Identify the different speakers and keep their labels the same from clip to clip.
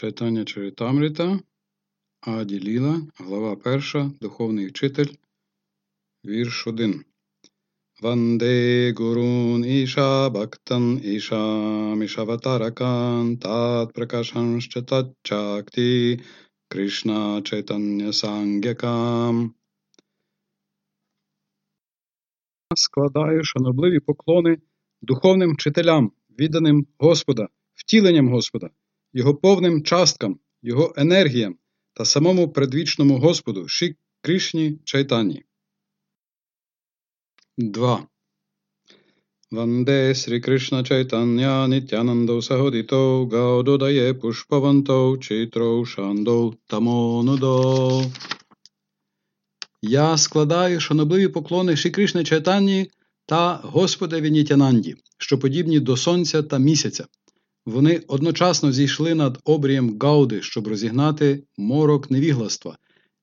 Speaker 1: Читання Чаритамрита, Аді Ліла, глава 1, Духовний вчитель, вірш 1. Ванде гурун іша бхактан іша мішаватаракан тат пракашанща тат чакти Кришна чайтання сангякам. Складаю шанобливі поклони духовним вчителям, відданим Господа, втіленням Господа його повним часткам, його енергіям та самому предвічному Господу Ші Кришні Чайтані. 2. Ванде Срі Кришна Чайтання Нітянандо Саходіто Гаудодає Пушпаванто Читро Шандо Тамонудо. Я складаю шанобливі поклони Ші Кришна Чайтанні та Господеві Нітянанді, що подібні до сонця та місяця. Вони одночасно зійшли над обрієм Гауди, щоб розігнати морок невігластва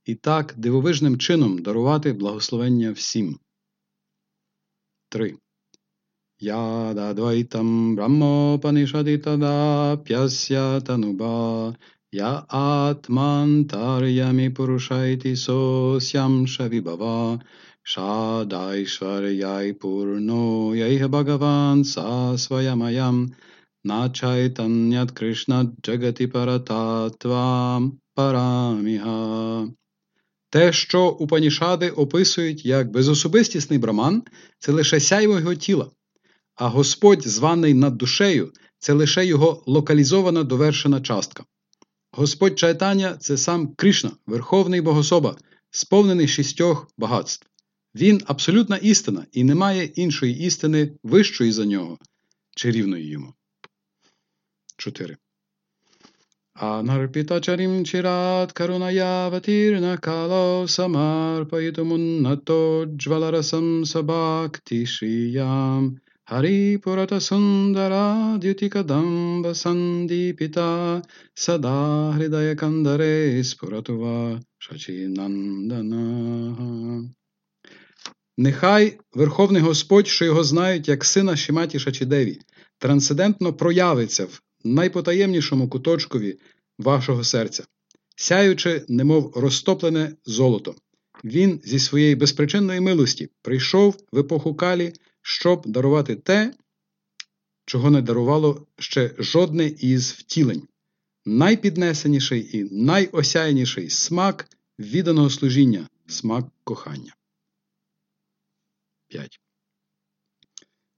Speaker 1: і так дивовижним чином дарувати благословення всім. 3. Ядадвайтам Брахмопанишадитада п'ясya тануба Я атмантар'ямі пурушайти сосям шавібава Шадайшваряй пурно яйха Бхагаван са своямаям Кришна Джагати Парататва Параміга. Те, що Упанішади описують як безособистісний браман, це лише сяйво його тіла, а Господь, званий над душею, це лише його локалізована довершена частка. Господь Чайтання це сам Кришна, Верховний Богособа, сповнений шістьох багатств. Він абсолютна істина і немає іншої істини вищої за нього чи рівної йому. 4. Anarpitacharим chirat karunayavatirna kalo samarpayitumunnato jvalarasam sabhakti shriyam Hari purata sundara dyutikadamba sandipita sada hridaya kandare spuratuva шачінандана. Нехай Верховний Господь, що його знають як сина Шіматі Шачідеві, трансцендентно проявиться в найпотаємнішому куточкові вашого серця, сяючи, немов розтоплене золото. Він зі своєї безпричинної милості прийшов в епоху калі, щоб дарувати те, чого не дарувало ще жодне із втілень, найпіднесеніший і найосяйніший смак відданого служіння, смак кохання. 5.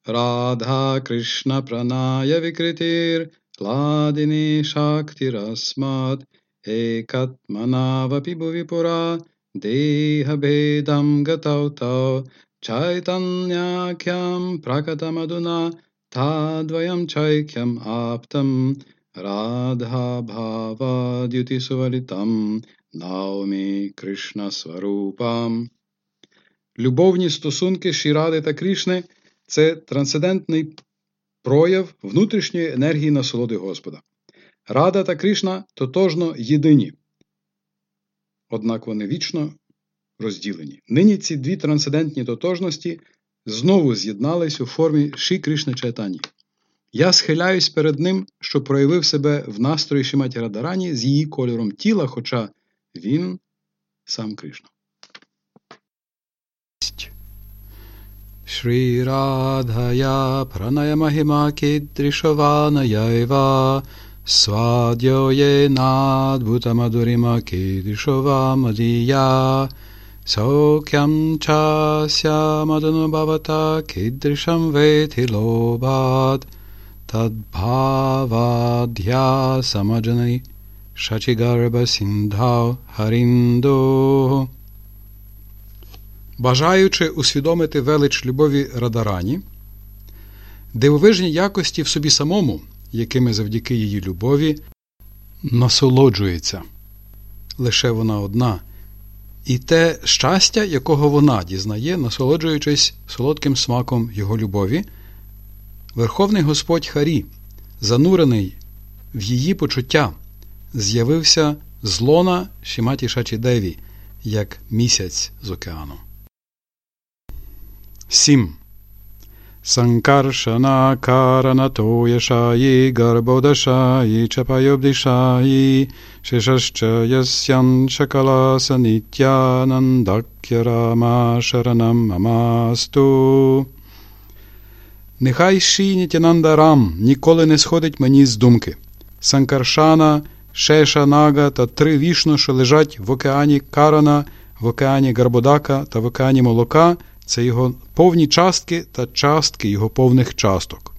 Speaker 1: Радha Krishna Pranaya Vikritir Ladini Shaktirasmat Ekatmanavapi Bhuvipura Dehabedam Gatautau Chaitanyakyam Prakatamaduna Tadvayam Chaikyam Aptam Radha Bhava Dyuti Suvalitam Наумі Кришна Сварупам. Любовні стосунки Шіради та Кришни це трансцендентний прояв внутрішньої енергії насолоди Господа. Рада та Кришна тотожно єдині, однак вони вічно розділені. Нині ці дві трансцендентні тотожності знову з'єднались у формі Ші Кришни Чайтані. Я схиляюсь перед ним, що проявив себе в настрої Шиматі Радарані з її кольором тіла, хоча він сам Кришна.
Speaker 2: Shriradhaya pranayamahima kidrishavanayaiva Swadyoye nadbhutamadurima kidrishava madiya Sokyam chasya madanubhavata kidrisham veti lobhat Tadbhavadhya samajanani Shachigarbha sindhau harindo Бажаючи усвідомити велич любові Радарані, дивовижні якості в собі самому, якими завдяки її любові насолоджується лише вона одна, і те щастя, якого вона дізнає, насолоджуючись солодким смаком його любові, Верховний Господь Харі, занурений в її почуття, з'явився з лона Шіматі Шачідеві, як місяць з океану. 7. Санкаршанакаранато яшаї гарбодашаї чапайобдишаї шишашча ясян шакаласа нітянандакя рама шаранам амасту. Нехай Ші Нітянанда Рам ніколи не сходить мені з думки. Санкаршана, Шеша Нага та три вішно, що лежать в океані Карана, в океані Гарбодака та в океані Молока – це його повні частки та частки його повних часток.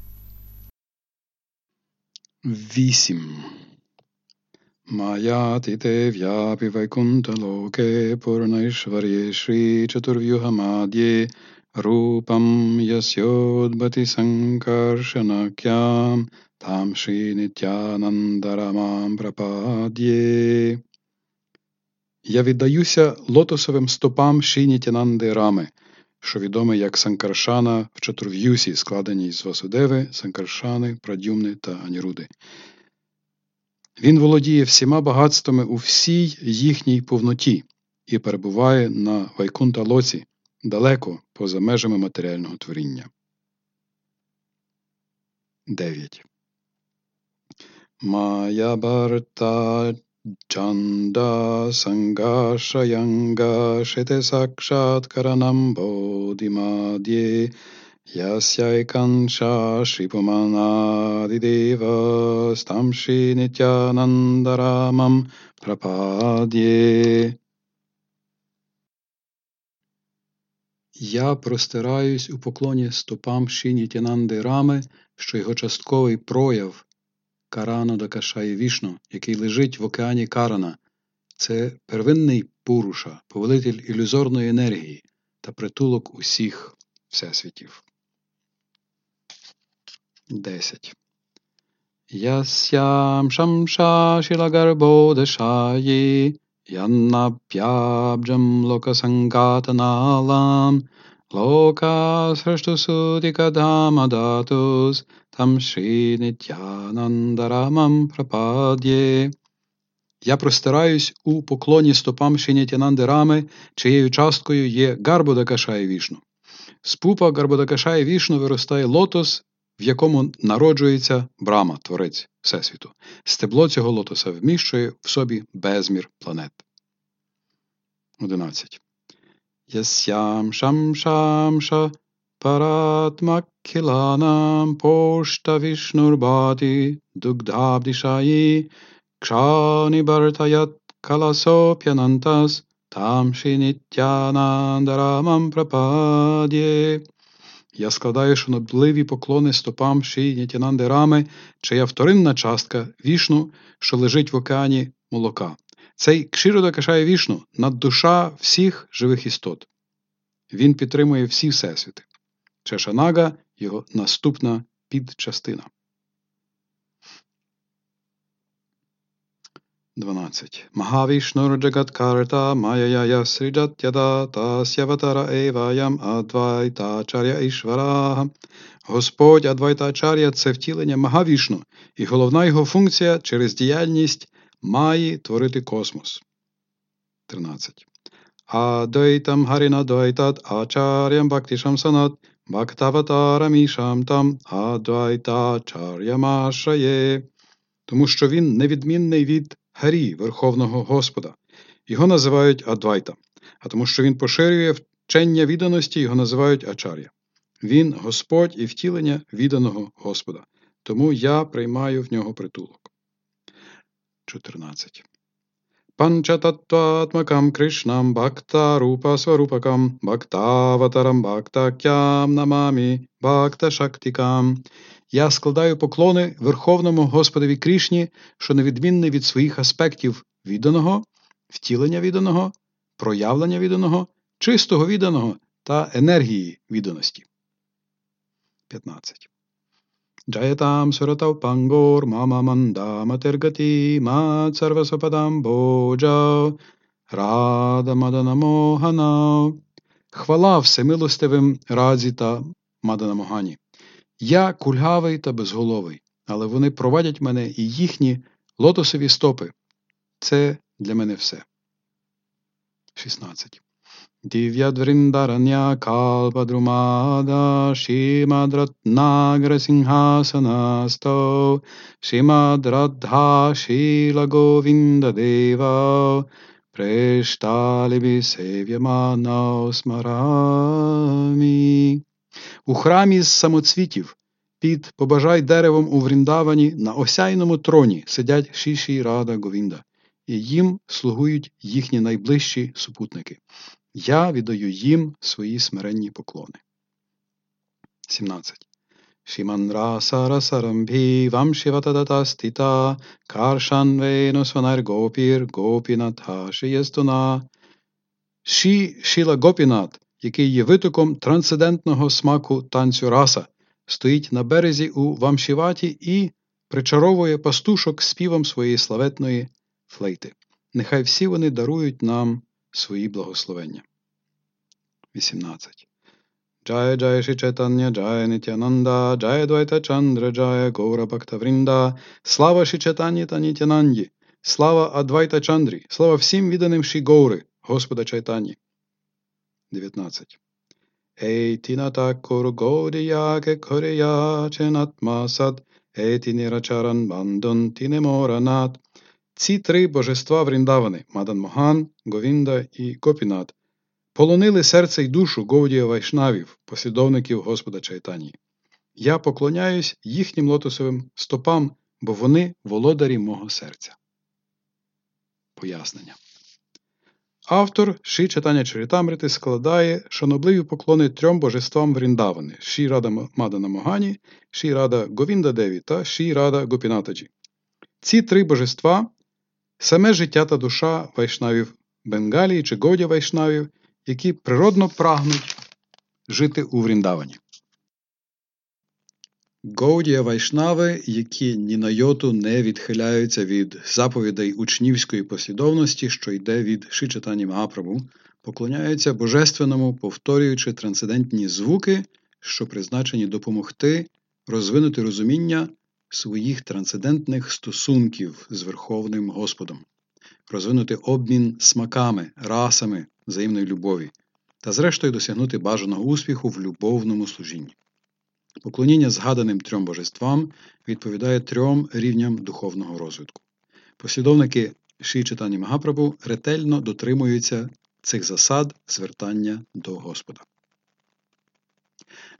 Speaker 1: 8. Маятите в'япі вайкунталоке пурнайшварє шрі чатурв'югамад'є рупам ясьодбати санкаршанакям там шрі прапад'є. Я віддаюся лотосовим стопам Шінітянанди Рами, що відомий як Санкаршана в чатурв'юсі, складеній з Васудеви, Санкаршани, Прадюмни та Аніруди. Він володіє всіма багатствами у всій їхній повноті і перебуває на Вайкунта Лоці, далеко поза межами матеріального творіння. 9. Мая Чанда Сангаша Шите Сакшаткаранам Бодимадьє Ясяйканша Шрипуманадидева Стамши Нитянандарамам Прападьє Я простираюсь у поклоні стопам Шінітянанди Рами, що його частковий прояв Карано Дакашаї Вішну, який лежить в океані Карана, це первинний Пуруша, повелитель ілюзорної енергії та притулок усіх всесвітів. 10. Ясям шамша шілагарбодашаї яннап'ябджам локасангатаналам Лока сраштусудикадамадатус там Нитянандарамам прападє. Я простираюсь у поклоні стопам Шінятянанди Рами, чиєю часткою є Гарбодакашай Вішну. З пупа Гарбодакашай Вішну виростає лотос, в якому народжується Брама, творець Всесвіту. Стебло цього лотоса вміщує в собі безмір планет. 11. Ясям шам шамша Paratmakhilanam poshta vishnurбати дугдабдишаї кшани бартаят каласоп'янантас там шинітянандарамам прападє. Я складаю шанобливі поклони стопам Шінітянанди Рами, чия вторинна частка вішну, що лежить в океані молока. Цей кширода кашає вішну наддуша всіх живих істот. Він підтримує всі всесвіти. Чешанага його наступна підчастина. 12. Магавішнур Джагаткарта Майяя Сриджатяда Тасяватара Еваям Адвайтачаря Ішвара. Господь Адвайтачаря це втілення Магавішну, і головна його функція через діяльність Маї творити космос. 13. Адвайтам Харіна Двайтат Ачарям Бактішам Санат Бхактаватарамішам там Адвайтачар'ямашає, тому що він невідмінний від Гарі, Верховного Господа. Його називають Адвайта, а тому, що він поширює вчення відданості, його називають Ачар'я. Він Господь і втілення відданого Господа. Тому я приймаю в нього притулок. 14. Panchatattvatmakam Krishnam Bhakta Rupa Swarupakam Bhaktavataram Bhaktakyam Намамі. Я складаю поклони Верховному Господові Крішні, що невідмінний від своїх аспектів відданого, втілення відданого, проявлення відданого, чистого відданого та енергії відданості. 15. Jayatam Suratau Pangor Mama Manda Mat Рада Мадана. Хвала всемилостивим Радзі та Мадана Могані. Я кульгавий та безголовий, але вони провадять мене і їхні лотосові стопи. Це для мене все. 16. Radha Shila Govinda Deva Прешталібі Сев'ямана смарами. У храмі з самоцвітів під побажай деревом у Вріндавані на осяйному троні сидять Шіші Рада Говінда, і їм слугують їхні найближчі супутники. Я віддаю їм свої смиренні поклони. 17. Шіман Раса Сарамбі Вамшіватадата стіта Каршанвейно Сванар Гопір Гопінатха Шиєстуна Ші Шіла Гопінат, який є витоком трансцендентного смаку танцю раса, стоїть на березі у Вамшіваті і причаровує пастушок співом своєї славетної флейти. Нехай всі вони дарують нам свої благословення. 18. Jaya Jaya Shri Chaitanya Jaya Nityananda Jaya Dvaita Chandra Jaya Gaura Bhakta Vrinda Слава Ші Чайтанні та Нітянанді, слава Адвайта Чандрі, слава всім відданим Ші Гаури, Господа Чайтанні. 19. Ей тіната кургодія ке корія ченатмасад, ей тінірачаран бандон тінеморанат. Ці три божества Вріндавани – Мадан Моган, Говінда і Копінат – полонили серце й душу Говдія Вайшнавів, послідовників Господа Чайтанії. Я поклоняюсь їхнім лотосовим стопам, бо вони володарі мого серця. Пояснення. Автор Ші Читання Чарітамрити складає шанобливі поклони трьом божествам Вріндавани – Ші Рада Мадана Могані, Ші Рада Говінда Деві та Ші Рада Гопінатаджі. Ці три божества – саме життя та душа вайшнавів Бенгалії чи Годя вайшнавів, які природно прагнуть жити у Вріндавані. Гаудія Вайшнави, які ні на йоту не відхиляються від заповідей учнівської послідовності, що йде від Шичатані Магапрабу, поклоняються божественному, повторюючи трансцендентні звуки, що призначені допомогти розвинути розуміння своїх трансцендентних стосунків з Верховним Господом, розвинути обмін смаками, расами взаємної любові та, зрештою, досягнути бажаного успіху в любовному служінні. Поклоніння згаданим трьом божествам відповідає трьом рівням духовного розвитку. Послідовники Ші Читані Магапрабу ретельно дотримуються цих засад звертання до Господа.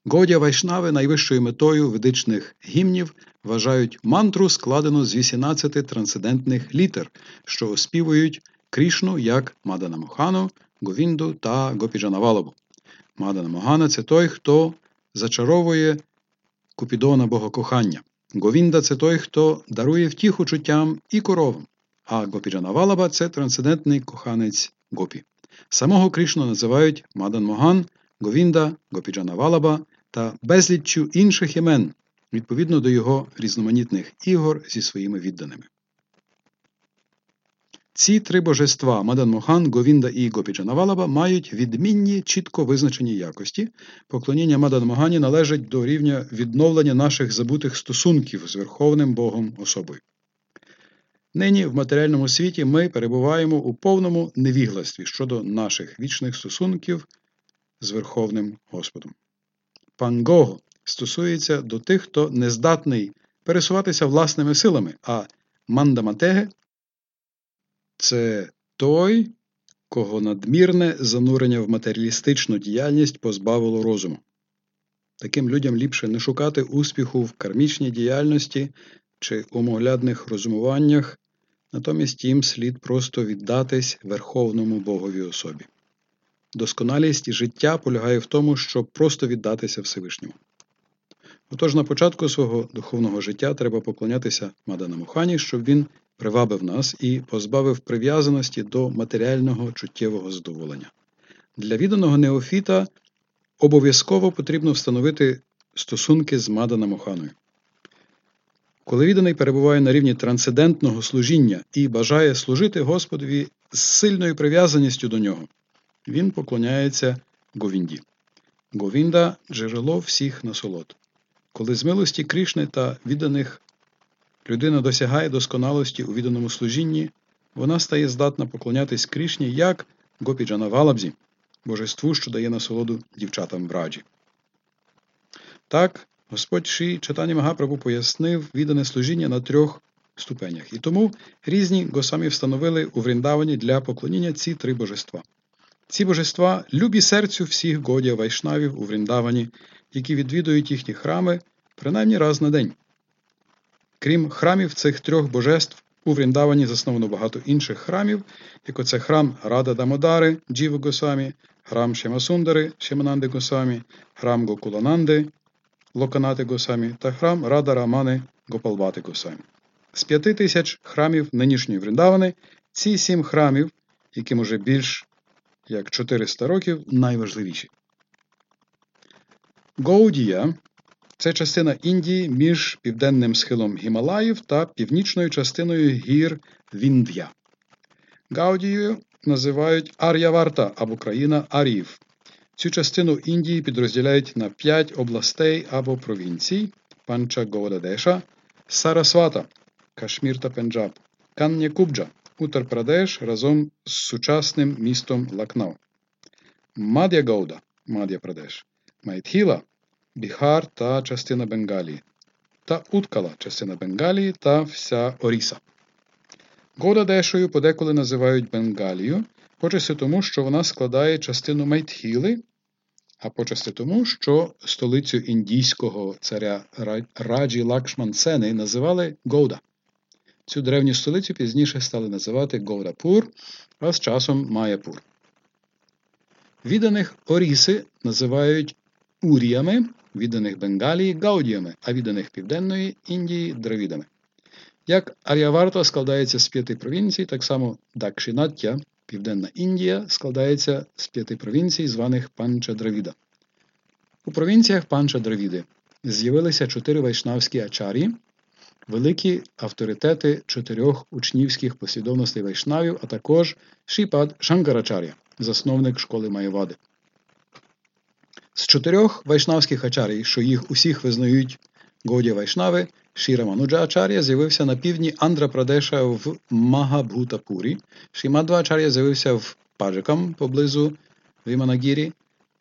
Speaker 1: Годя Вайшнави найвищою метою ведичних гімнів вважають мантру, складену з 18 трансцендентних літер, що оспівують Крішну як Мадана Мохану, Говінду та Гопіджанавалабу. Мадана Могана це той, хто зачаровує Купідона богокохання. Говінда це той, хто дарує втіху чуттям і коровам, а Гопіджанавалаба це трансцендентний коханець Гопі. Самого Кришну називають Мадан Моган, Говінда, Гопіджанавалаба та безліччю інших імен відповідно до його різноманітних ігор зі своїми відданими. Ці три божества Мадан Мохан, Говінда і Гопіджанавалаба мають відмінні чітко визначені якості. Поклоніння Мадан Могані належить до рівня відновлення наших забутих стосунків з Верховним Богом особою. Нині в матеріальному світі ми перебуваємо у повному невігластві щодо наших вічних стосунків з Верховним Господом. Пан Гого стосується до тих, хто не здатний пересуватися власними силами, а мандаматеге це той, кого надмірне занурення в матеріалістичну діяльність позбавило розуму. Таким людям ліпше не шукати успіху в кармічній діяльності чи умоглядних розумуваннях, натомість їм слід просто віддатись Верховному Богові особі. Досконалість життя полягає в тому, щоб просто віддатися Всевишньому. Отож, на початку свого духовного життя треба поклонятися Маданаму Хані, щоб він привабив нас і позбавив прив'язаності до матеріального чуттєвого задоволення. Для відданого неофіта обов'язково потрібно встановити стосунки з Маданом Оханою. Коли відданий перебуває на рівні трансцендентного служіння і бажає служити Господові з сильною прив'язаністю до нього, він поклоняється Говінді. Говінда джерело всіх насолод. Коли з милості Крішни та відданих людина досягає досконалості у відданому служінні, вона стає здатна поклонятись Крішні як Гопіджана Валабзі, божеству, що дає насолоду дівчатам браджі. Так, Господь Ші Чатані Магапрабу пояснив віддане служіння на трьох ступенях, і тому різні госамі встановили у Вріндавані для поклоніння ці три божества. Ці божества любі серцю всіх годя вайшнавів у Вріндавані, які відвідують їхні храми принаймні раз на день. Крім храмів цих трьох божеств, у Вріндавані засновано багато інших храмів, як оце храм Рада Дамодари, Джіва Госамі, храм Шемасундари, Шемананди Госамі, храм Гокулананди, Локанати Госамі та храм Рада Рамани Гопалбати Госамі. З п'яти тисяч храмів нинішньої Вріндавани ці сім храмів, яким уже більш як 400 років, найважливіші. Гоудія це частина Індії між південним схилом Гімалаїв та північною частиною гір Вінд'я. Гаудією називають Ар'яварта або країна Аріїв. Цю частину Індії підрозділяють на п'ять областей або провінцій Панча Говададеша, Сарасвата, Кашмір та Пенджаб, Каннякубджа, Утар-Прадеш разом з сучасним містом Лакнау, Мад'я Гауда, Мад'я Прадеш, Майтхіла, Біхар та частина Бенгалії, та Уткала, частина Бенгалії та вся Оріса. Годадешою подеколи називають Бенгалію, почасти тому, що вона складає частину Майтхіли, а почасти тому, що столицю індійського царя Раджі Лакшман Сени називали Гоуда. Цю древню столицю пізніше стали називати Говрапур, а з часом Маяпур. Відданих Оріси називають уріями, відданих Бенгалії Гаудіями, а відданих Південної Індії дравідами. Як Ар'яварта складається з п'яти провінцій, так само Дакшинаття, Південна Індія, складається з п'яти провінцій, званих Панча-Дравіда. У провінціях Панча-Дравіди з'явилися чотири вайшнавські ачарі, великі авторитети чотирьох учнівських послідовностей вайшнавів, а також Шіпад Шанкарачар'я, засновник школи Майовади. З чотирьох вайшнавських ачарій, що їх усіх визнають Годя Вайшнави, Шіра Мануджа Ачар'я з'явився на півдні Андра Прадеша в Магабхутапурі, Шімадва Ачар'я з'явився в Паджакам поблизу Віманагірі,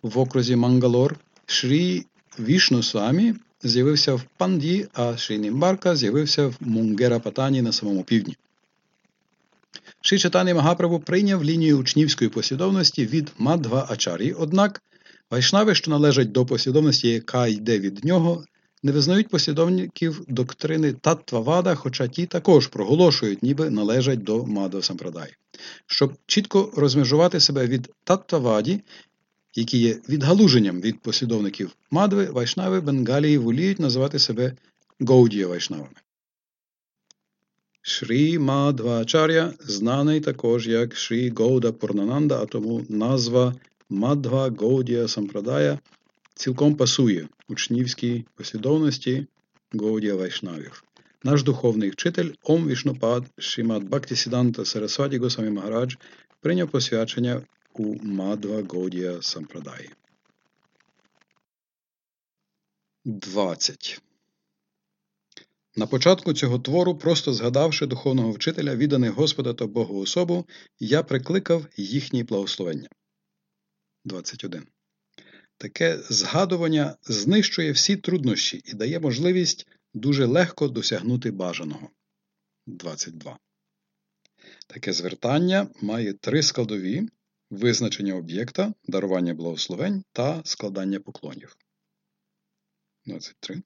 Speaker 1: в окрузі Мангалор, Шрі Вішну Суамі з'явився в Панді, а Шрі Німбарка з'явився в Мунгера Патані на самому півдні. Шрі Чатані Магапрабу прийняв лінію учнівської послідовності від Мадва Ачарі, однак вайшнави, що належать до послідовності, яка йде від нього, не визнають послідовників доктрини Таттвавада, хоча ті також проголошують, ніби належать до Мадва Сампрадай. Щоб чітко розмежувати себе від Таттваваді, які є відгалуженням від послідовників Мадви, Вайшнави Бенгалії воліють називати себе Гоудія Вайшнавами. Шрі Мадвачар'я знаний також як Шрі Гоуда Пурнананда, а тому назва Мадва Гоудія Сампрадая цілком пасує учнівській послідовності Гоудія Вайшнавів. Наш духовний вчитель Ом Вішнупад Шімад Бактісіданта Сарасваді Госамі Магарадж прийняв посвячення у Мадва Гоудія Сампрадаї. 20. На початку цього твору, просто згадавши духовного вчителя, відданих Господа та Богу особу, я прикликав їхні благословення. 21. Таке згадування знищує всі труднощі і дає можливість дуже легко досягнути бажаного. 22. Таке звертання має три складові визначення об'єкта, дарування благословень та складання поклонів. 23.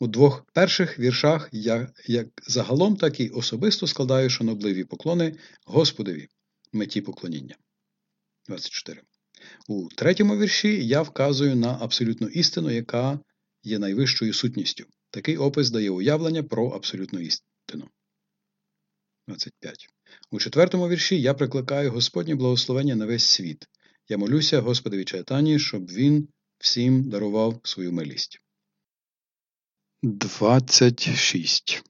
Speaker 1: У двох перших віршах я як загалом, так і особисто складаю шанобливі поклони Господові меті поклоніння. 24. У третьому вірші я вказую на абсолютну істину, яка є найвищою сутністю. Такий опис дає уявлення про абсолютну істину. 25. У четвертому вірші я прикликаю Господнє благословення на весь світ. Я молюся Господові Чайтані, щоб він всім дарував свою милість. 26.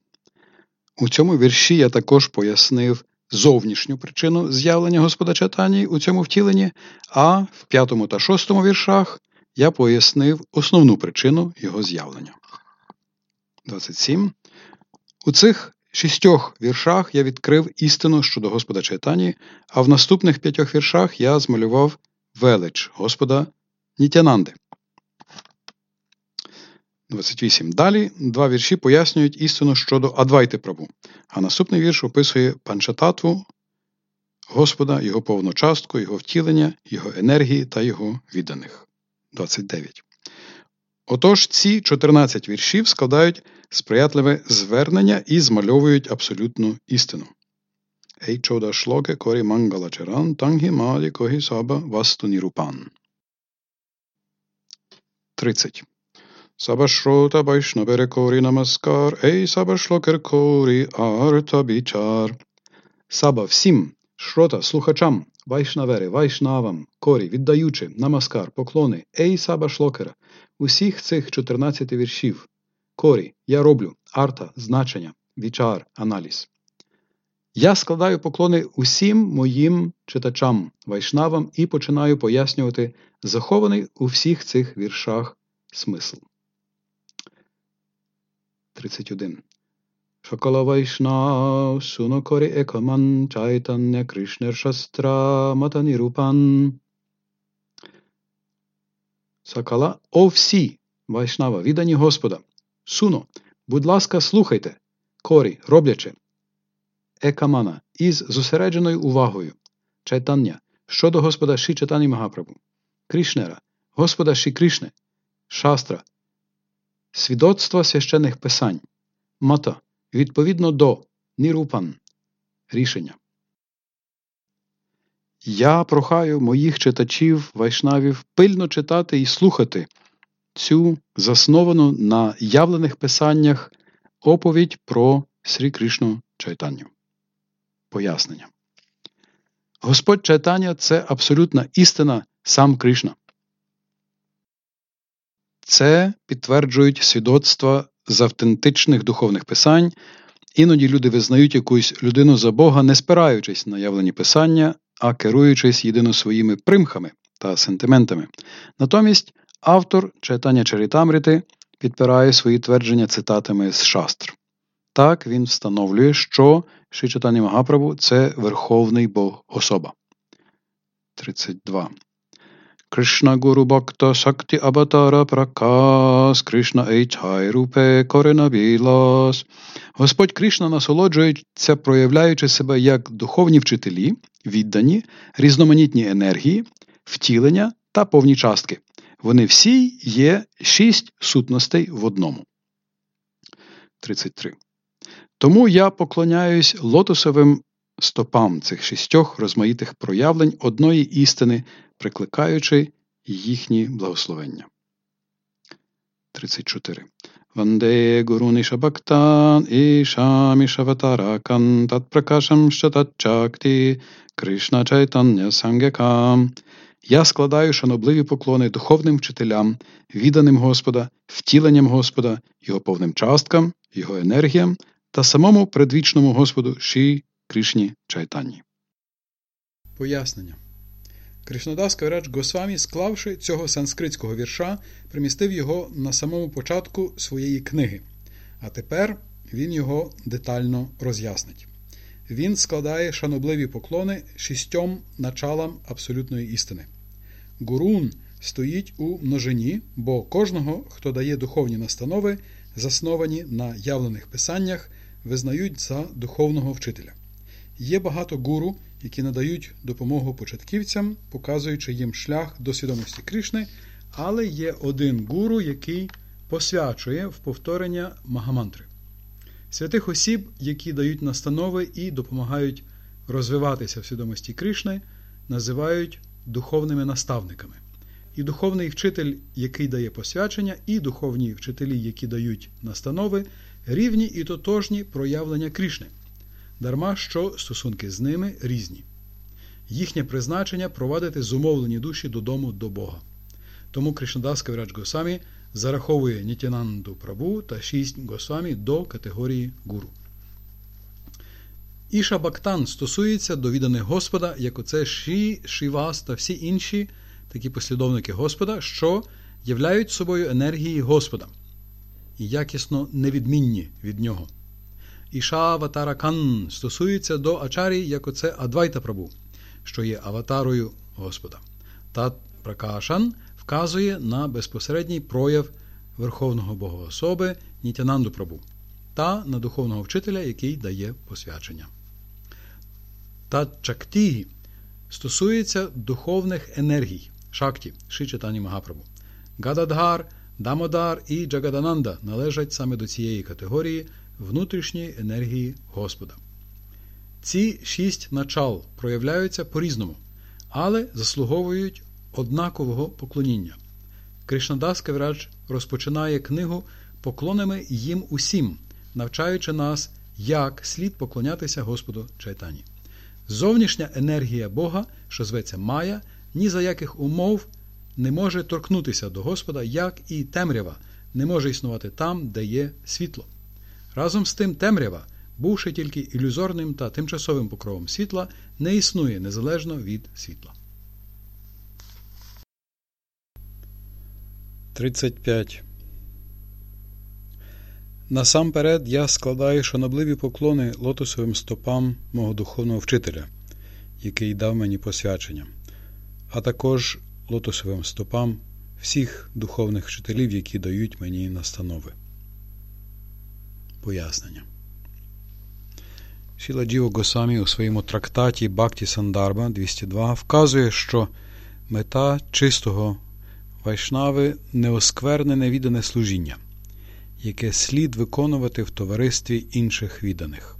Speaker 1: У цьому вірші я також пояснив зовнішню причину з'явлення Господа Чайтані у цьому втіленні, а в п'ятому та шостому віршах я пояснив основну причину його з'явлення. 27. У цих шістьох віршах я відкрив істину щодо Господа Чайтані, а в наступних п'ятьох віршах я змалював
Speaker 2: велич Господа Нітянанди. 28. Далі два вірші пояснюють істину щодо Адвайти Прабу, а наступний вірш описує панчататву Господа, його повну частку, його втілення, його енергії та його відданих. 29. Отож, ці 14 віршів складають сприятливе звернення і змальовують абсолютну істину. Ей чода шлоке корі мангала черан, тангі малі когі саба васту нірупан. 30. Сабашрота Байшнабере Кори Намаскар, Ей Сабашлокер Кори Арта Бичар. Саба всім, шрота слухачам, Вайшнавери, Вайшнавам, Корі, віддаючи, намаскар, поклони, Ей Саба Шлокера, усіх цих 14 віршів. Корі, я роблю, арта, значення, вічар, аналіз. Я складаю поклони усім моїм читачам, вайшнавам і починаю пояснювати захований у всіх цих віршах смисл. 31. Шакала Вайшнав Сунокорі Екаман Чайтання Кришнер Шастра Матані Рупан. Сакала О всі Вайшнава, віддані Господа. Суно, будь ласка, слухайте. Корі, роблячи. Екамана із зосередженою увагою. Чайтання щодо Господа Ші Чайтані Магапрабу. Кришнера, Господа Ші Кришне. Шастра Свідоцтва священих писань. Мата. Відповідно до Нірупан. Рішення. Я прохаю моїх читачів вайшнавів пильно читати і слухати цю засновану на явлених писаннях оповідь про Срі Кришну Чайтанню. Пояснення. Господь Чайтання це абсолютна істина сам Кришна. Це підтверджують свідоцтва з автентичних духовних писань. Іноді люди визнають якусь людину за Бога, не спираючись на явлені писання, а керуючись єдино своїми примхами та сентиментами. Натомість автор читання Чарітамріти підпирає свої твердження цитатами з шастр. Так він встановлює, що Шичатані Магаправу це Верховний Бог особа. 32. Krishna Guru Bhakta Shakti Avatara Prakas, Кришна Ейчай Рупе Корена Білас. Господь Кришна насолоджується, проявляючи себе як духовні вчителі, віддані, різноманітні енергії, втілення та повні частки. Вони всі є шість сутностей в одному. 33. Тому я поклоняюсь лотосовим стопам цих шістьох розмаїтих проявлень одної істини, прикликаючи їхні благословення. 34. Ванде Гуруниша Бхактан Ішаміша Ватаракан Татпракашам Щатачакти Кришна Чайтання Сангякам. Я складаю шанобливі поклони духовним вчителям, відданим Господа, втіленням Господа, його повним часткам, його енергіям та самому предвічному Господу Ші Кришні Чайтанні. Пояснення. Кришнадас Кавірадж Госвамі, склавши цього санскритського вірша, примістив його на самому початку своєї книги, а тепер він його детально роз'яснить. Він складає шанобливі поклони шістьом началам абсолютної істини. Гурун стоїть у множині, бо кожного, хто дає духовні настанови, засновані на явлених писаннях, визнають за духовного вчителя. Є багато гуру, які надають допомогу початківцям, показуючи їм шлях до свідомості Кришни, але є один гуру, який посвячує в повторення магамантри. Святих осіб, які дають настанови і допомагають розвиватися в свідомості Кришни, називають духовними наставниками. І духовний вчитель, який дає посвячення, і духовні вчителі, які дають настанови, рівні і тотожні проявлення Кришни – дарма що стосунки з ними різні. Їхнє призначення провадити зумовлені душі додому до Бога. Тому Кришнадас Кавірадж Госамі зараховує Нітянанду Прабу та шість Госвамі до категорії гуру. Іша Бактан стосується до відданих Господа, як оце Ші, Шівас та всі інші такі послідовники Господа, що являють собою енергії Господа і якісно невідмінні від нього. Іша Аватаракан стосується до Ачарі, як оце Адвайта Прабу, що є аватарою Господа. Тат Пракашан вказує на безпосередній прояв Верховного Богоособи Нітянанду Прабу та на духовного вчителя, який дає посвячення. Тат Чакті стосується духовних енергій шакті Шичатані Магапрабу. Гададгар, Дамодар і Джагадананда належать саме до цієї категорії внутрішньої енергії Господа. Ці шість начал проявляються по-різному, але заслуговують однакового поклоніння. Кришнадас Кавірадж розпочинає книгу поклонами їм усім, навчаючи нас, як слід поклонятися Господу Чайтані. Зовнішня енергія Бога, що зветься Майя, ні за яких умов не може торкнутися до Господа, як і темрява не може існувати там, де є світло. Разом з тим, темрява, бувши тільки ілюзорним та тимчасовим покровом світла, не існує незалежно від світла. 35. Насамперед я складаю шанобливі поклони лотосовим стопам мого духовного вчителя, який дав мені посвячення, а також лотосовим стопам всіх духовних вчителів, які дають мені настанови. Пояснення. Шіла Джіво Госамі у своєму трактаті Бакті Сандарба 202 вказує, що мета чистого вайшнави неосквернене віддане служіння, яке слід виконувати в товаристві інших відданих.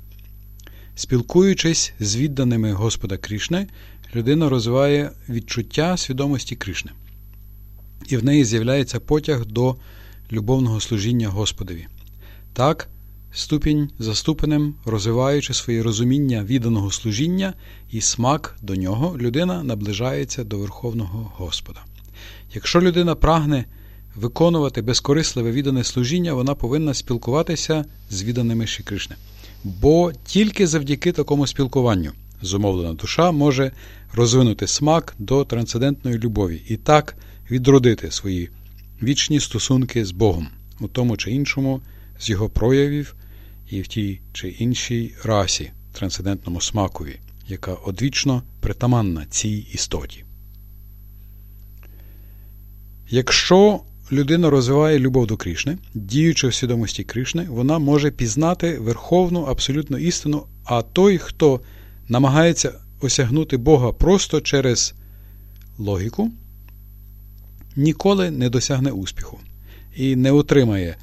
Speaker 2: Спілкуючись з відданими Господа Крішни, людина розвиває відчуття свідомості Кришни, і в неї з'являється потяг до любовного служіння Господові. Так, ступінь за ступенем, розвиваючи своє розуміння відданого служіння і смак до нього, людина наближається до Верховного Господа. Якщо людина прагне виконувати безкорисливе віддане служіння, вона повинна спілкуватися з відданими Ші Бо тільки завдяки такому спілкуванню зумовлена душа може розвинути смак до трансцендентної любові і так відродити свої вічні стосунки з Богом у тому чи іншому з його проявів і в тій чи іншій расі, трансцендентному смакові, яка одвічно притаманна цій істоті. Якщо людина розвиває любов до Кришни, діючи в свідомості Кришни, вона може пізнати верховну абсолютну істину, а той, хто намагається осягнути Бога просто через логіку, ніколи не досягне успіху і не отримає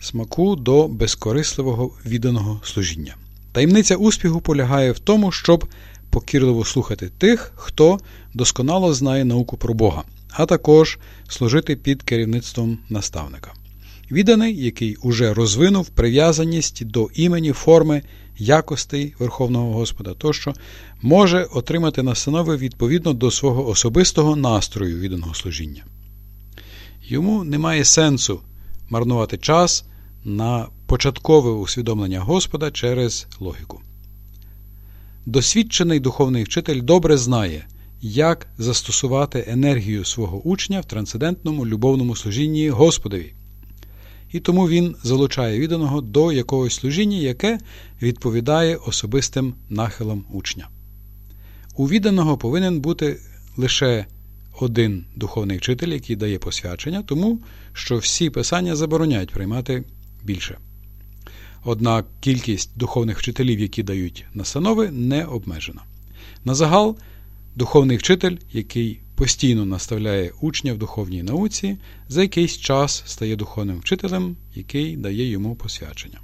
Speaker 2: смаку до безкорисливого відданого служіння. Таємниця успіху полягає в тому, щоб покірливо слухати тих, хто досконало знає науку про Бога, а також служити під керівництвом наставника. Відданий, який уже розвинув прив'язаність до імені, форми, якостей Верховного Господа, тощо може отримати настанови відповідно до свого особистого настрою відданого служіння. Йому немає сенсу марнувати час на початкове усвідомлення Господа через логіку. Досвідчений духовний вчитель добре знає, як застосувати енергію свого учня в трансцендентному любовному служінні Господові. І тому він залучає відданого до якогось служіння, яке відповідає особистим нахилам учня. У відданого повинен бути лише один духовний вчитель, який дає посвячення, тому що всі писання забороняють приймати більше. Однак кількість духовних вчителів, які дають настанови, не обмежена. На загал, духовний вчитель, який постійно наставляє учня в духовній науці, за якийсь час стає духовним вчителем, який дає йому посвячення.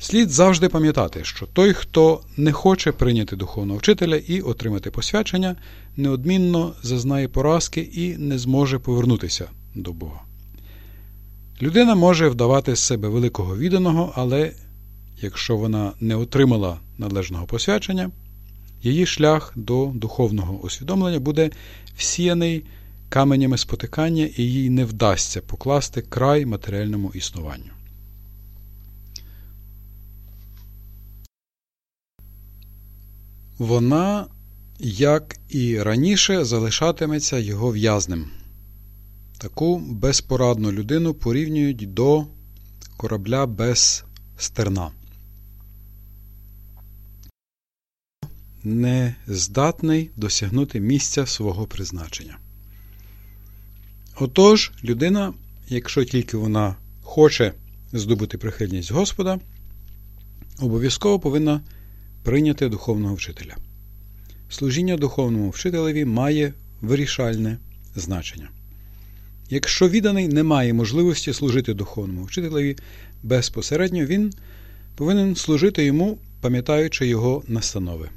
Speaker 2: Слід завжди пам'ятати, що той, хто не хоче прийняти духовного вчителя і отримати посвячення, неодмінно зазнає поразки і не зможе повернутися до Бога. Людина може вдавати з себе великого відданого, але якщо вона не отримала належного посвячення, її шлях до духовного усвідомлення буде всіяний каменями спотикання і їй не вдасться покласти край матеріальному існуванню. Вона, як і раніше, залишатиметься його в'язнем. Таку безпорадну людину порівнюють до корабля без стерна. не здатний досягнути місця свого призначення. Отож, людина, якщо тільки вона хоче здобути прихильність Господа, обов'язково повинна прийняти духовного вчителя. Служіння духовному вчителеві має вирішальне значення. Якщо відданий не має можливості служити духовному вчителеві безпосередньо, він повинен служити йому, пам'ятаючи його настанови.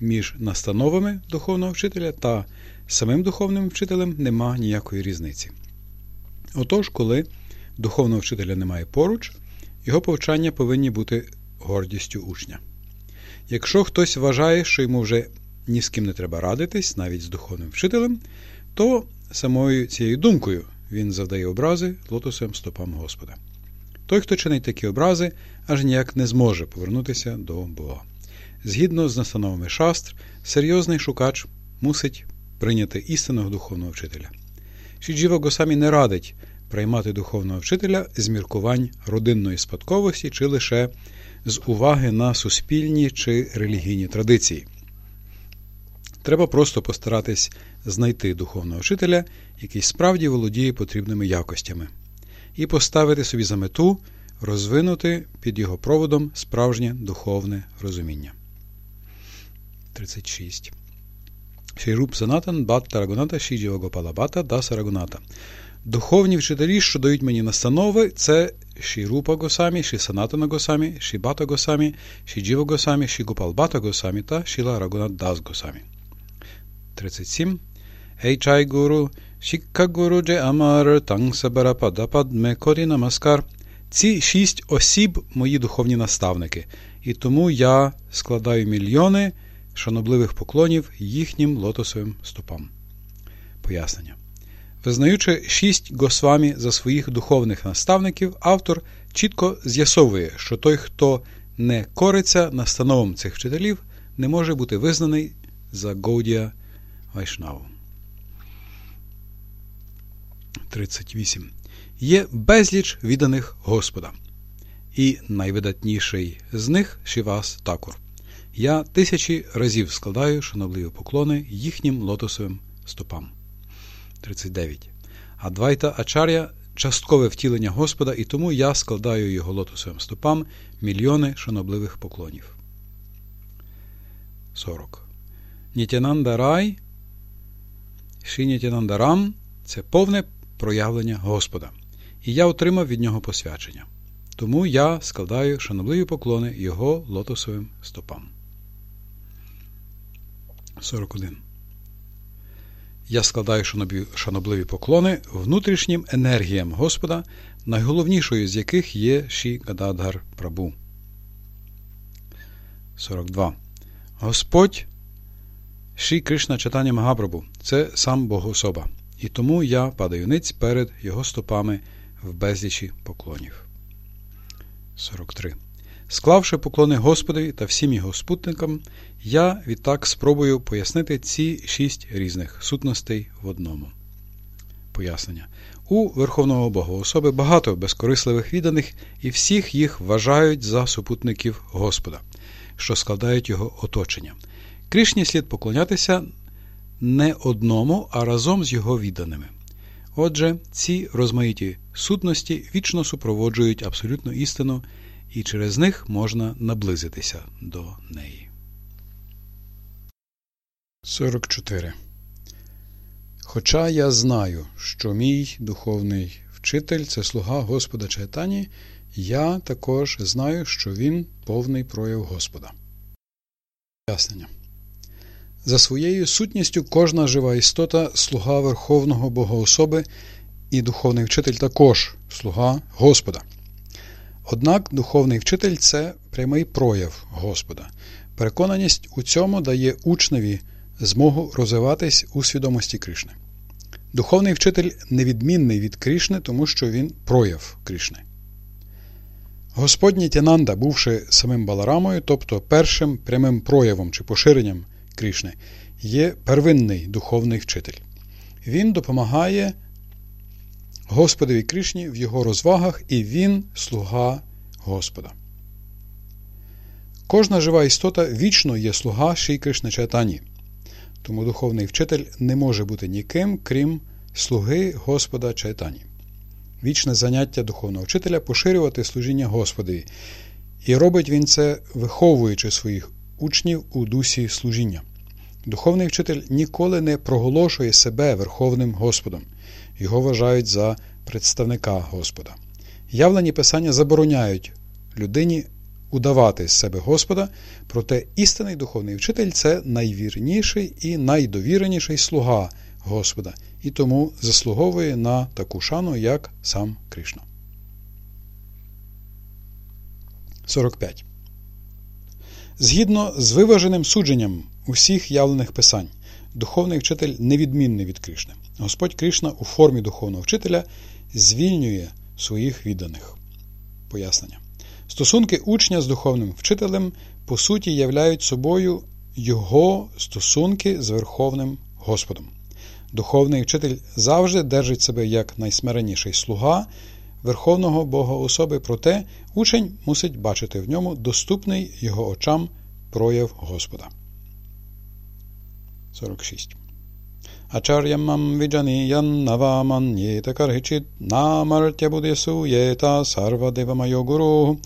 Speaker 2: Між настановами духовного вчителя та самим духовним вчителем нема ніякої різниці. Отож, коли духовного вчителя немає поруч, його повчання повинні бути гордістю учня. Якщо хтось вважає, що йому вже ні з ким не треба радитись, навіть з духовним вчителем, то самою цією думкою він завдає образи лотосовим стопам Господа. Той, хто чинить такі образи, аж ніяк не зможе повернутися до Бога. Згідно з настановами шастр, серйозний шукач мусить прийняти істинного духовного вчителя. Шіджіва Госамі не радить приймати духовного вчителя з міркувань родинної спадковості чи лише з уваги на суспільні чи релігійні традиції. Треба просто постаратись знайти духовного вчителя, який справді володіє потрібними якостями, і поставити собі за мету розвинути під його проводом справжнє духовне розуміння. 36. Шейруп Санатан Бат Тарагоната Шіджіва Гопалабата Даса Рагоната. Духовні вчителі, що дають мені настанови, це Шірупа Госамі, Ші Санатана Госамі, Ші Бата Госамі, Ші Джіва Госамі, Шігопалбата Госамі та Шіла Рагунат Дас Госамі. 37. Ей чай гуру, Шікка гуру амар, танг сабара падапад ме корі намаскар. Ці шість осіб мої духовні наставники, і тому я складаю мільйони шанобливих поклонів їхнім лотосовим стопам. Пояснення. Визнаючи шість госвамі за своїх духовних наставників, автор чітко з'ясовує, що той, хто не кориться настановам цих вчителів, не може бути визнаний за Гоудія Вайшнаву. 38. Є безліч відданих Господа. І найвидатніший з них Шівас Такур. Я тисячі разів складаю шанобливі поклони їхнім лотосовим стопам. 39. Адвайта Ачар'я часткове втілення Господа, і тому я складаю його лотосовим стопам мільйони шанобливих поклонів. 40. Нітянанда Рай Шінітянандарам це повне проявлення Господа. І я отримав від нього посвячення. Тому я складаю шанобливі поклони його лотосовим стопам. 41. Я складаю шанобливі поклони внутрішнім енергіям Господа, найголовнішою з яких є Ші Гададгар Прабу. 42. Господь Ші Кришна Читання Магапрабу це сам Богособа. І тому я падаю ниць перед його стопами в безлічі поклонів. 43. Склавши поклони Господові та всім його спутникам, я відтак спробую пояснити ці шість різних сутностей в одному. Пояснення. У Верховного Богоособи багато безкорисливих відданих, і всіх їх вважають за супутників Господа, що складають його оточення. Кришні слід поклонятися не одному, а разом з його відданими. Отже, ці розмаїті сутності вічно супроводжують абсолютну істину і через них можна наблизитися до неї. 44. Хоча я знаю, що мій духовний вчитель це слуга Господа Чайтані, я також знаю, що він повний прояв Господа. Пояснення. За своєю сутністю кожна жива істота слуга Верховного Богоособи і духовний вчитель також слуга Господа. Однак духовний вчитель це прямий прояв Господа. Переконаність у цьому дає учневі змогу розвиватись у свідомості Кришни. Духовний вчитель невідмінний від Кришни, тому що він прояв Кришни. Господній Тянанда, бувши самим Баларамою, тобто першим прямим проявом чи поширенням Кришни, є первинний духовний вчитель. Він допомагає Господові Кришні в його розвагах, і він слуга Господа. Кожна жива істота вічно є слуга Ші Кришна Чайтані. Тому духовний вчитель не може бути ніким, крім слуги Господа Чайтані. Вічне заняття духовного вчителя поширювати служіння Господові, і робить він це, виховуючи своїх учнів у дусі служіння. Духовний вчитель ніколи не проголошує себе Верховним Господом, його вважають за представника Господа. Явлені писання забороняють людині удавати з себе Господа, проте істинний духовний вчитель це найвірніший і найдовіреніший слуга Господа, і тому заслуговує на таку шану, як сам Кришна. 45. Згідно з виваженим судженням усіх явлених писань, духовний вчитель невідмінний від Кришни. Господь Кришна у формі духовного вчителя звільнює своїх відданих. Пояснення. Стосунки учня з духовним вчителем по суті являють собою його стосунки з Верховним Господом. Духовний вчитель завжди держить себе як найсмиренніший слуга Верховного Бога особи, проте учень мусить бачити в ньому доступний його очам прояв Господа. 46. Ачар'ямам віджаніян наваман'єта каргичит намартя будесуєта сарвадевамайо гуру.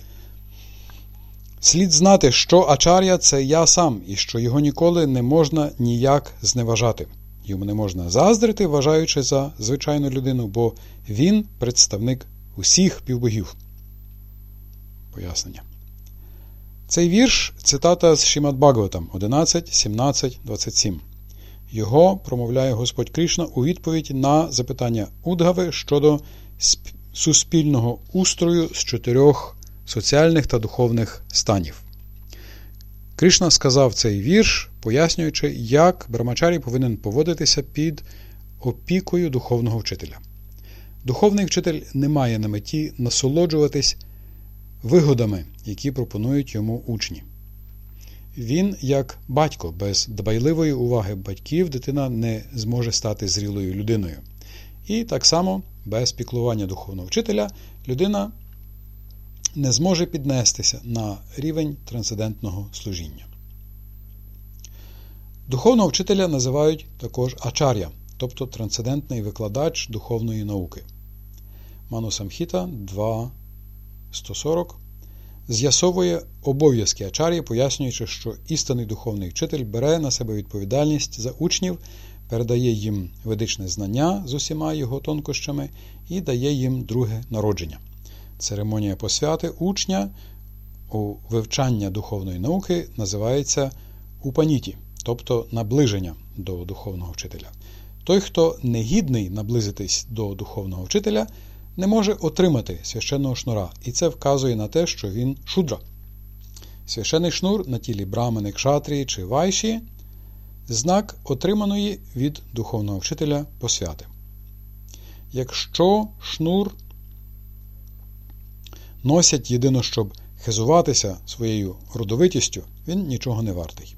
Speaker 2: Слід знати, що Ачар'я це я сам, і що його ніколи не можна ніяк зневажати. Йому не можна заздрити, вважаючи за звичайну людину, бо він представник усіх півбогів. Пояснення. Цей вірш цитата з Шімат Бхагаватам 11, 17, 27. Його промовляє Господь Кришна у відповідь на запитання Удгави щодо суспільного устрою з чотирьох соціальних та духовних станів. Кришна сказав цей вірш, пояснюючи, як Брамачарі повинен поводитися під опікою духовного вчителя. Духовний вчитель не має на меті насолоджуватись вигодами, які пропонують йому учні. Він, як батько, без дбайливої уваги батьків, дитина не зможе стати зрілою людиною. І так само, без піклування духовного вчителя, людина не зможе піднестися на рівень трансцендентного служіння. Духовного вчителя називають також ачар'я, тобто трансцендентний викладач духовної науки. Манусамхіта 2.140 з'ясовує обов'язки ачар'ї, пояснюючи, що істинний духовний вчитель бере на себе відповідальність за учнів, передає їм ведичне знання з усіма його тонкощами і дає їм друге народження. Церемонія посвяти учня у вивчання духовної науки називається упаніті, тобто наближення до духовного вчителя. Той, хто не гідний наблизитись до духовного вчителя, не може отримати священного шнура, і це вказує на те, що він шудра. Священний шнур на тілі брамани, кшатрії чи вайші знак отриманої від духовного вчителя посвяти. Якщо шнур носять єдино, щоб хизуватися своєю родовитістю, він нічого не вартий.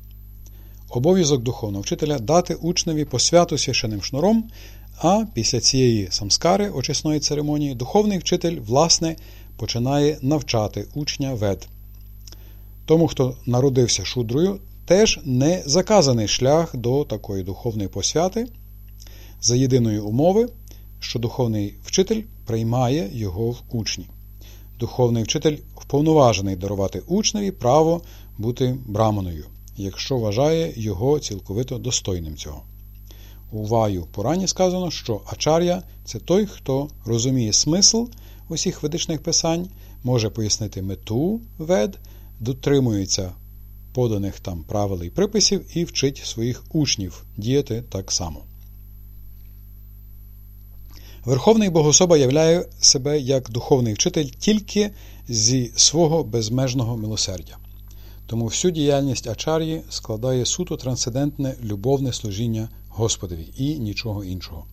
Speaker 2: Обов'язок духовного вчителя дати учневі посвяту священним шнуром, а після цієї самскари очисної церемонії духовний вчитель, власне, починає навчати учня вед. Тому, хто народився шудрою, теж не заказаний шлях до такої духовної посвяти за єдиної умови, що духовний вчитель приймає його в учні. Духовний вчитель вповноважений дарувати учневі право бути браманою, якщо вважає його цілковито достойним цього. У Ваю Порані сказано, що Ачар'я це той, хто розуміє смисл усіх ведичних писань, може пояснити мету вед, дотримується поданих там правил і приписів і вчить своїх учнів діяти так само. Верховний Богособа являє себе як духовний вчитель тільки зі свого безмежного милосердя. Тому всю діяльність Ачар'ї складає суто трансцендентне любовне служіння Господові і нічого іншого.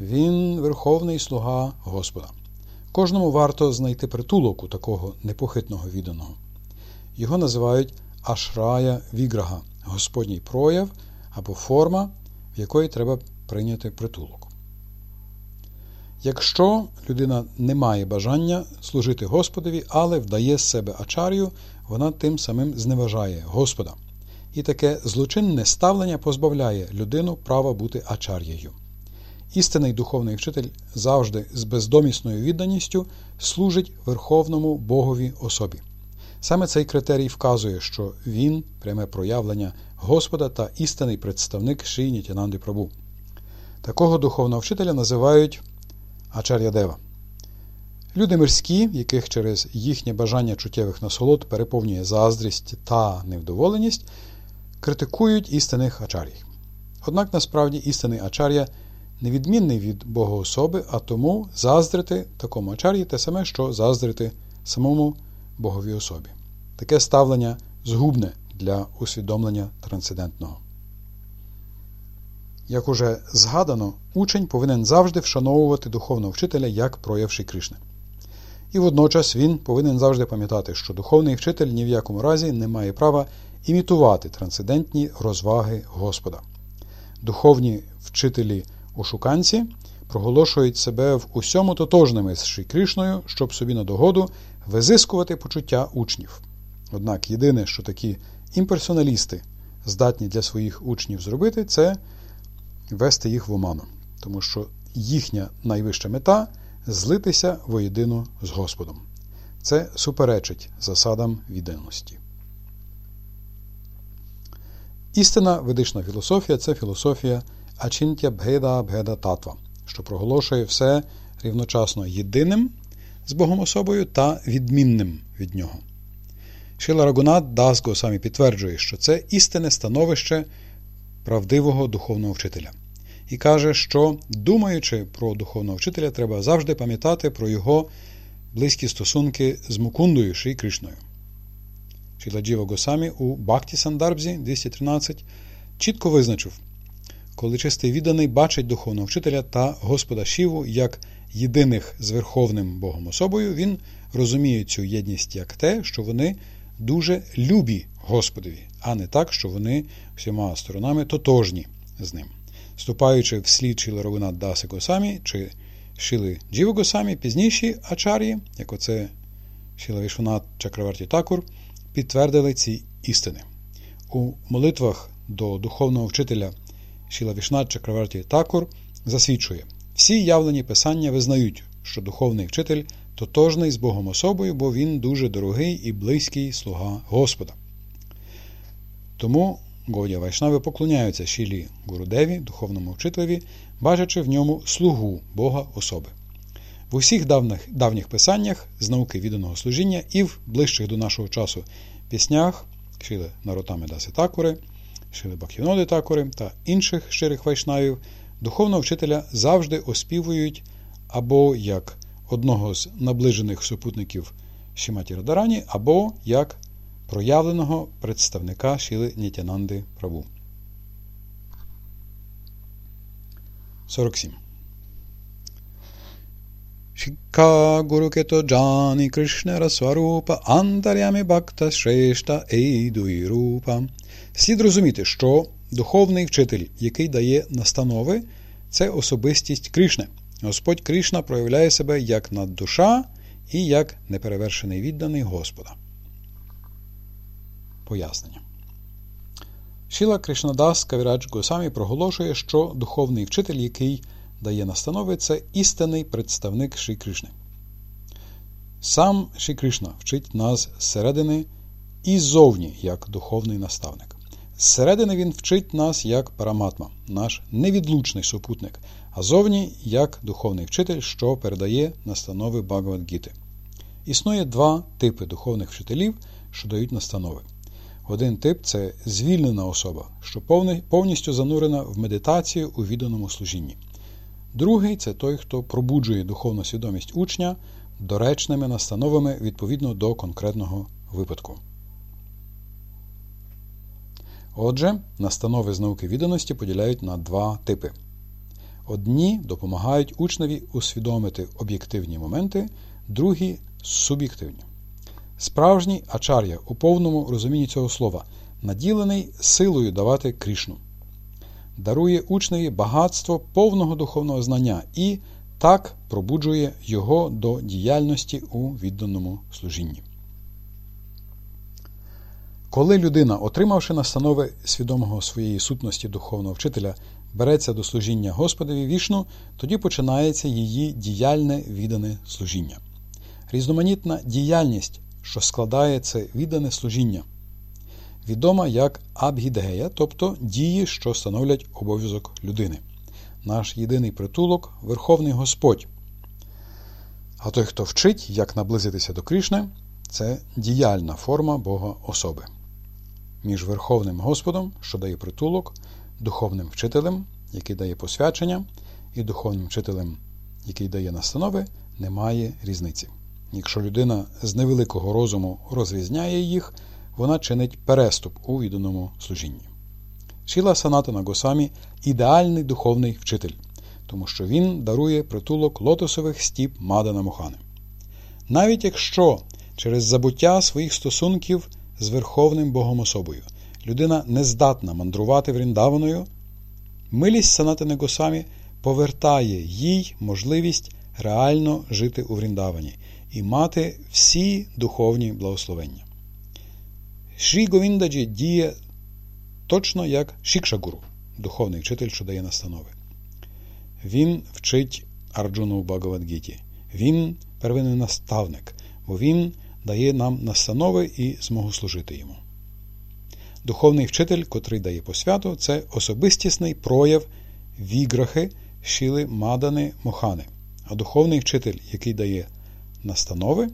Speaker 2: Він верховний слуга Господа. Кожному варто знайти притулок у такого непохитного відданого. Його називають Ашрая Віграга, Господній прояв або форма, в якої треба прийняти притулок. Якщо людина не має бажання служити Господові, але вдає з себе ачарію, вона тим самим зневажає Господа. І таке злочинне ставлення позбавляє людину права бути ачар'єю. Істинний духовний вчитель завжди з бездомісною відданістю служить Верховному Богові особі. Саме цей критерій вказує, що він пряме проявлення Господа та істинний представник Шиїні Тянанди Прабу. Такого духовного вчителя називають Ачар'я-дева. Люди мирські, яких через їхнє бажання чуттєвих насолод переповнює заздрість та невдоволеність, критикують істинних ачарій. Однак насправді істинний ачар'я невідмінний від Богоособи, а тому заздрити такому ачар'ї те саме, що заздрити самому Боговій особі. Таке ставлення згубне для усвідомлення трансцендентного. Як уже згадано, учень повинен завжди вшановувати духовного вчителя як проявши Кришни. І водночас він повинен завжди пам'ятати, що духовний вчитель ні в якому разі не має права імітувати трансцендентні розваги Господа. Духовні вчителі ошуканці проголошують себе в усьому тотожними з Шрі Кришною, щоб собі на догоду визискувати почуття учнів. Однак єдине, що такі імперсоналісти здатні для своїх учнів зробити, це вести їх в оману, тому що їхня найвища мета злитися воєдино з Господом. Це суперечить засадам відданості. Істина ведична філософія це філософія Ачінтя Бгеда Бгеда Татва, що проголошує все рівночасно єдиним з Богом особою та відмінним від нього. Шила Рагунат Дас Госамі підтверджує, що це істинне становище правдивого духовного вчителя. І каже, що, думаючи про духовного вчителя, треба завжди пам'ятати про його близькі стосунки з Мукундою Шрі Кришною. Шіладжіва Госамі у Бхакті Сандарбзі 213 чітко визначив, коли чистий відданий бачить духовного вчителя та Господа Шіву як єдиних з Верховним Богом особою, він розуміє цю єдність як те, що вони дуже любі Господові, а не так, що вони всіма сторонами тотожні з ним. Ступаючи вслід Шіли Равинат Даси Госамі чи Шіли Джіва Госамі, пізніші ачар'ї, як оце Шіла Вішванат Чакраварті Такур, підтвердили ці істини. У молитвах до духовного вчителя Шіла Вішнат Чакраварті Такур засвідчує, всі явлені писання визнають, що духовний вчитель тотожний з Богом особою, бо він дуже дорогий і близький слуга Господа. Тому Говдя Вайшнави поклоняються Шілі Гурудеві, духовному вчителеві, бачачи в ньому слугу Бога особи. В усіх давніх давніх писаннях з науки відданого служіння і в ближчих до нашого часу піснях Шіли Наротами Даси Такури, Шіли Бак'яноди Такури та інших щирих вайшнавів духовного вчителя завжди оспівують або як одного з наближених супутників Шіматі Радарані, або як проявленого представника Шіли Нітянанди Прабу. 47. Шикка Гурукето Джані Кришнера Сварупа Антарямі Бхакта Шрешта Ейдуї Рупа. Слід розуміти, що духовний вчитель, який дає настанови, це особистість Кришни. Господь Кришна проявляє себе як наддуша і як неперевершений відданий Господа. Пояснення. Шіла Кришнадас Кавірадж Госамі проголошує, що духовний вчитель, який дає настанови, це істинний представник Шрі Кришни. Сам Шрі Кришна вчить нас зсередини і ззовні як духовний наставник. Зсередини він вчить нас як параматма, наш невідлучний супутник, а зовні як духовний вчитель, що передає настанови Багавадгіти. Існує два типи духовних вчителів, що дають настанови. Один тип це звільнена особа, що повністю занурена в медитацію у відданому служінні. Другий це той, хто пробуджує духовну свідомість учня доречними настановами відповідно до конкретного випадку. Отже, настанови з науки відданості поділяють на два типи. Одні допомагають учневі усвідомити об'єктивні моменти, другі суб'єктивні. Справжній ачар'я у повному розумінні цього слова наділений силою давати Крішну, дарує учневі багатство повного духовного знання і так пробуджує його до діяльності у відданому служінні. Коли людина, отримавши настанови свідомого своєї сутності духовного вчителя, береться до служіння Господові вішну, тоді починається її діяльне віддане служіння. Різноманітна діяльність, що складає це віддане служіння, відома як абгідгея, тобто дії, що становлять обов'язок людини. Наш єдиний притулок Верховний Господь. А той, хто вчить, як наблизитися до Крішни, це діяльна форма Бога особи. Між Верховним Господом, що дає притулок, духовним вчителем, який дає посвячення, і духовним вчителем, який дає настанови, немає різниці. Якщо людина з невеликого розуму розрізняє їх, вона чинить переступ у відданому служінні. Шіла Санатана Госамі ідеальний духовний вчитель, тому що він дарує притулок лотосових стіп Мадана Мохани. Навіть якщо через забуття своїх стосунків з Верховним Богом особою людина не здатна мандрувати вріндаваною, милість Санатани Госамі повертає їй можливість реально жити у Вріндавані і мати всі духовні благословення. Шрі Говіндаджі діє точно як Шікшагуру, духовний вчитель, що дає настанови. Він вчить Арджуну в Багавадгіті. Він первинний наставник, бо він дає нам настанови і змогу служити йому. Духовний вчитель, котрий дає посвяту, це особистісний прояв віграхи шіли Мадани Мохани, а духовний вчитель, який дає настанови,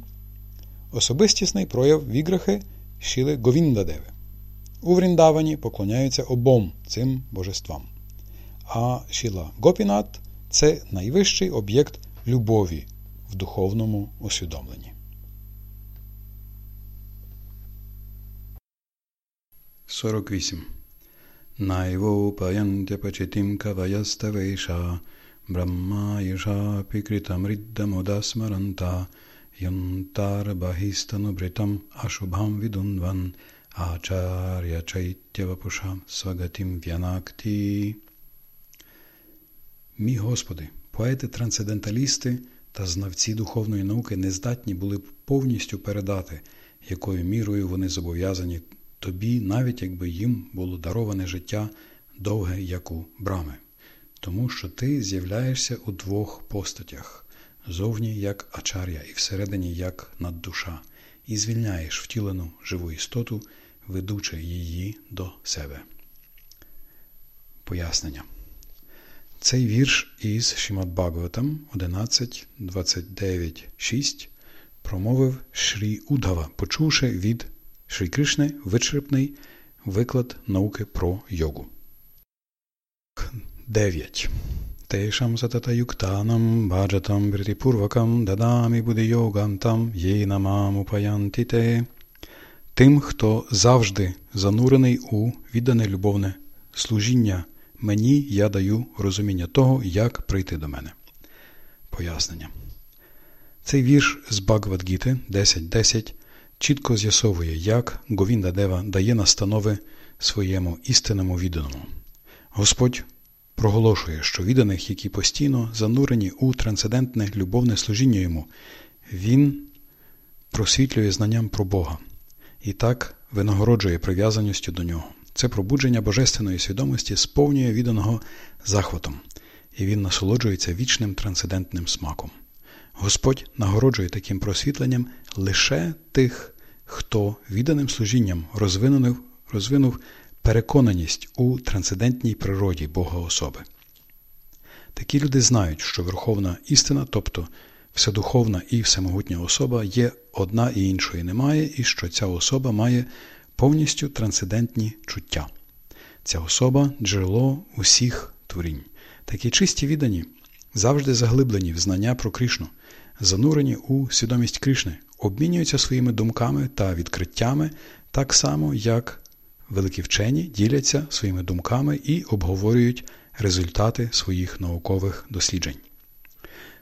Speaker 2: особистісний прояв віграхи шіли Говіндадеви. У Вріндавані поклоняються обом цим божествам. А Шіла Гопінат це найвищий об'єкт любові в духовному усвідомленні.
Speaker 1: 48. Найвопаянтяпачитим каваяставейша Брахма пікритамриддамодасмаранта Ашубхам відунван Ачар'я чайтявапушам свагатим в'янакті. Мій Господи, поети-трансценденталісти та знавці духовної науки не здатні були б повністю передати, якою мірою вони зобов'язані тобі, навіть якби їм було дароване життя довге, як у брами, тому що ти з'являєшся у двох постатях зовні як ачар'я і всередині як наддуша, і звільняєш втілену живу істоту, ведучи її до себе. Пояснення. Цей вірш із Шімат Бхагаватам 11, 29, 6 промовив Шрі Удгава, почувши від Шрі Кришни вичерпний виклад науки про йогу. 9. Сатата юктанам баджатам бритипурвакам дадамі буде йогантам єйнамам упаянтіте. Тим, хто завжди занурений у віддане любовне служіння мені я даю розуміння того, як прийти до мене. Пояснення. Цей вірш з Багавадгіти 10.10 чітко з'ясовує, як Говінда Дева дає настанови своєму істинному відданому. Господь проголошує, що відданих, які постійно занурені у трансцендентне любовне служіння йому, Він просвітлює знанням про Бога і так винагороджує прив'язаністю до нього. Це пробудження божественної свідомості сповнює відданого захватом, і він насолоджується вічним трансцендентним смаком. Господь нагороджує таким просвітленням лише тих, хто відданим служінням розвинув, розвинув переконаність у трансцендентній природі Бога особи. Такі люди знають, що верховна істина, тобто вседуховна і всемогутня особа, є одна і іншої немає, і що ця особа має повністю трансцендентні чуття. Ця особа джерело усіх творінь. Такі чисті віддані, завжди заглиблені в знання про Кришну, занурені у свідомість Кришни, обмінюються своїми думками та відкриттями так само, як великі вчені діляться своїми думками і обговорюють результати своїх наукових досліджень.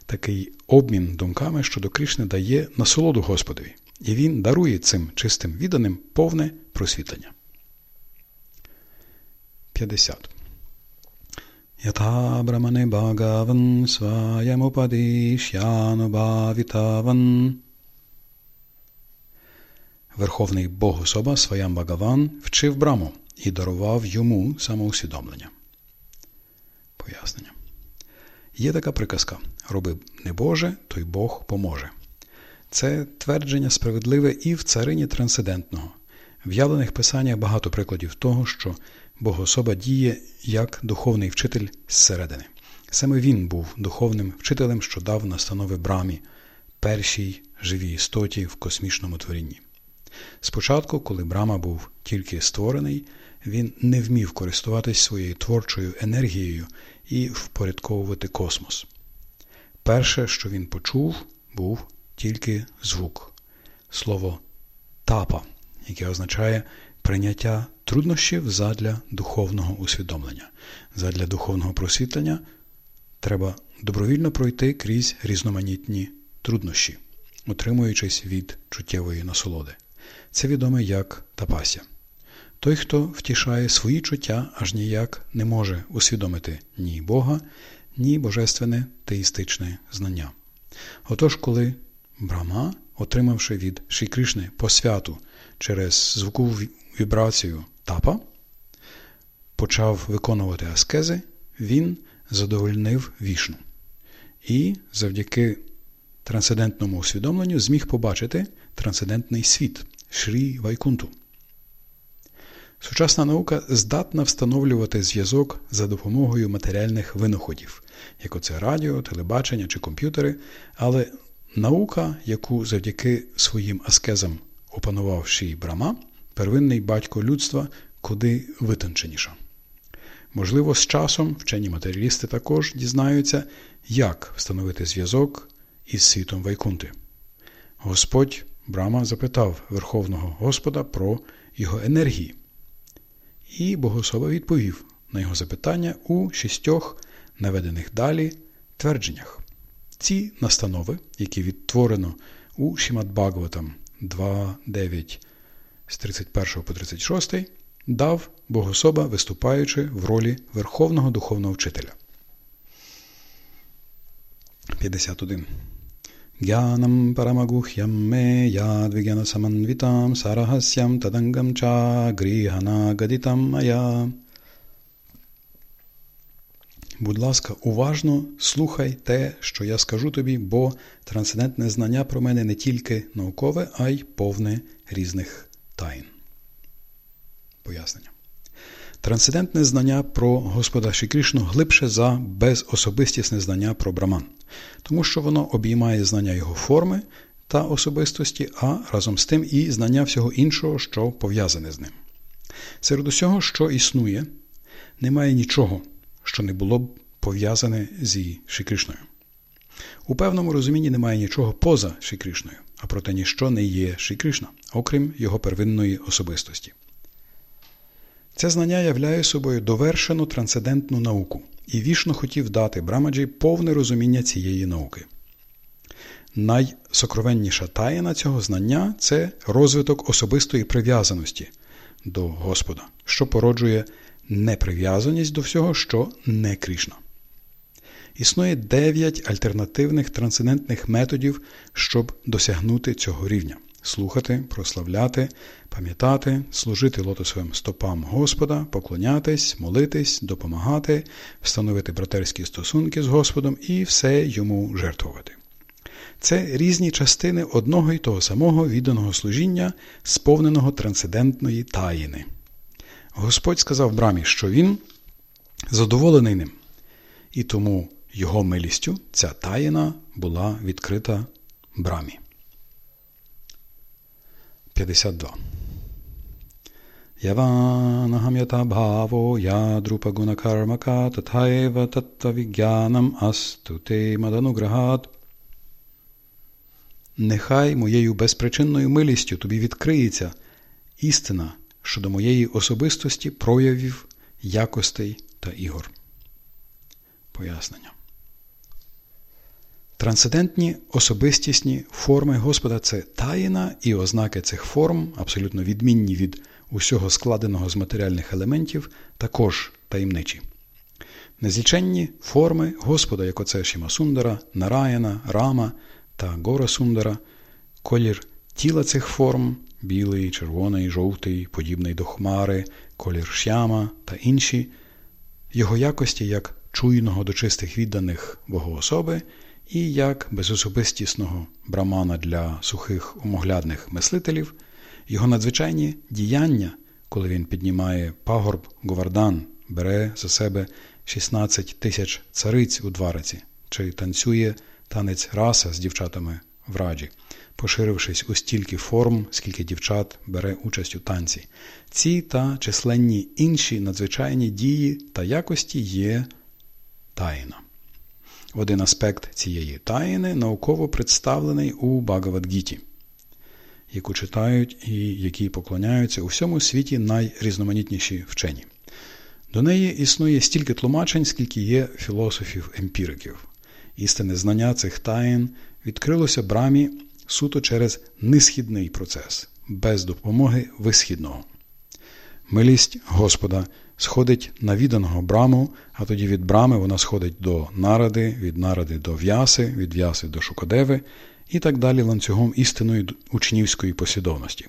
Speaker 1: Такий обмін думками щодо Кришни дає насолоду Господові, і він дарує цим чистим відданим повне просвітлення. 50.
Speaker 2: Ята брамане багаван сваямупадишянубавітаван. Верховний Бог особа Сваям Багаван вчив браму і дарував йому самоусвідомлення. Пояснення. Є така приказка роби не Боже, то й Бог поможе. Це твердження справедливе і в царині трансцендентного. В явлених писаннях багато прикладів того, що Богособа діє як духовний вчитель зсередини. Саме він був духовним вчителем, що дав настанови брамі, першій живій істоті в космічному творінні. Спочатку, коли Брама був тільки створений, він не вмів користуватись своєю творчою енергією і впорядковувати космос. Перше, що він почув, був тільки звук, слово тапа, яке означає прийняття труднощів задля духовного усвідомлення. Задля духовного просвітлення треба добровільно пройти крізь різноманітні труднощі, утримуючись від чуттєвої насолоди. Це відоме як тапася. Той, хто втішає свої чуття, аж ніяк не може усвідомити ні Бога, ні божественне теїстичне знання. Отож, коли Брама, отримавши від Ші Кришни посвяту через звукову вібрацію тапа, почав виконувати аскези, він задовольнив вішну. І завдяки трансцендентному усвідомленню зміг побачити трансцендентний світ Шрі Вайкунту. Сучасна наука здатна встановлювати зв'язок за допомогою матеріальних винаходів, як оце радіо, телебачення чи комп'ютери, але наука, яку завдяки своїм аскезам опанував Шій Брама, первинний батько людства, куди витонченіша. Можливо, з часом вчені матеріалісти також дізнаються, як встановити зв'язок із світом Вайкунти. Господь Брама запитав Верховного Господа про його енергії. І Богослова відповів на його запитання у шістьох наведених далі твердженнях. Ці настанови, які відтворено у Шімат Бхагаватам 2.9 з 31 по 36, дав Богособа, виступаючи в ролі Верховного Духовного Вчителя. 51. Ме ядвігяна саманвітам сарахасям тадангам ча гріхана гадітам мая. Будь ласка, уважно слухай те, що я скажу тобі, бо трансцендентне знання про мене не тільки наукове, а й повне різних тайн. Пояснення. Трансцендентне знання про Господа Шікрішну глибше за безособистісне знання про Браман, тому що воно обіймає знання його форми та особистості, а разом з тим і знання всього іншого, що пов'язане з ним. Серед усього, що існує, немає нічого, що не було б пов'язане зі Шикришною. У певному розумінні немає нічого поза Шикришною, а проте ніщо не є Шикришна, окрім його первинної особистості. Це знання являє собою довершену трансцендентну науку, і вішно хотів дати Брамаджі повне розуміння цієї науки. Найсокровенніша таїна цього знання це розвиток особистої прив'язаності до Господа, що породжує неприв'язаність до всього, що не Крішна. Існує дев'ять альтернативних трансцендентних методів, щоб досягнути цього рівня слухати, прославляти, пам'ятати, служити лотосовим стопам Господа, поклонятись, молитись, допомагати, встановити братерські стосунки з Господом і все йому жертвувати. Це різні частини одного й того самого відданого служіння, сповненого трансцендентної таїни. Господь сказав Брамі, що він задоволений ним, і тому його милістю ця таїна була відкрита Брамі. 52. Яванахам ята бхаво ядрупа гунакармака татхаева таттавігянам асту те мадануграхат. Нехай моєю безпричинною милістю тобі відкриється істина щодо моєї особистості, проявів, якостей та ігор. Пояснення. Трансцендентні особистісні форми Господа. Це таїна, і ознаки цих форм, абсолютно відмінні від усього складеного з матеріальних елементів, також таємничі. Незліченні форми Господа, як оце Шімасундара, Нараяна, Рама та Гора Сундара, колір тіла цих форм білий, червоний, жовтий, подібний до хмари, колір шяма та інші, його якості як чуйного до чистих відданих богоособи і як безособистісного брамана для сухих умоглядних мислителів, його надзвичайні діяння, коли він піднімає пагорб Говардан, бере за себе 16 тисяч цариць у двараці, чи танцює танець раса з дівчатами в раджі, поширившись у стільки форм, скільки дівчат бере участь у танці. Ці та численні інші надзвичайні дії та якості є таїна. Один аспект цієї таїни науково представлений у Багавадгіті, яку читають і які поклоняються у всьому світі найрізноманітніші вчені. До неї існує стільки тлумачень, скільки є філософів-емпіриків. Істинне знання цих таїн відкрилося брамі суто через нисхідний процес, без допомоги висхідного. Милість Господа сходить на відданого браму, а тоді від брами вона сходить до наради, від наради до в'яси, від в'яси до шукадеви і так далі ланцюгом істинної учнівської послідовності.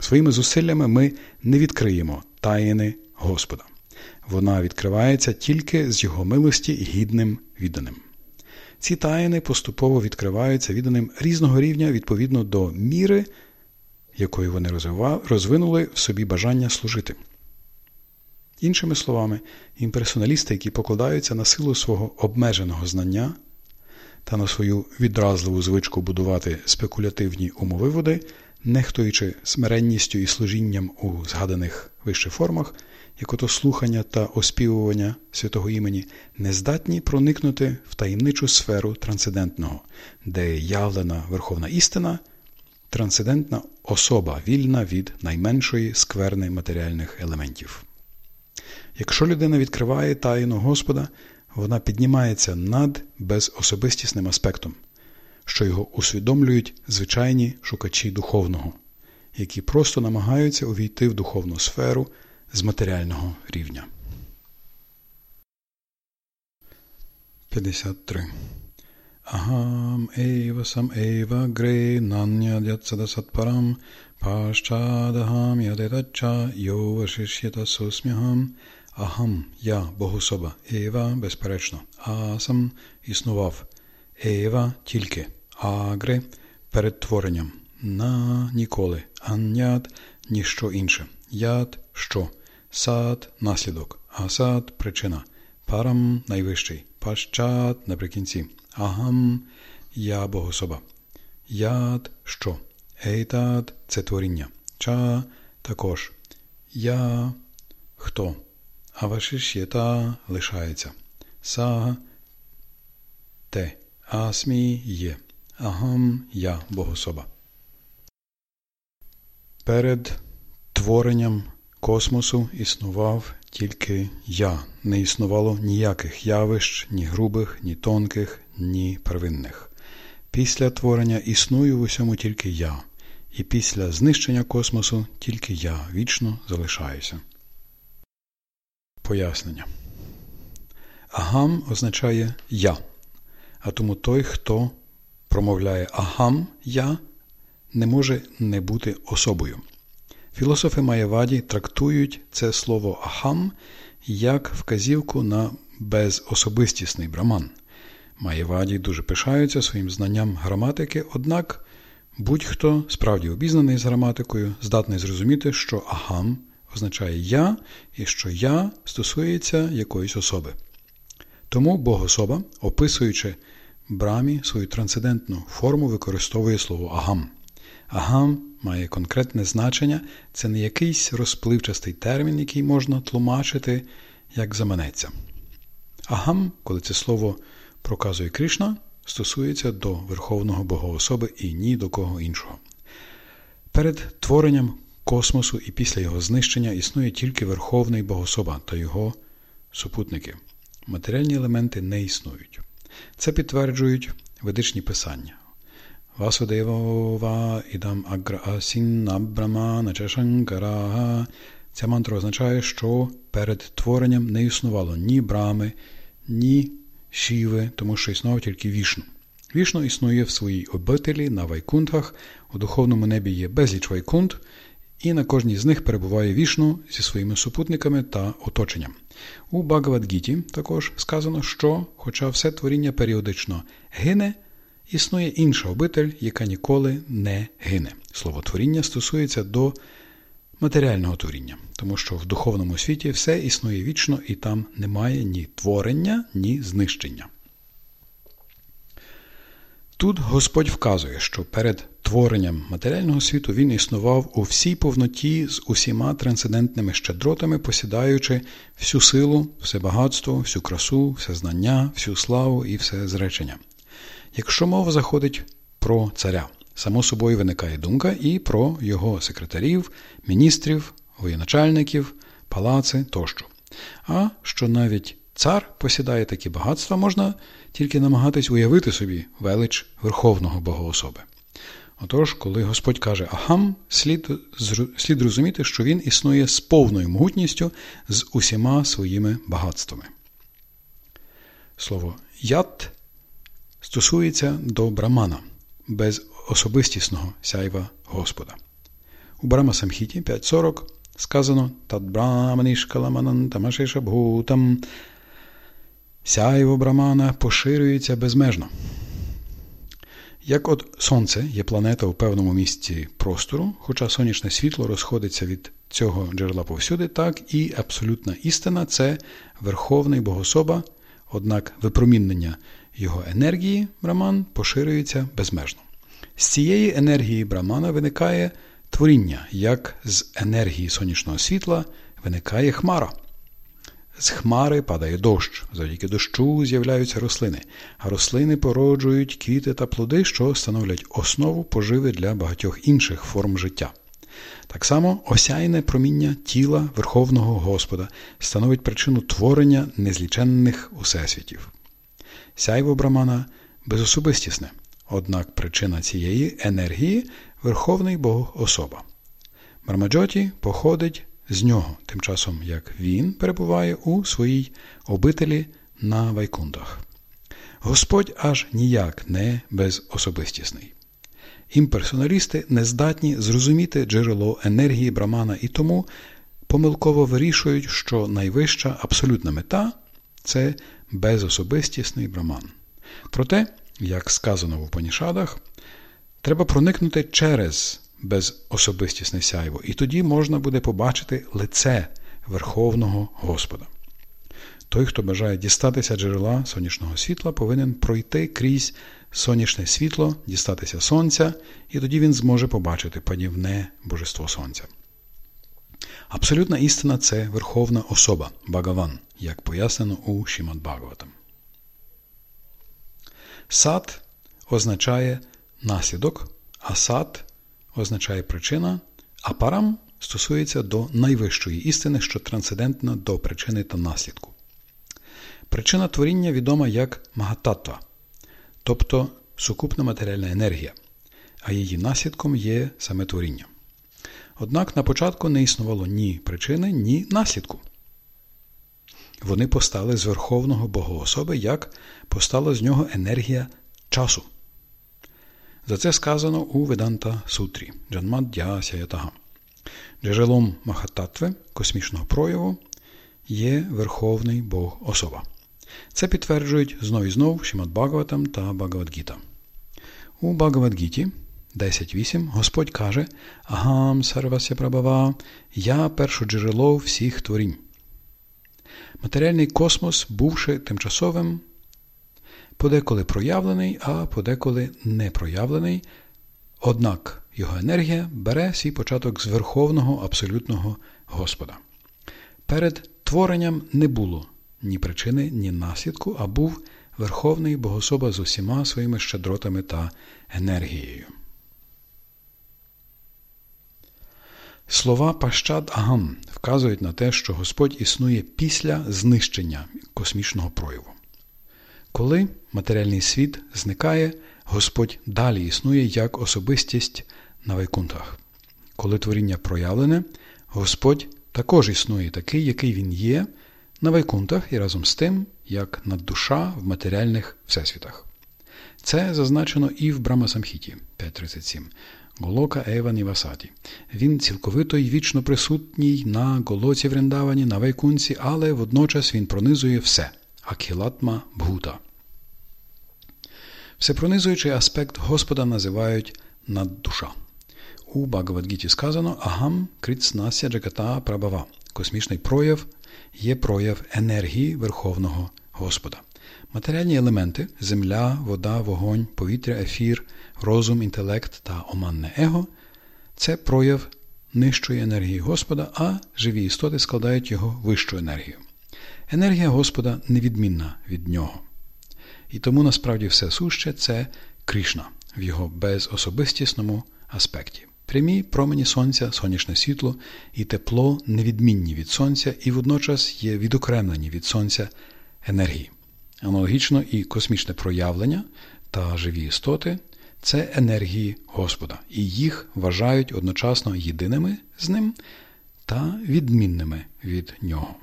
Speaker 2: Своїми зусиллями ми не відкриємо таїни Господа. Вона відкривається тільки з його милості гідним відданим. Ці таїни поступово відкриваються відданим різного рівня відповідно до міри, якою вони розвинули в собі бажання служити. Іншими словами, імперсоналісти, які покладаються на силу свого обмеженого знання та на свою відразливу звичку будувати спекулятивні умовиводи, нехтуючи смиренністю і служінням у згаданих вище формах, як ото слухання та оспівування святого імені, не здатні проникнути в таємничу сферу трансцендентного, де явлена верховна істина, трансцендентна особа, вільна від найменшої скверни матеріальних елементів. Якщо людина відкриває таїну Господа, вона піднімається над безособистісним аспектом, що його усвідомлюють звичайні шукачі духовного, які просто намагаються увійти в духовну сферу з матеріального рівня. 53. Агам ейва сам ейва гре нанядятсада сатпарам пашчадагам ядетача йовашиш'ята сосмягам Агам я Богособа, Ева безперечно, Асам існував, Ева тільки, Агре перед творенням, на ніколи, Аннят ніщо інше, яд що, сад наслідок, асад причина, парам найвищий, пащат наприкінці, агам я Богособа, яд що, ейтат це творіння, ча також, я хто. Авашиш'єта лишається. Са те асмі є. Агам я Богособа. Перед творенням космосу існував тільки я. Не існувало ніяких явищ, ні грубих, ні тонких, ні первинних. Після творення існую в усьому тільки я, і після знищення космосу тільки я вічно залишаюся. Пояснення. Агам означає я. А тому той, хто промовляє агам я, не може не бути особою. Філософи Маєваді трактують це слово ахам як вказівку на безособистісний браман. Маєваді дуже пишаються своїм знанням граматики, однак будь-хто справді обізнаний з граматикою, здатний зрозуміти, що агам означає я і що я стосується якоїсь особи. Тому Богособа, описуючи брамі свою трансцендентну форму, використовує слово агам. Агам має конкретне значення, це не якийсь розпливчастий термін, який можна тлумачити, як заманеться. Агам, коли це слово проказує Кришна, стосується до Верховного Богоособи і ні до кого іншого. Перед творенням космосу і після його знищення існує тільки Верховний Богособа та його супутники. Матеріальні елементи не існують. Це підтверджують ведичні писання. Васудевова ідам агра асін Ця мантра означає, що перед творенням не існувало ні брами, ні шіви, тому що існував тільки вішну. Вішну існує в своїй обителі на вайкунтах, у духовному небі є безліч вайкунт, і на кожній з них перебуває вішну зі своїми супутниками та оточенням. У Багавадгіті також сказано, що, хоча все творіння періодично гине, існує інша обитель, яка ніколи не гине. Слово творіння стосується до матеріального творіння, тому що в духовному світі все існує вічно і там немає ні творення, ні знищення. Тут Господь вказує, що перед творенням матеріального світу він існував у всій повноті з усіма трансцендентними щедротами, посідаючи всю силу, все багатство, всю красу, все знання, всю славу і все зречення. Якщо мова заходить про царя, само собою виникає думка і про його секретарів, міністрів, воєначальників, палаци тощо. А що навіть цар посідає такі багатства, можна тільки намагатись уявити собі велич Верховного Богоособи. Отож, коли Господь каже Ахам, слід слід розуміти, що він існує з повною могутністю з усіма своїми багатствами. Слово ят стосується до брамана без особистісного сяйва Господа. У Брама Самхіті 5.40 сказано Тадбраманішкаламанантамашишабгутам Сяйво брамана поширюється безмежно. Як от Сонце є планета у певному місці простору, хоча сонячне світло розходиться від цього джерела повсюди, так і абсолютна істина це Верховний Богособа, однак випромінення його енергії Браман поширюється безмежно. З цієї енергії Брамана виникає творіння, як з енергії сонячного світла виникає хмара. З хмари падає дощ, завдяки дощу з'являються рослини, а рослини породжують квіти та плоди, що становлять основу поживи для багатьох інших форм життя. Так само осяйне проміння тіла Верховного Господа становить причину творення незліченних усесвітів. Сяйво Брамана безособистісне, однак причина цієї енергії Верховний Бог особа. Брамаджоті походить з нього, тим часом як він перебуває у своїй обителі на Вайкундах. Господь аж ніяк не безособистісний. Імперсоналісти не здатні зрозуміти джерело енергії Брамана і тому помилково вирішують, що найвища абсолютна мета це безособистісний Браман. Проте, як сказано в Упанішадах, треба проникнути через безособистісне сяйво, і тоді можна буде побачити лице Верховного Господа. Той, хто бажає дістатися джерела сонячного світла, повинен пройти крізь сонячне світло, дістатися сонця, і тоді він зможе побачити панівне божество сонця. Абсолютна істина це верховна особа Багаван, як пояснено у Шімад Бхагаватам. Сад означає наслідок, а сад означає причина, а парам стосується до найвищої істини, що трансцендентна до причини та наслідку. Причина творіння відома як магататва, тобто сукупна матеріальна енергія, а її наслідком є саме творіння. Однак на початку не існувало ні причини, ні наслідку. Вони постали з Верховного Богоособи, як постала з нього енергія часу. За це сказано у Веданта Сутрі Джанмаддя. Джерелом Махататви, космічного прояву, є Верховний Бог особа. Це підтверджують знов і знов Шимат Бхагаватам та Бхагавадгіта. У Бхагавадгіті 10.8 Господь каже Агам сарвася прабава, я перше джерело всіх творінь. Матеріальний космос, бувши тимчасовим, подеколи проявлений, а подеколи не проявлений, однак його енергія бере свій початок з Верховного Абсолютного Господа. Перед творенням не було ні причини, ні наслідку, а був Верховний Богособа з усіма своїми щедротами та енергією. Слова Пащад Агам вказують на те, що Господь існує після знищення космічного прояву. Коли матеріальний світ зникає, Господь далі існує як особистість на вайкунтах. Коли творіння проявлене, Господь також існує такий, який він є на вайкунтах і разом з тим, як наддуша в матеріальних всесвітах. Це зазначено і в Брамасамхіті 5.37. Голока Ева Нівасаті. Він цілковито й вічно присутній на голоці Вріндавані, на Вайкунці, але водночас він пронизує все Акілатма Бхута. Всепронизуючий аспект Господа називають наддуша. У Багавадгіті сказано Агам крицнася джаката прабава. Космічний прояв є прояв енергії Верховного Господа. Матеріальні елементи земля, вода, вогонь, повітря, ефір, розум, інтелект та оманне его це прояв нижчої енергії Господа, а живі істоти складають його вищу енергію. Енергія Господа невідмінна від нього. І тому насправді все суще це Кришна в його безособистісному аспекті. Прямі промені сонця, сонячне світло і тепло невідмінні від сонця і водночас є відокремлені від сонця енергії. Аналогічно і космічне проявлення та живі істоти це енергії Господа, і їх вважають одночасно єдиними з ним та відмінними від нього.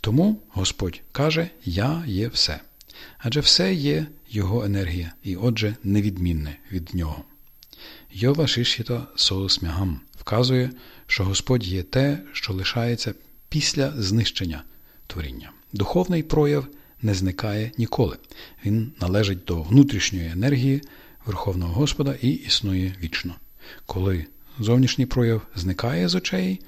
Speaker 2: Тому Господь каже: Я є все. Адже все є Його енергія, і отже, невідмінне від нього. Йова Шишіта Соусмягам вказує, що Господь є те, що лишається після знищення творіння. Духовний прояв не зникає ніколи. Він належить до внутрішньої енергії Верховного Господа і існує вічно. Коли зовнішній прояв зникає з очей,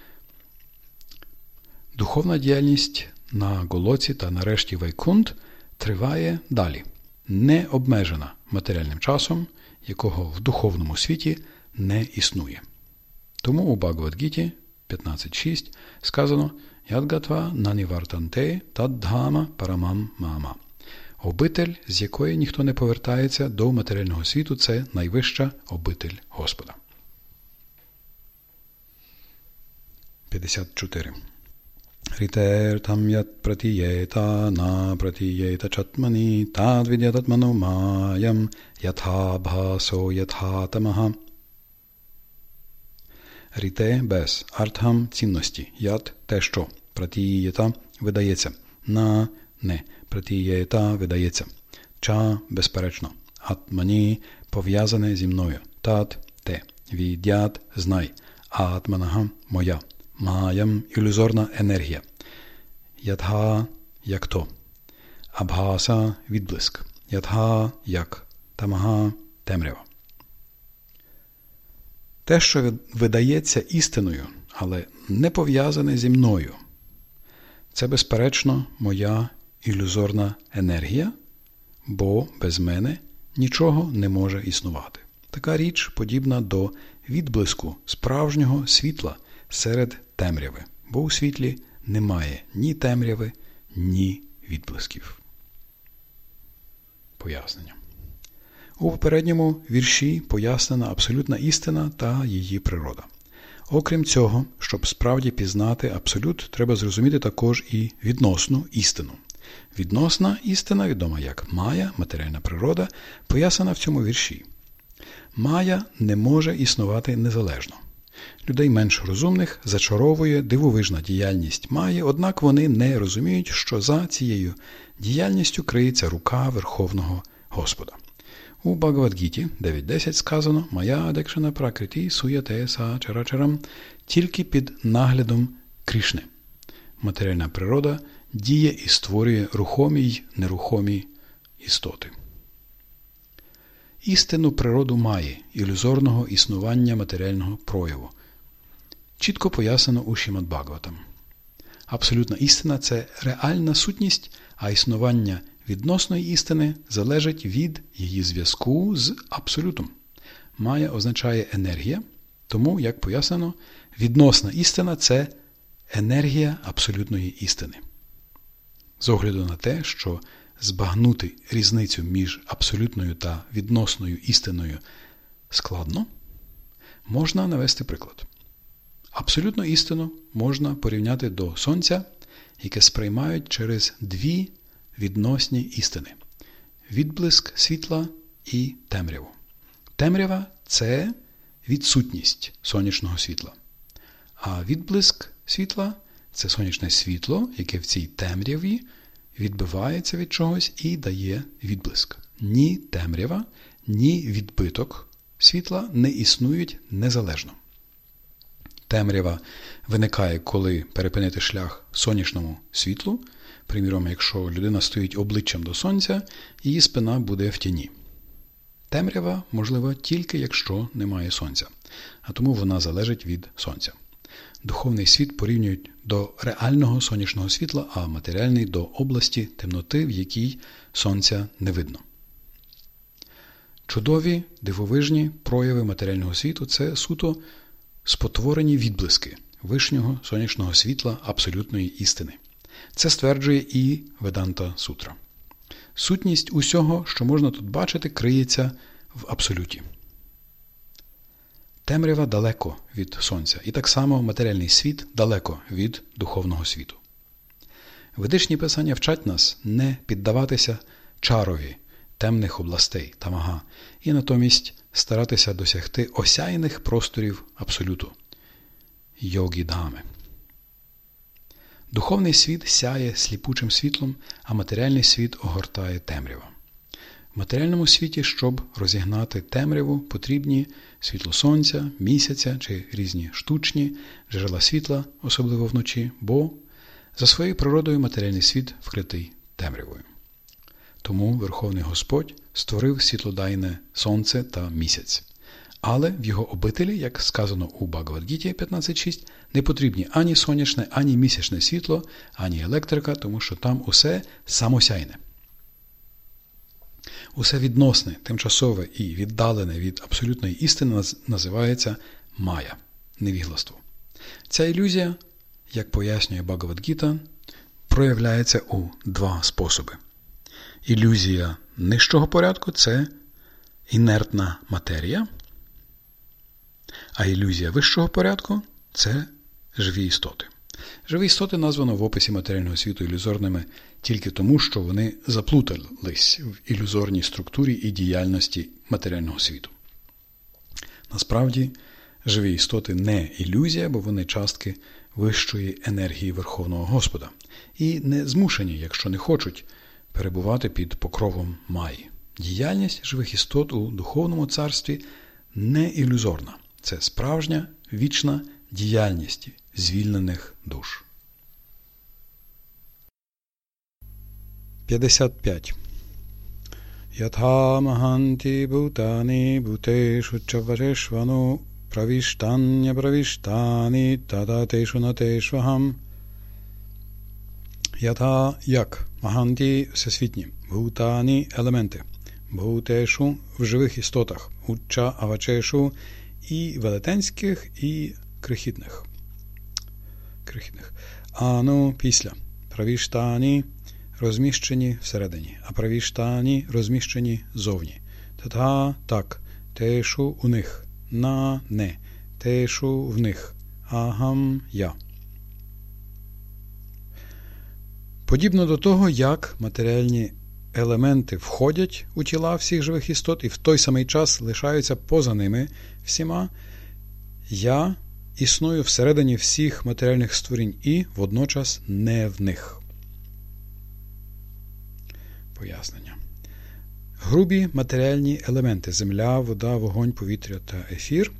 Speaker 2: духовна діяльність на Голоці та нарешті Вайкунт триває далі, не обмежена матеріальним часом, якого в духовному світі не існує. Тому у Багавадгіті 15.6 сказано Ядгатва нанівартанте таддхама парамам мама. Обитель, з якої ніхто не повертається до матеріального світу, це найвища обитель Господа. 54. Ритертам ят пратієта на пратієта чатмані тад відятатмано маям ятха бхасо ятха тамаха. Ріте без артхам цінності. Ят те, що пратієта видається. На не пратієта видається. Ча безперечно. Атмані пов'язане зі мною. Тат те. Відят знай. Атманага моя. Маям ілюзорна енергія. Ядха як то. Абхаса відблиск. Ядха як. Тамага темрява. Те, що видається істиною, але не пов'язане зі мною. Це, безперечно, моя ілюзорна енергія, бо без мене нічого не може існувати. Така річ подібна до відблиску справжнього світла серед темряви, бо у світлі немає ні темряви, ні відблисків. Пояснення. У попередньому вірші пояснена абсолютна істина та її природа. Окрім цього, щоб справді пізнати абсолют, треба зрозуміти також і відносну істину. Відносна істина, відома як Майя, матеріальна природа, пояснена в цьому вірші. Майя не може існувати незалежно. Людей менш розумних зачаровує дивовижна діяльність Майї, однак вони не розуміють, що за цією діяльністю криється рука Верховного Господа. У Багавадгіті 9.10 сказано Моя декшана пракриті суєтеса чарачарам тільки під наглядом Крішни. Матеріальна природа діє і створює рухомі й нерухомі істоти. Істинну природу має ілюзорного існування матеріального прояву. Чітко пояснено у Шімад Бхагаватам. Абсолютна істина це реальна сутність, а існування відносної істини залежить від її зв'язку з абсолютом. Майя означає енергія, тому, як пояснено, відносна істина це енергія абсолютної істини. З огляду на те, що збагнути різницю між абсолютною та відносною істиною складно, можна навести приклад. Абсолютну істину можна порівняти до Сонця, яке сприймають через дві відносні істини відблиск світла і темряву. Темрява це відсутність сонячного світла, а відблиск світла це сонячне світло, яке в цій темряві відбивається від чогось і дає відблиск. Ні темрява, ні відбиток світла не існують незалежно. Темрява виникає, коли перепинити шлях сонячному світлу. Приміром, якщо людина стоїть обличчям до сонця, її спина буде в тіні. Темрява можлива тільки якщо немає сонця, а тому вона залежить від сонця. Духовний світ порівнюють до реального сонячного світла, а матеріальний до області темноти, в якій сонця не видно. Чудові дивовижні прояви матеріального світу це суто спотворені відблиски вишнього сонячного світла абсолютної істини. Це стверджує і Веданта Сутра. Сутність усього, що можна тут бачити, криється в абсолюті. Темрява далеко від сонця, і так само матеріальний світ далеко від духовного світу. Ведичні писання вчать нас не піддаватися чарові темних областей тамага, і натомість старатися досягти осяйних просторів абсолюту йогі дхами. Духовний світ сяє сліпучим світлом, а матеріальний світ огортає темрява. В матеріальному світі, щоб розігнати темряву, потрібні світло сонця, місяця чи різні штучні джерела світла, особливо вночі, бо за своєю природою матеріальний світ вкритий темрявою. Тому Верховний Господь створив світлодайне сонце та місяць. Але в його обителі, як сказано у Багавадгіті 15.6, не потрібні ані сонячне, ані місячне світло, ані електрика, тому що там усе самосяйне. Усе відносне, тимчасове і віддалене від абсолютної істини називається Майя невігластво. Ця ілюзія, як пояснює Багавадгіта, проявляється у два способи. Ілюзія нижчого порядку це інертна матерія, а ілюзія вищого порядку це живі істоти. Живі істоти названо в описі матеріального світу ілюзорними тільки тому, що вони заплутались в ілюзорній структурі і діяльності матеріального світу. Насправді, живі істоти не ілюзія, бо вони частки вищої енергії Верховного Господа, і не змушені, якщо не хочуть, перебувати під покровом Маї. Діяльність живих істот у духовному царстві не ілюзорна. Це справжня вічна діяльність звільнених душ. 55. Ятха Маганті Бутані Бутешу Чаварешвану Правіштання Правіштані Тадатешу Натешвахам Ятха як Маганті всесвітні Бутані елементи Бутешу в живих істотах Учча Авачешу і велетенських, і крихітних. крихітних. А ну, після. Правіштані розміщені всередині, а правіштані розміщені зовні. Та так, тешу у них, на не, тешу в них, агам я. Подібно до того, як матеріальні елементи входять у тіла всіх живих істот і в той самий час лишаються поза ними всіма, я існую всередині всіх матеріальних створінь і водночас не в них. Пояснення. Грубі матеріальні елементи земля, вода, вогонь, повітря та ефір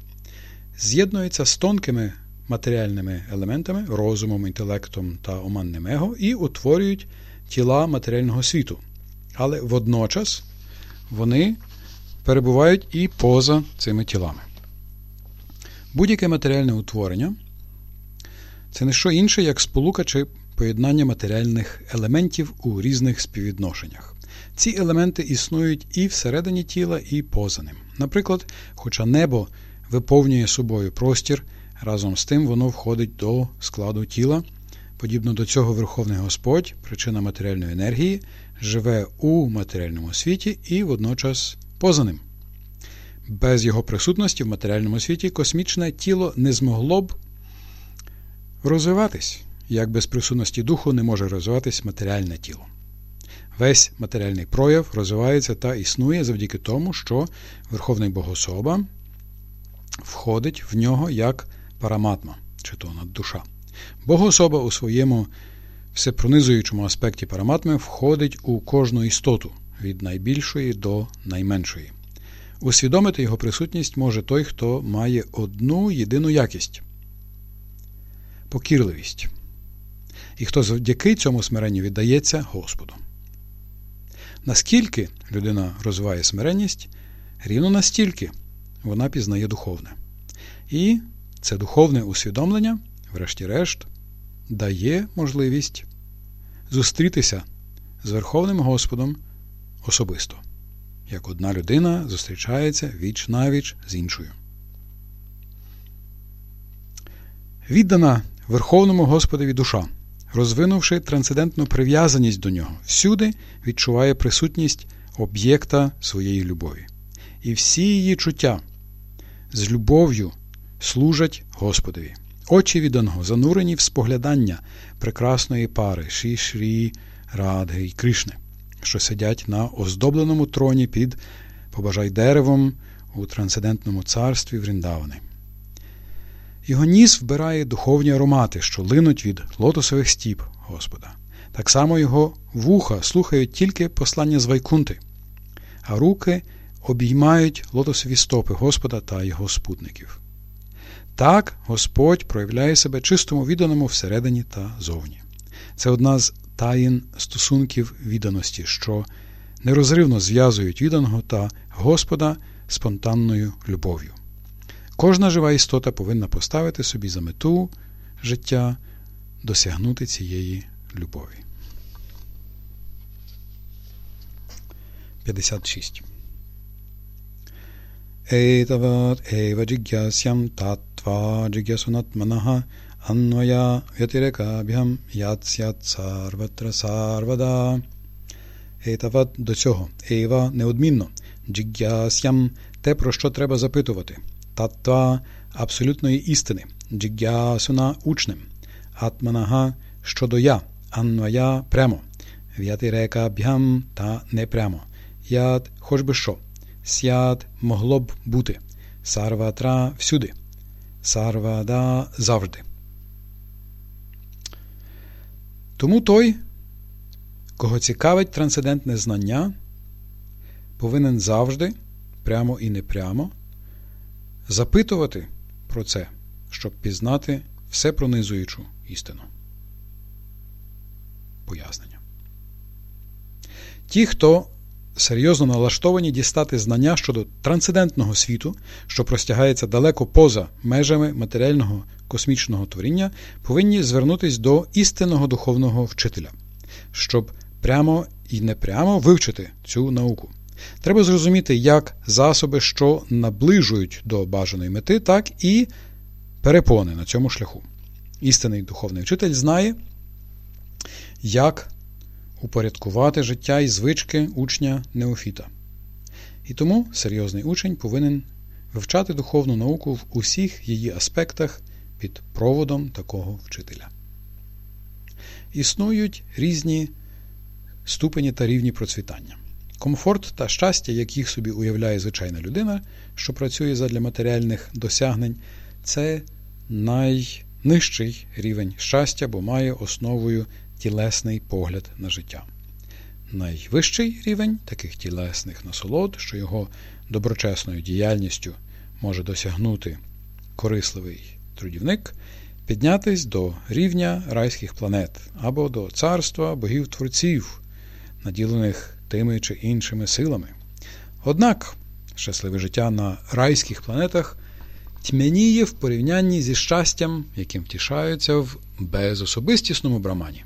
Speaker 2: з'єднуються з тонкими матеріальними елементами, розумом, інтелектом та оманним его і утворюють тіла матеріального світу. Але водночас вони перебувають і поза цими тілами. Будь-яке матеріальне утворення це не що інше, як сполука чи поєднання матеріальних елементів у різних співвідношеннях. Ці елементи існують і всередині тіла, і поза ним. Наприклад, хоча небо виповнює собою простір, разом з тим воно входить до складу тіла. Подібно до цього Верховний Господь, причина матеріальної енергії, живе у матеріальному світі і водночас поза ним. Без його присутності в матеріальному світі космічне тіло не змогло б розвиватись, як без присутності духу не може розвиватись матеріальне тіло. Весь матеріальний прояв розвивається та існує завдяки тому, що Верховний Богособа входить в нього як параматма, чи то наддуша. Богоособа у своєму всепронизуючому аспекті параматми входить у кожну істоту від найбільшої до найменшої. Усвідомити його присутність може той, хто має одну єдину якість покірливість. І хто завдяки цьому смиренню віддається Господу. Наскільки людина розвиває смиренність, рівно настільки вона пізнає духовне. І це духовне усвідомлення, врешті-решт, дає можливість зустрітися з Верховним Господом особисто, як одна людина зустрічається віч навіч з іншою. Віддана Верховному Господові душа, розвинувши трансцендентну прив'язаність до нього, всюди відчуває присутність об'єкта своєї любові. І всі її чуття з любов'ю служать Господові. Очі відданого занурені в споглядання прекрасної пари Ші Шрі, Радги і Кришни, що сидять на оздобленому троні під побажай деревом у трансцендентному царстві Вріндавани. Його ніс вбирає духовні аромати, що линуть від лотосових стіп Господа. Так само його вуха слухають тільки послання з Вайкунти, а руки обіймають лотосові стопи Господа та його спутників. Так Господь проявляє себе чистому відданому всередині та зовні. Це одна з таїн стосунків відданості, що нерозривно зв'язують відданого та Господа спонтанною любов'ю. Кожна жива істота повинна поставити собі за мету життя досягнути цієї любові. 56. Етават ева джигясям татва джигясунатманаха анвая вятирекабхям яцят сарватра сарвада. До цього. Ейва неодмінно. Джигясям те, про що треба запитувати татва абсолютної істини, джигясуна учнем, атманага щодо я, анвая прямо, в'ятирека б'ям та не прямо, яд хоч би що, сяд могло б бути, сарватра всюди, сарвада завжди. Тому той, кого цікавить трансцендентне знання, повинен завжди, прямо і непрямо, запитувати про це, щоб пізнати все пронизуючу істину. Пояснення. Ті, хто серйозно налаштовані дістати знання щодо трансцендентного світу, що простягається далеко поза межами матеріального космічного творіння, повинні звернутися до істинного духовного вчителя, щоб прямо і непрямо вивчити цю науку. Треба зрозуміти як засоби, що наближують до бажаної мети, так і перепони на цьому шляху. Істинний духовний вчитель знає, як упорядкувати життя і звички учня Неофіта. І тому серйозний учень повинен вивчати духовну науку в усіх її аспектах під проводом такого вчителя. Існують різні ступені та рівні процвітання. Комфорт та щастя, яких собі уявляє звичайна людина, що працює задля матеріальних досягнень, це найнижчий рівень щастя, бо має основою тілесний погляд на життя. Найвищий рівень таких тілесних насолод, що його доброчесною діяльністю може досягнути корисливий трудівник, піднятись до рівня райських планет або до царства богів-творців, наділених тими чи іншими силами. Однак щасливе життя на райських планетах тьмяніє в порівнянні зі щастям, яким втішаються в безособистісному брамані.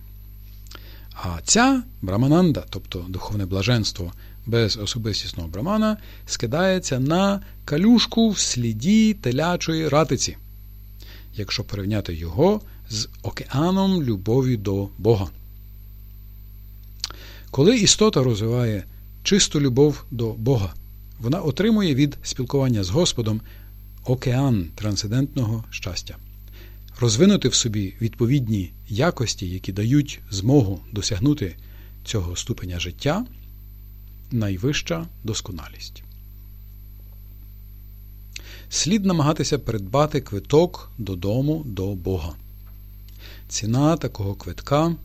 Speaker 2: А ця брамананда, тобто духовне блаженство без особистісного брамана, скидається на калюшку в сліді телячої ратиці, якщо порівняти його з океаном любові до Бога. Коли істота розвиває чисту любов до Бога, вона отримує від спілкування з Господом океан трансцендентного щастя, розвинути в собі відповідні якості, які дають змогу досягнути цього ступеня життя, найвища досконалість. Слід намагатися придбати квиток додому до Бога. Ціна такого квитка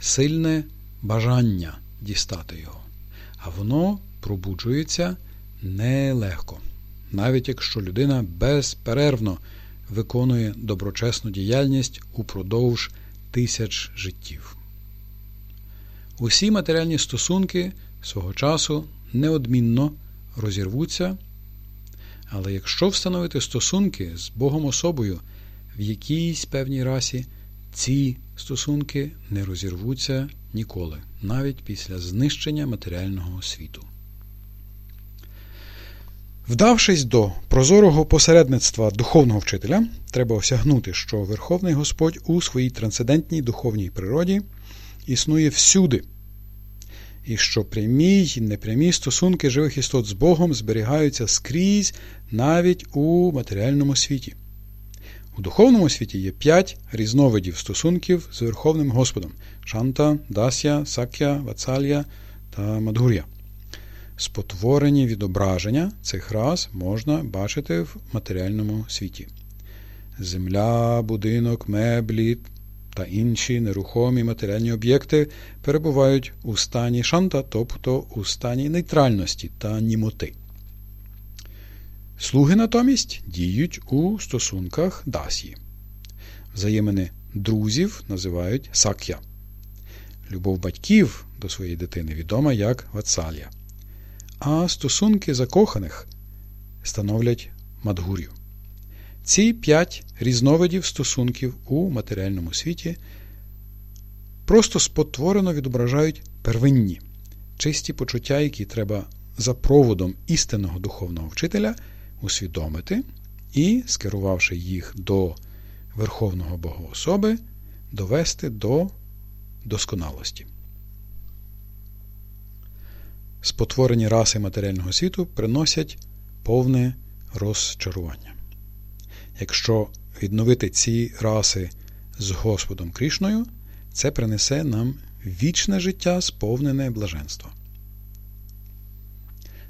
Speaker 2: сильне бажання дістати його, а воно пробуджується нелегко, навіть якщо людина безперервно виконує доброчесну діяльність упродовж тисяч життів. Усі матеріальні стосунки свого часу неодмінно розірвуться, але якщо встановити стосунки з Богом особою в якійсь певній расі, ці стосунки не розірвуться ніколи, навіть після знищення матеріального світу. Вдавшись до прозорого посередництва духовного вчителя, треба осягнути, що Верховний Господь у своїй трансцендентній духовній природі існує всюди, і що прямі й непрямі стосунки живих істот з Богом зберігаються скрізь навіть у матеріальному світі. У духовному світі є п'ять різновидів стосунків з Верховним Господом Шанта, Дасya, Сакя, Вацалія та Мадгур'я. Спотворені відображення цих рас можна бачити в матеріальному світі. Земля, будинок, меблі та інші нерухомі матеріальні об'єкти перебувають у стані шанта, тобто у стані нейтральності та німоти. Слуги натомість діють у стосунках дасі. Взаємини друзів називають сак'я. Любов батьків до своєї дитини відома як вацалія. А стосунки закоханих становлять мадгур'ю. Ці п'ять різновидів стосунків у матеріальному світі просто спотворено відображають первинні, чисті почуття, які треба за проводом істинного духовного вчителя усвідомити і, скерувавши їх до Верховного Богоособи, довести до досконалості. Спотворені раси матеріального світу приносять повне розчарування. Якщо відновити ці раси з Господом Крішною, це принесе нам вічне життя, сповнене блаженства.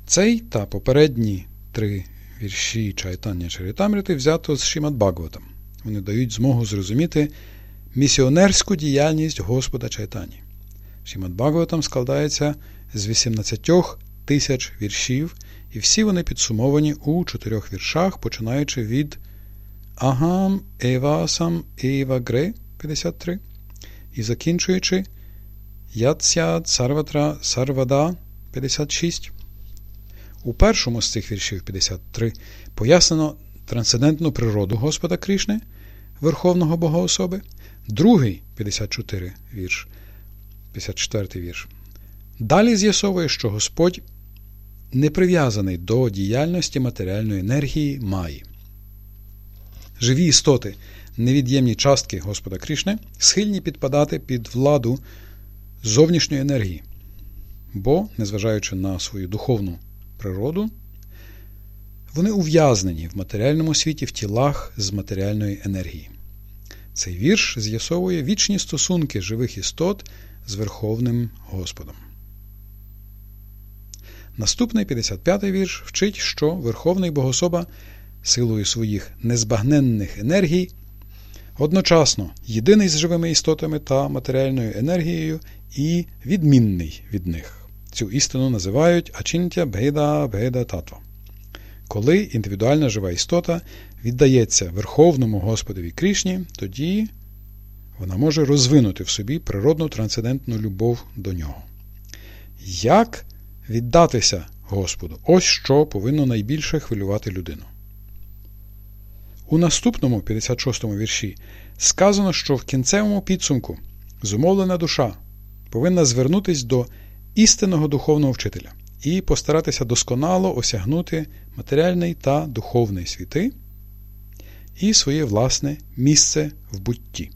Speaker 2: Цей та попередні три вірші Чайтання Чарітамрити взято з Шимат Бхагаватам. Вони дають змогу зрозуміти місіонерську діяльність Господа Чайтані. Шимат Бхагаватам складається з 18 тисяч віршів, і всі вони підсумовані у чотирьох віршах, починаючи від Агам Евасам Евагре 53 і закінчуючи Яцяд Сарватра Сарвада 56. У першому з цих віршів 53 пояснено трансцендентну природу Господа Кришни, Верховного Богоособи. Другий 54 вірш, 54 вірш. Далі з'ясовує, що Господь не прив'язаний до діяльності матеріальної енергії Маї. Живі істоти, невід'ємні частки Господа Кришни, схильні підпадати під владу зовнішньої енергії, бо, незважаючи на свою духовну природу, вони ув'язнені в матеріальному світі в тілах з матеріальної енергії. Цей вірш з'ясовує вічні стосунки живих істот з Верховним Господом. Наступний 55-й вірш вчить, що Верховний Богособа силою своїх незбагненних енергій одночасно єдиний з живими істотами та матеріальною енергією і відмінний від них. Цю істину називають Ачінтя Беда Беда Татва. Коли індивідуальна жива істота віддається Верховному Господові Крішні, тоді вона може розвинути в собі природну трансцендентну любов до нього. Як віддатися Господу? Ось що повинно найбільше хвилювати людину. У наступному 56-му вірші сказано, що в кінцевому підсумку зумовлена душа повинна звернутися до істинного духовного вчителя і постаратися досконало осягнути матеріальний та духовний світи і своє власне місце в бутті.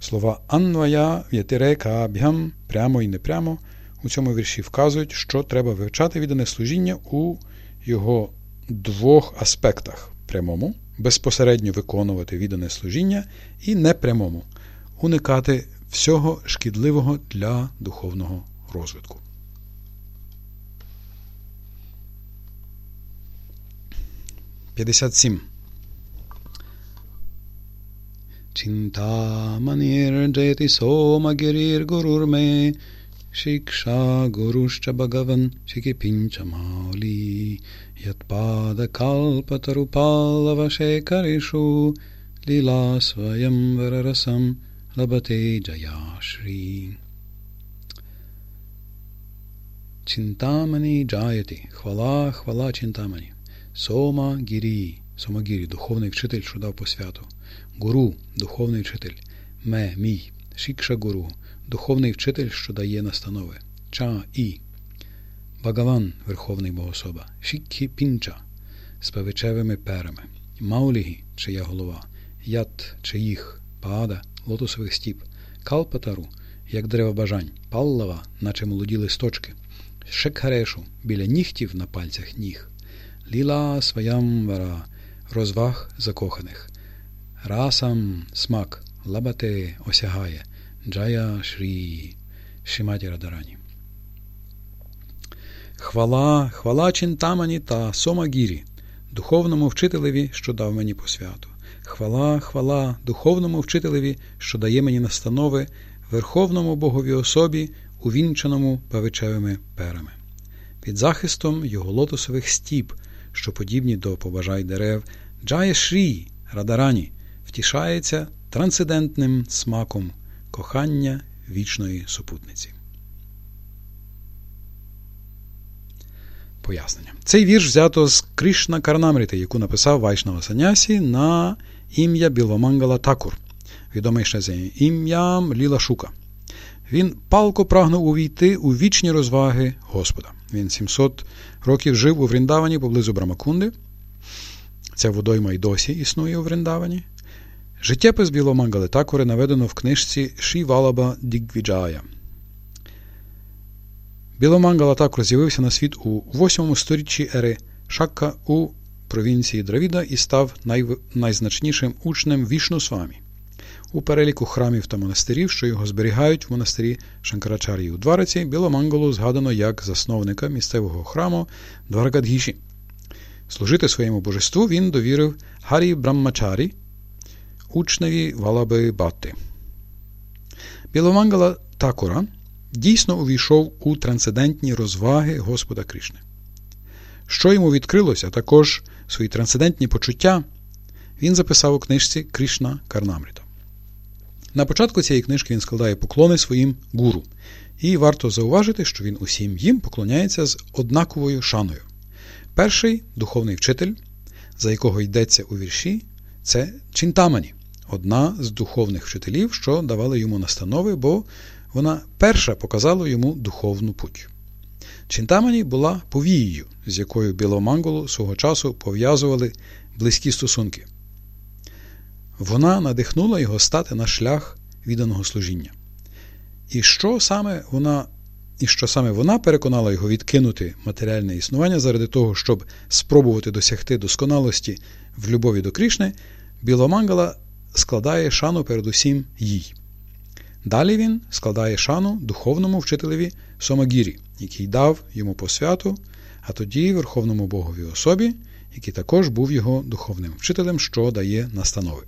Speaker 2: Слова Анвая В'ятирека Аб'ям прямо і непрямо у цьому вірші вказують, що треба вивчати віддане служіння у його двох аспектах прямому, безпосередньо виконувати віддане служіння, і непрямому уникати всього шкідливого для духовного розвитку. П'ятдесят сім. Чинтаманір джети сома гірір гурурме Шикша Гуруща Бхагаван Шикипінча Маулі Ятпада Калпатарупалава Шекаришу Ліла Своям Варарасам Лабате Джаяшрі Чинтамані джаяти, хвала, хвала Чинтамані. Сома Гірі, Сома Гірі, духовний вчитель, що дав посвяту. Гуру, духовний вчитель. Ме, мій, Шікша Гуру, духовний вчитель, що дає настанови. Ча і. Багаван, Верховний Богособа. Шікхі Пінча з павичевими перами. Маулігі, чия голова. Ят, чиїх, Паада, лотосових стіп. Калпатару, як дерева бажань. Паллава, наче молоді листочки. Шекхарешу біля нігтів на пальцях ніг, ліла сваямвара, розваг закоханих, расам смак, лабате осягає, джая шрі, Шиматі Радарані. Хвала, хвала Чинтамані та Сомагірі, духовному вчителеві, що дав мені посвяту. Хвала, хвала духовному вчителеві, що дає мені настанови, Верховному Богові особі, увінчаному павичевими перами. Під захистом його лотосових стіп, що подібні до побажай дерев, Джая Шрі Радарані втішається трансцендентним смаком кохання вічної супутниці. Пояснення. Цей вірш взято з Кришна Карнамріти, яку написав Вайшнава Санясі на ім'я Білвамангала Такур, відомий ще за ім'ям Ліла Шука. Він палко прагнув увійти у вічні розваги Господа. Він 700 років жив у Вріндавані поблизу Брамакунди. Ця водойма й досі існує у Вріндавані. Життєпис Біломангали Такури наведено в книжці Шівалаба Дігвіджая. Біломангала Такур з'явився на світ у 8 сторіччі ери Шакка у провінції Дравіда і став най... найзначнішим учнем Вішну Свамі у переліку храмів та монастирів, що його зберігають в монастирі Шанкарачарії у Двараці, Біломанголу згадано як засновника місцевого храму Дваргадгіші. Служити своєму божеству він довірив Гарі Браммачарі, учневі Валаби Батти. Біломангала Такура дійсно увійшов у трансцендентні розваги Господа Кришни. Що йому відкрилося, також свої трансцендентні почуття, він записав у книжці Кришна Карнамріта. На початку цієї книжки він складає поклони своїм гуру, і варто зауважити, що він усім їм поклоняється з однаковою шаною. Перший духовний вчитель, за якого йдеться у вірші, це Чінтамані, одна з духовних вчителів, що давали йому настанови, бо вона перша показала йому духовну путь. Чінтамані була повією, з якою Біломанголу свого часу пов'язували близькі стосунки вона надихнула його стати на шлях відданого служіння. І що саме вона і що саме вона переконала його відкинути матеріальне існування заради того, щоб спробувати досягти досконалості в любові до Крішни, Біломангала складає шану передусім їй. Далі він складає шану духовному вчителеві Сомагірі, який дав йому посвяту, а тоді Верховному Богові особі, який також був його духовним вчителем, що дає настанови.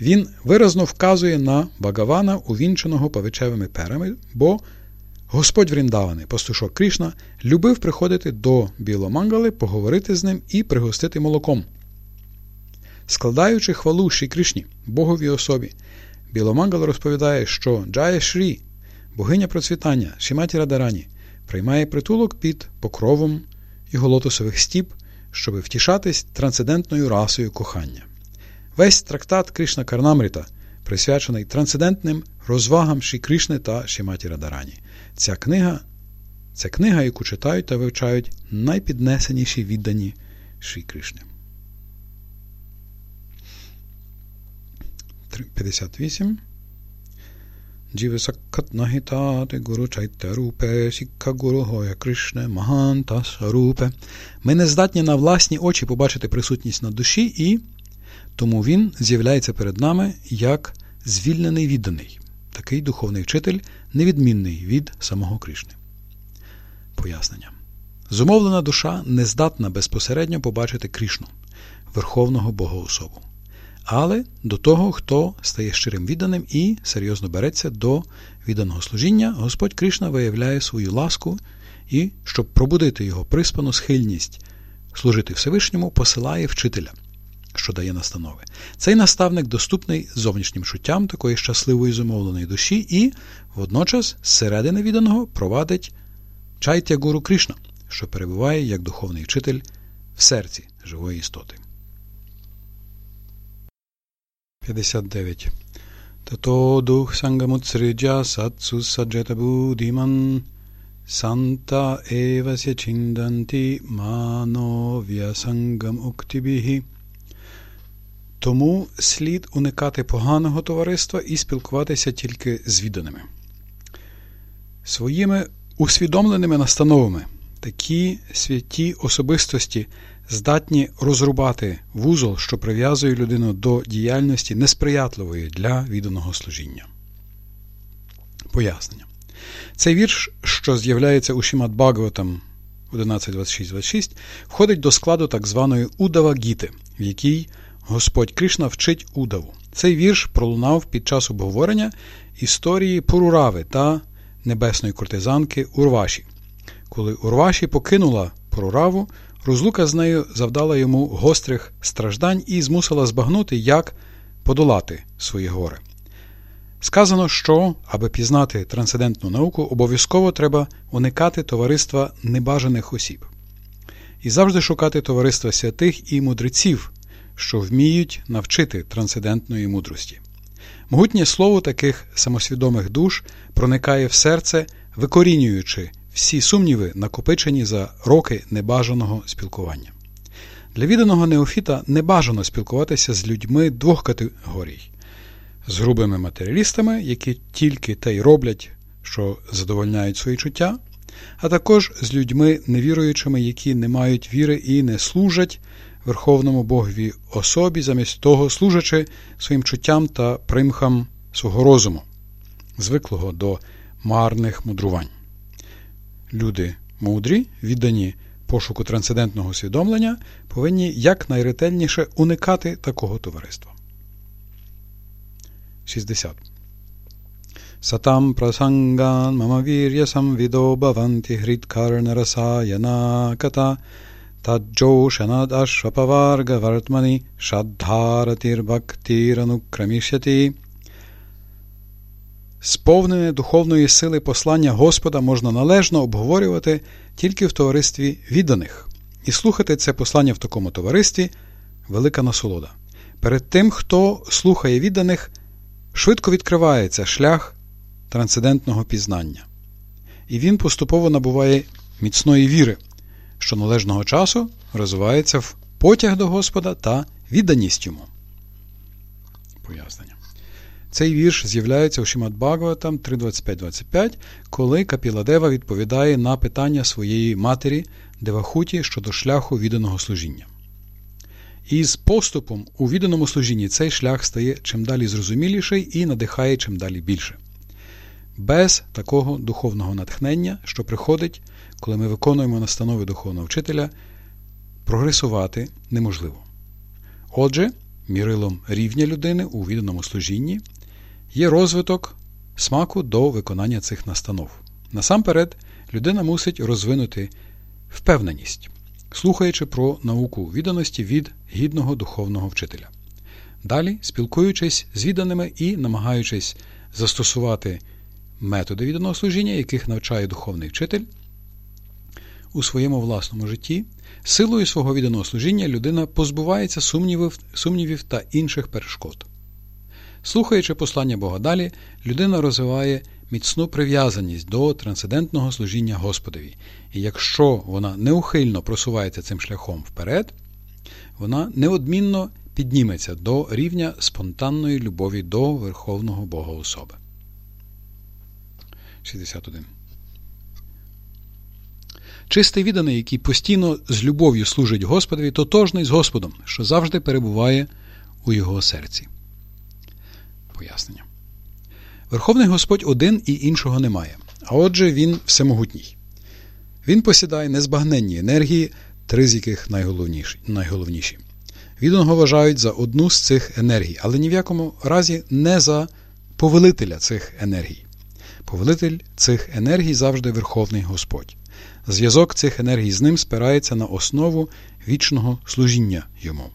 Speaker 2: Він виразно вказує на Багавана, увінченого павичевими перами, бо Господь Вріндаваний, пастушок Крішна, любив приходити до Біломангали, поговорити з ним і пригостити молоком. Складаючи хвалу Ші Кришні, Боговій особі, Біломангала розповідає, що Джая Шрі, богиня процвітання Шіматі Радарані, приймає притулок під покровом його лотосових стіп, щоби втішатись трансцендентною расою кохання. Весь трактат Кришна Карнамріта присвячений трансцендентним розвагам Ші Кришни та Шіматі Радарані. Ця книга це книга, яку читають та вивчають найпіднесеніші віддані Ші Кришни. 58. Джіви Гуру Чайтарупе, Сікка Гуру Гоя Кришне, Маганта Сарупе. Ми не здатні на власні очі побачити присутність на душі і тому він з'являється перед нами як звільнений відданий, такий духовний вчитель, невідмінний від самого Кришни. Пояснення. Зумовлена душа не здатна безпосередньо побачити Кришну, Верховного Богоособу. але до того, хто стає щирим відданим і серйозно береться до відданого служіння, Господь Кришна виявляє свою ласку і, щоб пробудити його приспану схильність служити Всевишньому, посилає вчителя, що дає настанови. Цей наставник доступний зовнішнім чуттям такої щасливої зумовленої душі, і водночас зсередини відданого провадить чайтя гуру Кришна, що перебуває як духовний вчитель в серці живої істоти. 59. Тато дух сангамуцриджа сатсу саджета будіман санта евася чинданти манов'я сангам уктибігі. Тому слід уникати поганого товариства і спілкуватися тільки з відданими. Своїми усвідомленими настановами такі святі особистості здатні розрубати вузол, що прив'язує людину до діяльності несприятливої для відданого служіння. Пояснення. Цей вірш, що з'являється у Шімат Бхагаватам 11.26.26, входить до складу так званої Удава Гіти, в якій Господь Кришна вчить удаву. Цей вірш пролунав під час обговорення історії Пурурави та небесної кортизанки Урваші. Коли Урваші покинула Пурураву, Розлука з нею завдала йому гострих страждань і змусила збагнути, як подолати свої гори. Сказано, що, аби пізнати трансцендентну науку, обов'язково треба уникати товариства небажаних осіб і завжди шукати товариства святих і мудреців, що вміють навчити трансцендентної мудрості. Могутнє слово таких самосвідомих душ проникає в серце, викорінюючи всі сумніви накопичені за роки небажаного спілкування. Для відданого неофіта не бажано спілкуватися з людьми двох категорій з грубими матеріалістами, які тільки те й роблять, що задовольняють свої чуття, а також з людьми невіруючими, які не мають віри і не служать Верховному Богові особі, замість того служачи своїм чуттям та примхам свого розуму, звиклого до марних мудрувань. Люди мудрі, віддані пошуку трансцендентного усвідомлення, повинні якнайретельніше уникати такого товариства. 60. Сатам прасанган мама вір'я самвідо баванті грідкарнарасаяна ката таджошанад ашвапаварга вартмани шаддхаратір бхактіранукрамішяти Сповнене духовної сили послання Господа можна належно обговорювати тільки в товаристві відданих, і слухати це послання в такому товаристві велика насолода. Перед тим, хто слухає відданих, швидко відкривається шлях трансцендентного пізнання, і він поступово набуває міцної віри, що належного часу розвивається в потяг до Господа та відданість йому. Пояснення. Цей вірш з'являється у Шимат Бхагаватам 3.25.25, коли Капіладева відповідає на питання своєї матері Девахуті щодо шляху відданого служіння. І з поступом у відданому служінні цей шлях стає чим далі зрозуміліший і надихає чим далі більше. Без такого духовного натхнення, що приходить, коли ми виконуємо настанови духовного вчителя, прогресувати неможливо. Отже, мірилом рівня людини у відданому служінні є розвиток смаку до виконання цих настанов. Насамперед, людина мусить розвинути впевненість, слухаючи про науку відданості від гідного духовного вчителя. Далі, спілкуючись з відданими і намагаючись застосувати методи відданого служіння, яких навчає духовний вчитель, у своєму власному житті, силою свого відданого служіння людина позбувається сумнівів, сумнівів та інших перешкод. Слухаючи послання Бога далі, людина розвиває міцну прив'язаність до трансцендентного служіння Господові, і якщо вона неухильно просувається цим шляхом вперед, вона неодмінно підніметься до рівня спонтанної любові до Верховного Бога особи. 61. Чистий відданий, який постійно з любов'ю служить Господові, тотожний з Господом, що завжди перебуває у його серці пояснення. Верховний Господь один і іншого немає, а отже, Він всемогутній. Він посідає незбагненні енергії, три з яких найголовніші. найголовніші. відданого вважають за одну з цих енергій, але ні в якому разі не за повелителя цих енергій. Повелитель цих енергій завжди Верховний Господь. Зв'язок цих енергій з ним спирається на основу вічного служіння йому.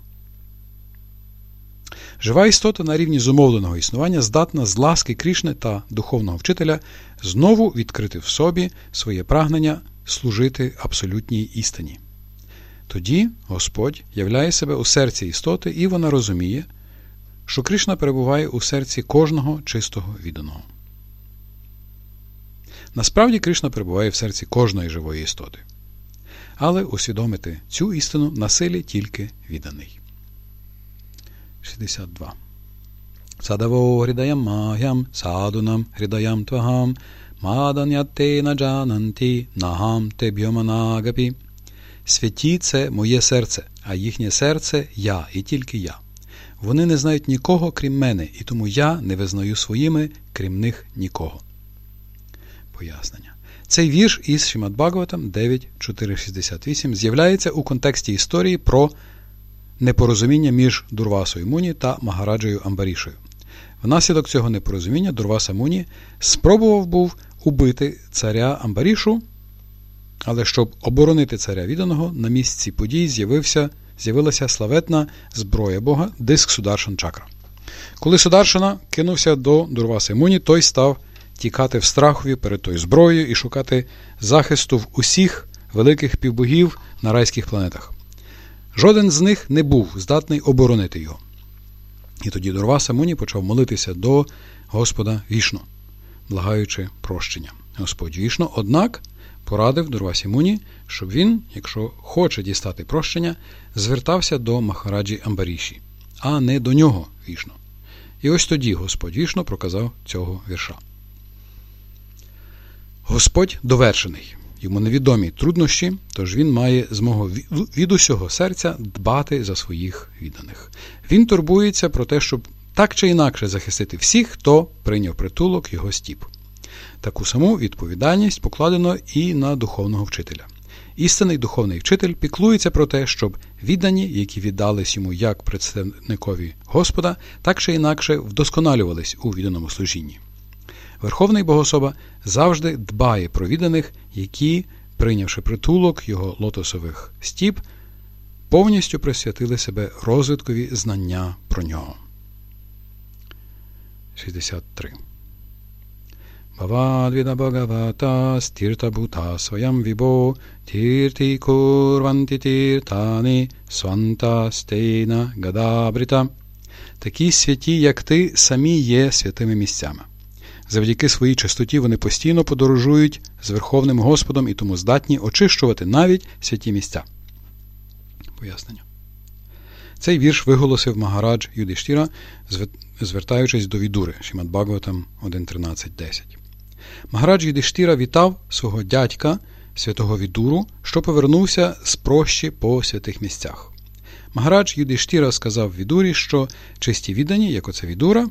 Speaker 2: Жива істота на рівні зумовленого існування здатна з ласки Крішни та духовного вчителя знову відкрити в собі своє прагнення служити абсолютній істині. Тоді Господь являє себе у серці істоти, і вона розуміє, що Кришна перебуває у серці кожного чистого відданого. Насправді Кришна перебуває в серці кожної живої істоти. Але усвідомити цю істину на силі тільки відданий. 62. Садаво гридаям маям садунам гридаям твагам маданятте наджананті нагам тебьоманагапі. Святі це моє серце, а їхнє серце я і тільки я. Вони не знають нікого, крім мене, і тому я не визнаю своїми, крім них нікого. Пояснення. Цей вірш із Шимат Бхагаватам 9.468 з'являється у контексті історії про непорозуміння між Дурвасою Муні та Магараджею Амбарішою. Внаслідок цього непорозуміння Дурваса Муні спробував був убити царя Амбарішу, але щоб оборонити царя відданого, на місці подій з'явився, з'явилася славетна зброя Бога, диск Сударшан Чакра. Коли Сударшана кинувся до Дурваси Муні, той став тікати в страхові перед тою зброєю і шукати захисту в усіх великих півбогів на райських планетах. Жоден з них не був здатний оборонити його. І тоді Дурваса Муні почав молитися до Господа вішно, благаючи прощення. Господь вішно, однак, порадив Дурвасі Муні, щоб він, якщо хоче дістати прощення, звертався до Махараджі Амбаріші, а не до нього вішно. І ось тоді Господь вішно проказав цього вірша. Господь довершений, йому невідомі труднощі, тож він має змогу від усього серця дбати за своїх відданих. Він турбується про те, щоб так чи інакше захистити всіх, хто прийняв притулок його стіп. Таку саму відповідальність покладено і на духовного вчителя. Істинний духовний вчитель піклується про те, щоб віддані, які віддались йому як представникові Господа, так чи інакше вдосконалювались у відданому служінні. Верховний Богособа завжди дбає про відданих, які, прийнявши притулок його лотосових стіп, повністю присвятили себе розвиткові знання про нього. 63. Бавадвіда Бхагавата стірта бута своям вібо тірті курванті тіртани сванта стейна гадабрита. Такі святі, як ти, самі є святими місцями. Завдяки своїй чистоті вони постійно подорожують з Верховним Господом і тому здатні очищувати навіть святі місця. Пояснення. Цей вірш виголосив Магарадж Юдиштіра, звертаючись до Відури Шімат Бхагаватам 1.13.10. Магарадж Юдиштіра вітав свого дядька, святого Відуру, що повернувся з прощі по святих місцях. Магарадж Юдиштіра сказав Відурі, що чисті віддані, як оце Відура,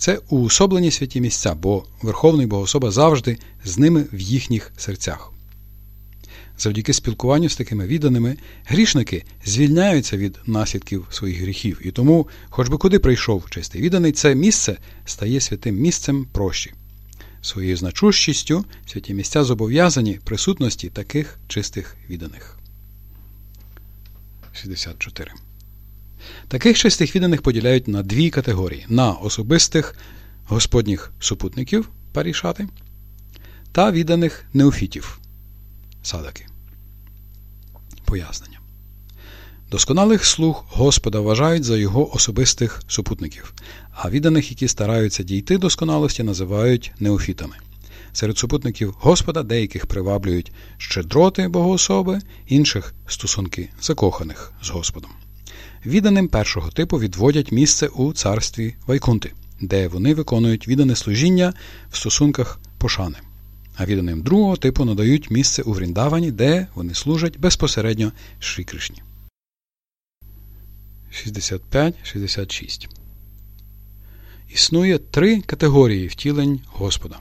Speaker 2: це уособлені святі місця, бо Верховний Богособа завжди з ними в їхніх серцях. Завдяки спілкуванню з такими відданими, грішники звільняються від наслідків своїх гріхів, і тому, хоч би куди прийшов чистий відданий, це місце стає святим місцем прощі. Своєю значущістю святі місця зобов'язані присутності таких чистих відданих. 64 Таких чистих відданих поділяють на дві категорії: на особистих господніх супутників парішати та відданих неофітів садаки. Пояснення. Досконалих слуг Господа вважають за його особистих супутників, а відданих, які стараються дійти досконалості, називають неофітами. Серед супутників Господа деяких приваблюють щедроти богоособи, інших стосунки закоханих з Господом. Відданим першого типу відводять місце у царстві Вайкунти, де вони виконують віддане служіння в стосунках пошани. А відданим другого типу надають місце у Вріндавані, де вони служать безпосередньо Шрі Кришні. 65-66 Існує три категорії втілень Господа: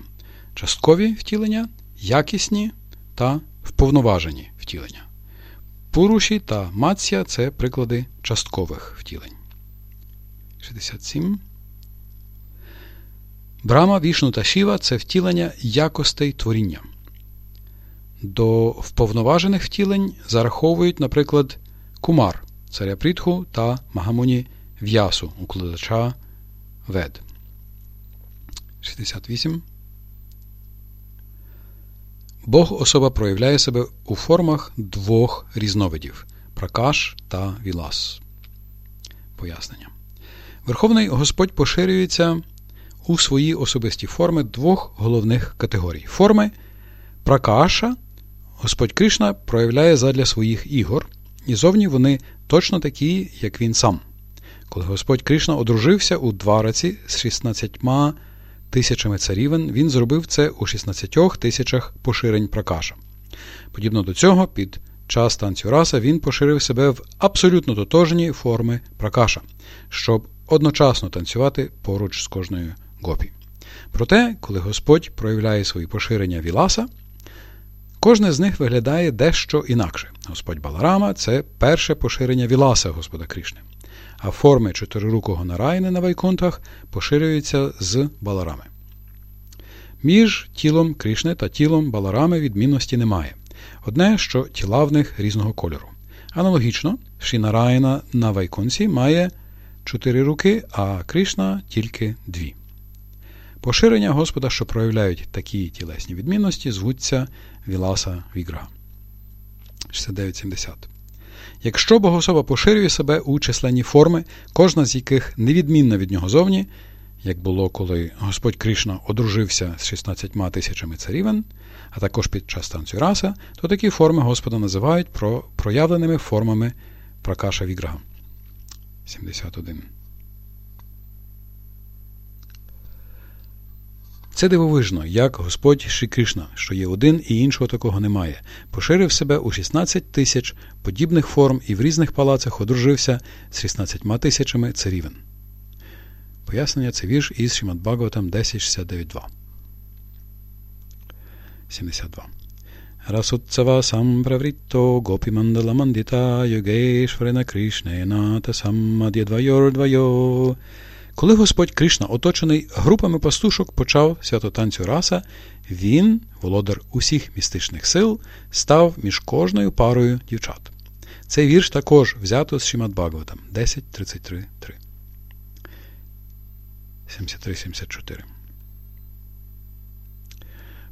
Speaker 2: часткові втілення, якісні та вповноважені втілення. Пуруші та Маця це приклади часткових втілень. 67. Брама, Вішну та Шіва це втілення якостей творіння. До вповноважених втілень зараховують, наприклад, Кумар, царя Прітху та Магамуні В'ясу, укладача Вед. 68. Бог особа проявляє себе у формах двох різновидів пракаш та вілас. Пояснення. Верховний Господь поширюється у свої особисті форми двох головних категорій. Форми пракаша Господь Кришна проявляє задля своїх ігор, і зовні вони точно такі, як він сам. Коли Господь Кришна одружився у Двараці з 16 тисячами царівен, він зробив це у 16 тисячах поширень пракаша. Подібно до цього, під час танцюраса він поширив себе в абсолютно тотожні форми пракаша, щоб одночасно танцювати поруч з кожною гопі. Проте, коли Господь проявляє свої поширення Віласа, кожне з них виглядає дещо інакше. Господь Баларама це перше поширення Віласа Господа Крішни а форми чотирирукого нарайни на вайкунтах поширюються з баларами. Між тілом Кришни та тілом баларами відмінності немає. Одне, що тіла в них різного кольору. Аналогічно, Шінарайна на Вайкунсі має чотири руки, а Кришна тільки дві. Поширення Господа, що проявляють такі тілесні відмінності, звуться Віласа Вігра. 6970 Якщо богособа поширює себе у численні форми, кожна з яких невідмінна від нього зовні, як було, коли Господь Кришна одружився з 16 тисячами царівен, а також під час танцю раса, то такі форми Господа називають про проявленими формами Пракаша Віграга. 71 Це дивовижно, як Господь Шрі Кришна, що є один і іншого такого немає, поширив себе у 16 тисяч подібних форм і в різних палацах одружився з 16 тисячами царівен. Пояснення це вірш із Шимат Бхагаватам 10.69.2. 72. Расутсава самправритто гопімандала мандита йогешварена Кришнена та самад'ядвайор двайо коли Господь Кришна, оточений групами пастушок, почав святотанцю раса, він, володар усіх містичних сил, став між кожною парою дівчат. Цей вірш також взято з Шимат Бхагаватам 10.33.3. 73-74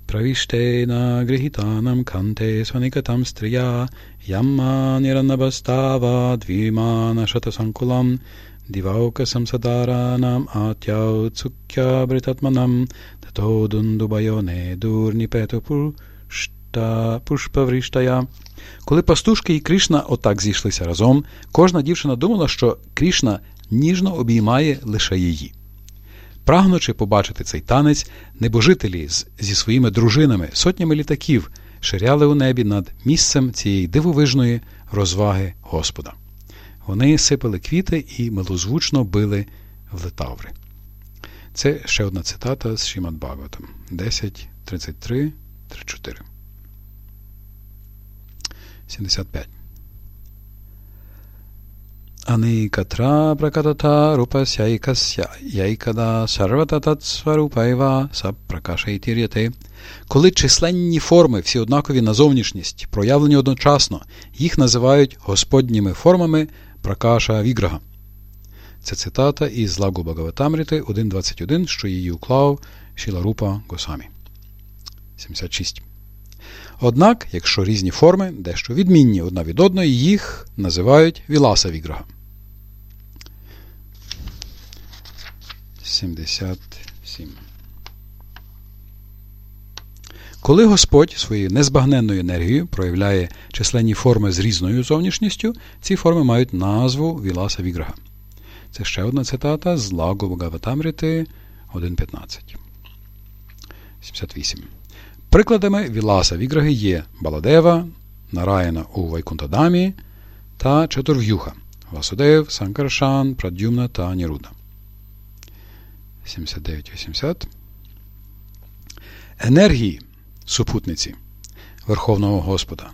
Speaker 2: Правіштена грихітанам канте сваникатам стрія ямма ниранабастава двімана шатасанкулам Діваука самсадаранам атяу цукя бритатманам тато дундубайоне дурніпето пушта пушпавріштая. Коли пастушки і Кришна отак зійшлися разом, кожна дівчина думала, що Кришна ніжно обіймає лише її. Прагнучи побачити цей танець, небожителі зі своїми дружинами сотнями літаків ширяли у небі над місцем цієї дивовижної розваги Господа. Вони сипали квіти і милозвучно били в летаври. Це ще одна цитата з Шімат Бхагаватам 10.33, 34. 75. Аникатра пракатата рупасяйкася яйкада сарватататсварупайва сапракашайтір'яте. Коли численні форми, всі однакові на зовнішність, проявлені одночасно, їх називають господніми формами Пракаша Віграга. Це цитата із Лагу Багаватамріти 1.21, що її уклав Шіларупа Госамі. 76. Однак, якщо різні форми дещо відмінні одна від одної, їх називають Віласа Віграга. 77. Коли Господь своєю незбагненною енергією проявляє численні форми з різною зовнішністю, ці форми мають назву Віласа Віграга. Це ще одна цитата з Лагу Бхагаватамрити 1.15. 78. Прикладами Віласа Віграги є Баладева, Нараяна у Вайкунтадамі та Чатурв'юха Васудев, Санкаршан, Прадюмна та Ніруда. 79-80. Енергії супутниці Верховного Господа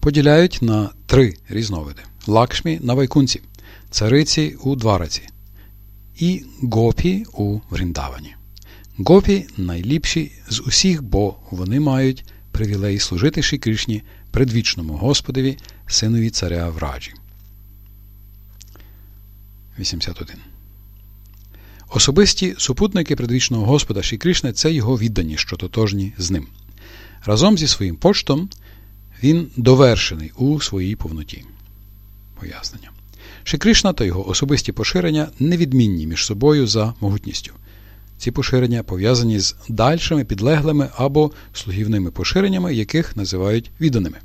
Speaker 2: поділяють на три різновиди: лакшмі на вайкунці, цариці у двараці і гопі у Вріндавані. Гопі найліпші з усіх, бо вони мають привілей служити Ші предвічному Господові, синові царя Враджі. 81. Особисті супутники предвічного Господа Ші це його віддані, що тотожні з ним. Разом зі своїм почтом він довершений у своїй повноті. Пояснення. Ші та його особисті поширення невідмінні між собою за могутністю. Ці поширення пов'язані з дальшими підлеглими або слугівними поширеннями, яких називають відданими.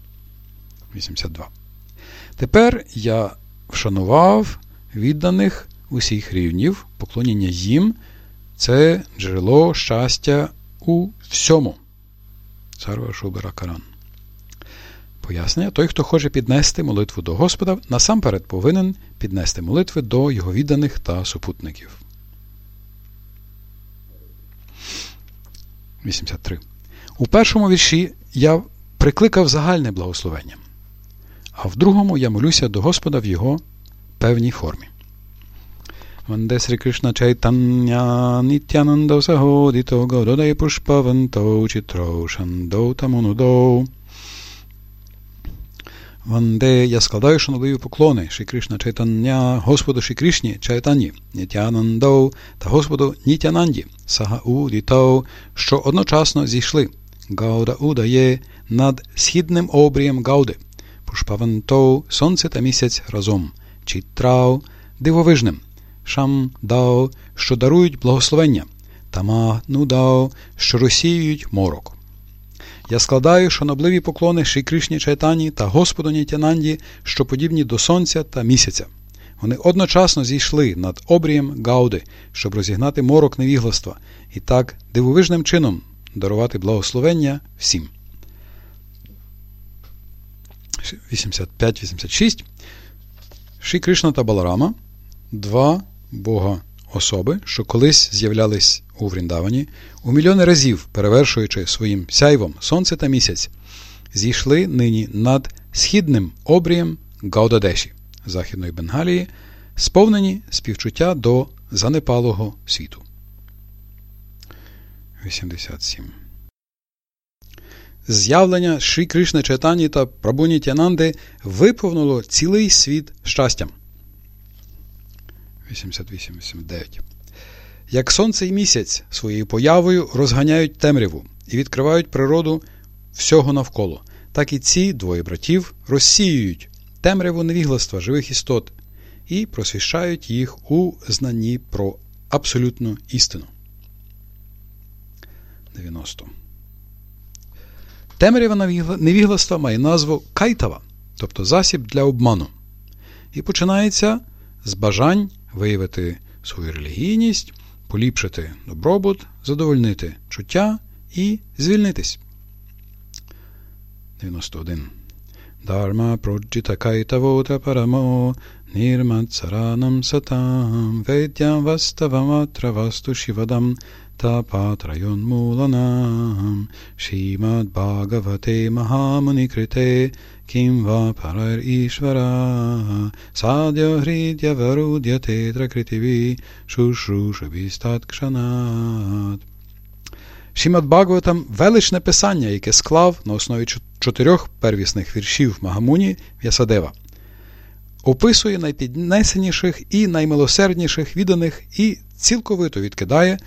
Speaker 2: 82. Тепер я вшанував відданих усіх рівнів, поклоніння їм це джерело щастя у всьому. Царва Шубера Каран. Пояснення, той, хто хоче піднести молитву до Господа, насамперед повинен піднести молитви до його відданих та супутників. 83. У першому вірші я прикликав загальне благословення, а в другому я молюся до Господа в його певній формі. Кришна Чайтання Нітянандо Саходіто Гаудодай Пушпаванто Читро Шандо Тамонудо Ванде я складаю шанобливі поклони Ші Кришна Чайтання Господу Ші Кришні Чайтані Нітянандо та Господу Нітянанді Сагаудіто, що одночасно зійшли Гауда удає над східним обрієм Гауди Пушпаванто сонце та місяць разом Чітрау дивовижним Шам Дао, що дарують благословення, Тама Нудао, що розсіюють морок. Я складаю шанобливі поклони Ші Кришні Чайтані та Господу Нітянанді, що подібні до сонця та місяця. Вони одночасно зійшли над обрієм Гауди, щоб розігнати морок невігластва, і так дивовижним чином дарувати благословення всім. 85-86 Ші Кришна та Баларама два Бога особи, що колись з'являлись у Вріндавані, у мільйони разів, перевершуючи своїм сяйвом сонце та місяць, зійшли нині над східним обрієм Гаудадеші Західної Бенгалії, сповнені співчуття до занепалого світу. 87. З'явлення Шрі Кришни Чайтані та Прабуні Тянанди виповнило цілий світ щастям. 88-89. Як сонце і місяць своєю появою розганяють темряву і відкривають природу всього навколо, так і ці двоє братів розсіюють темряву невігластва живих істот і просвіщають їх у знанні про абсолютну істину. 90. Темрява невігластва має назву кайтава, тобто засіб для обману, і починається з бажань виявити свою релігійність, поліпшити добробут, задовольнити чуття і звільнитись. 91. Dharma kaitavota paramo nirmatsaranam satam vedyam vastavamatra vastu shivadam Kim va parar ishvara sadya hridya varudyate trakritivi shushrushubhistat kshanat. Шімат Бхагаватам – величне писання, яке склав на основі чотирьох первісних віршів Магамуні В'ясадева. Описує найпіднесеніших і наймилосердніших відданих і цілковито відкидає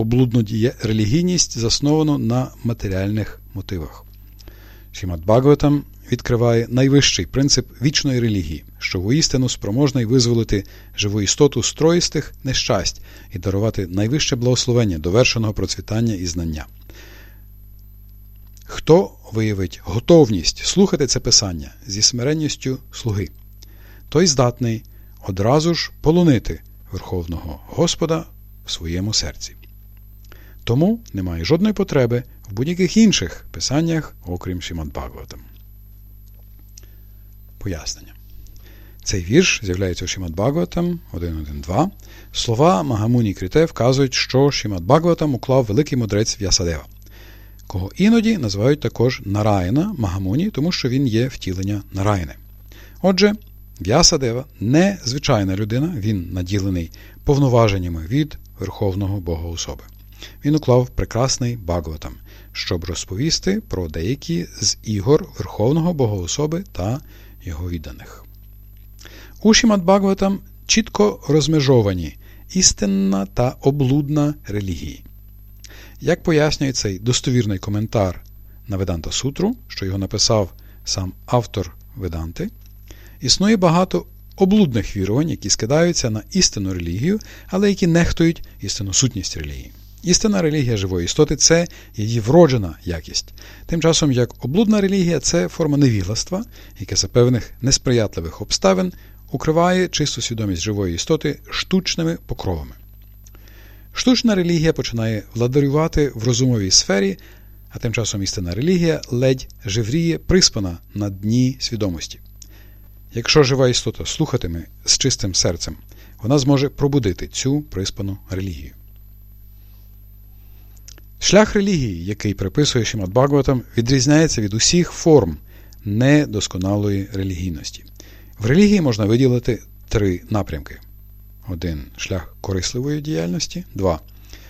Speaker 2: облудну релігійність, засновану на матеріальних мотивах. Шімат Бхагаватам відкриває найвищий принцип вічної релігії, що воістину спроможний визволити живу істоту строїстих нещасть і дарувати найвище благословення довершеного процвітання і знання. Хто виявить готовність слухати це писання зі смиренністю слуги, той здатний одразу ж полонити Верховного Господа в своєму серці. Тому немає жодної потреби в будь-яких інших писаннях, окрім Шімад Бхагаватам. Пояснення. Цей вірш з'являється у Шімад Бхагаватам 1.1.2. Слова Магамуні Крите вказують, що Шімад Бхагаватам уклав великий мудрець В'ясадева. кого іноді називають також Нараїна Магамуні, тому що він є втілення Нараїни. Отже, В'ясадева не звичайна людина, він наділений повноваженнями від Верховного Бога особи. Він уклав прекрасний Багаватам, щоб розповісти про деякі з ігор Верховного Богоособи та його відданих. У Шімат Багаватам чітко розмежовані істинна та облудна релігії. Як пояснює цей достовірний коментар на Веданта Сутру, що його написав сам автор Веданти, існує багато облудних вірувань, які скидаються на істинну релігію, але які нехтують істинну сутність релігії. Істинна релігія живої істоти це її вроджена якість. Тим часом, як облудна релігія це форма невігластва, яке за певних несприятливих обставин укриває чисту свідомість живої істоти штучними покровами. Штучна релігія починає владарювати в розумовій сфері, а тим часом істинна релігія ледь живріє приспана на дні свідомості. Якщо жива істота слухатиме з чистим серцем, вона зможе пробудити цю приспану релігію. Шлях релігії, який приписує Шимат Бхагаватам, відрізняється від усіх форм недосконалої релігійності. В релігії можна виділити три напрямки: один шлях корисливої діяльності, два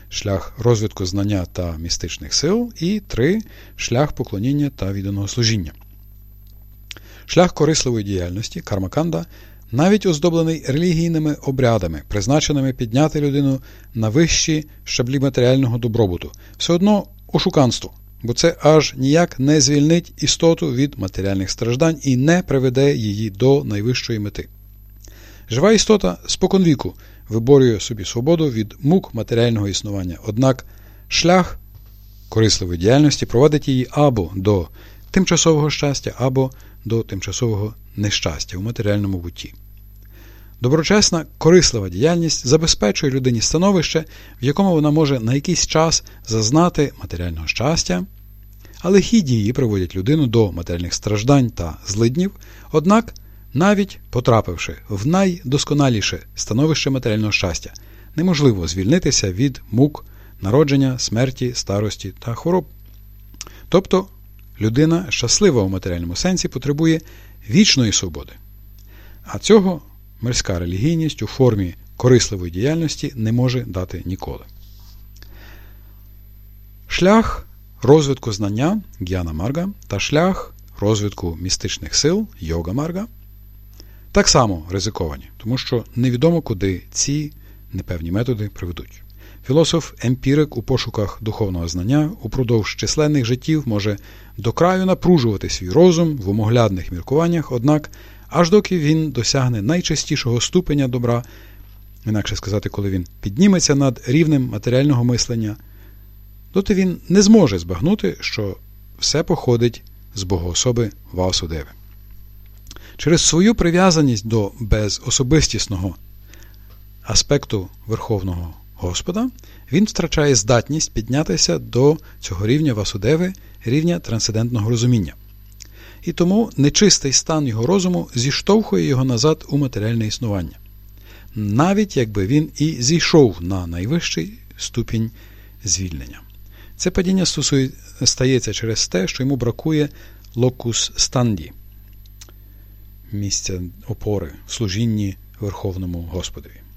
Speaker 2: шлях розвитку знання та містичних сил, і три шлях поклоніння та відданого служіння. Шлях корисливої діяльності кармаканда навіть оздоблений релігійними обрядами, призначеними підняти людину на вищі щаблі матеріального добробуту, все одно ошуканство, бо це аж ніяк не звільнить істоту від матеріальних страждань і не приведе її до найвищої мети. Жива істота споконвіку виборює собі свободу від мук матеріального існування, однак шлях корисливої діяльності проводить її або до тимчасового щастя, або до тимчасового нещастя у матеріальному бутті. Доброчесна, корислива діяльність забезпечує людині становище, в якому вона може на якийсь час зазнати матеріального щастя, але хід її приводять людину до матеріальних страждань та злиднів, однак, навіть потрапивши в найдосконаліше становище матеріального щастя, неможливо звільнитися від мук, народження, смерті, старості та хвороб. Тобто людина щаслива у матеріальному сенсі потребує вічної свободи. А цього мирська релігійність у формі корисливої діяльності не може дати ніколи. Шлях розвитку знання г'яна марга та шлях розвитку містичних сил йога марга так само ризиковані, тому що невідомо, куди ці непевні методи приведуть. Філософ емпірик у пошуках духовного знання упродовж численних життів може до краю напружувати свій розум в умоглядних міркуваннях, однак, аж доки він досягне найчастішого ступеня добра, інакше сказати, коли він підніметься над рівнем матеріального мислення, доти він не зможе збагнути, що все походить з богоособи Ваосудеви. Через свою прив'язаність до безособистісного аспекту Верховного Господа, він втрачає здатність піднятися до цього рівня Васудеви, рівня трансцендентного розуміння. І тому нечистий стан його розуму зіштовхує його назад у матеріальне існування, навіть якби він і зійшов на найвищий ступінь звільнення. Це падіння стосує, стається через те, що йому бракує локус станді, місця опори в служінні Верховному Господові.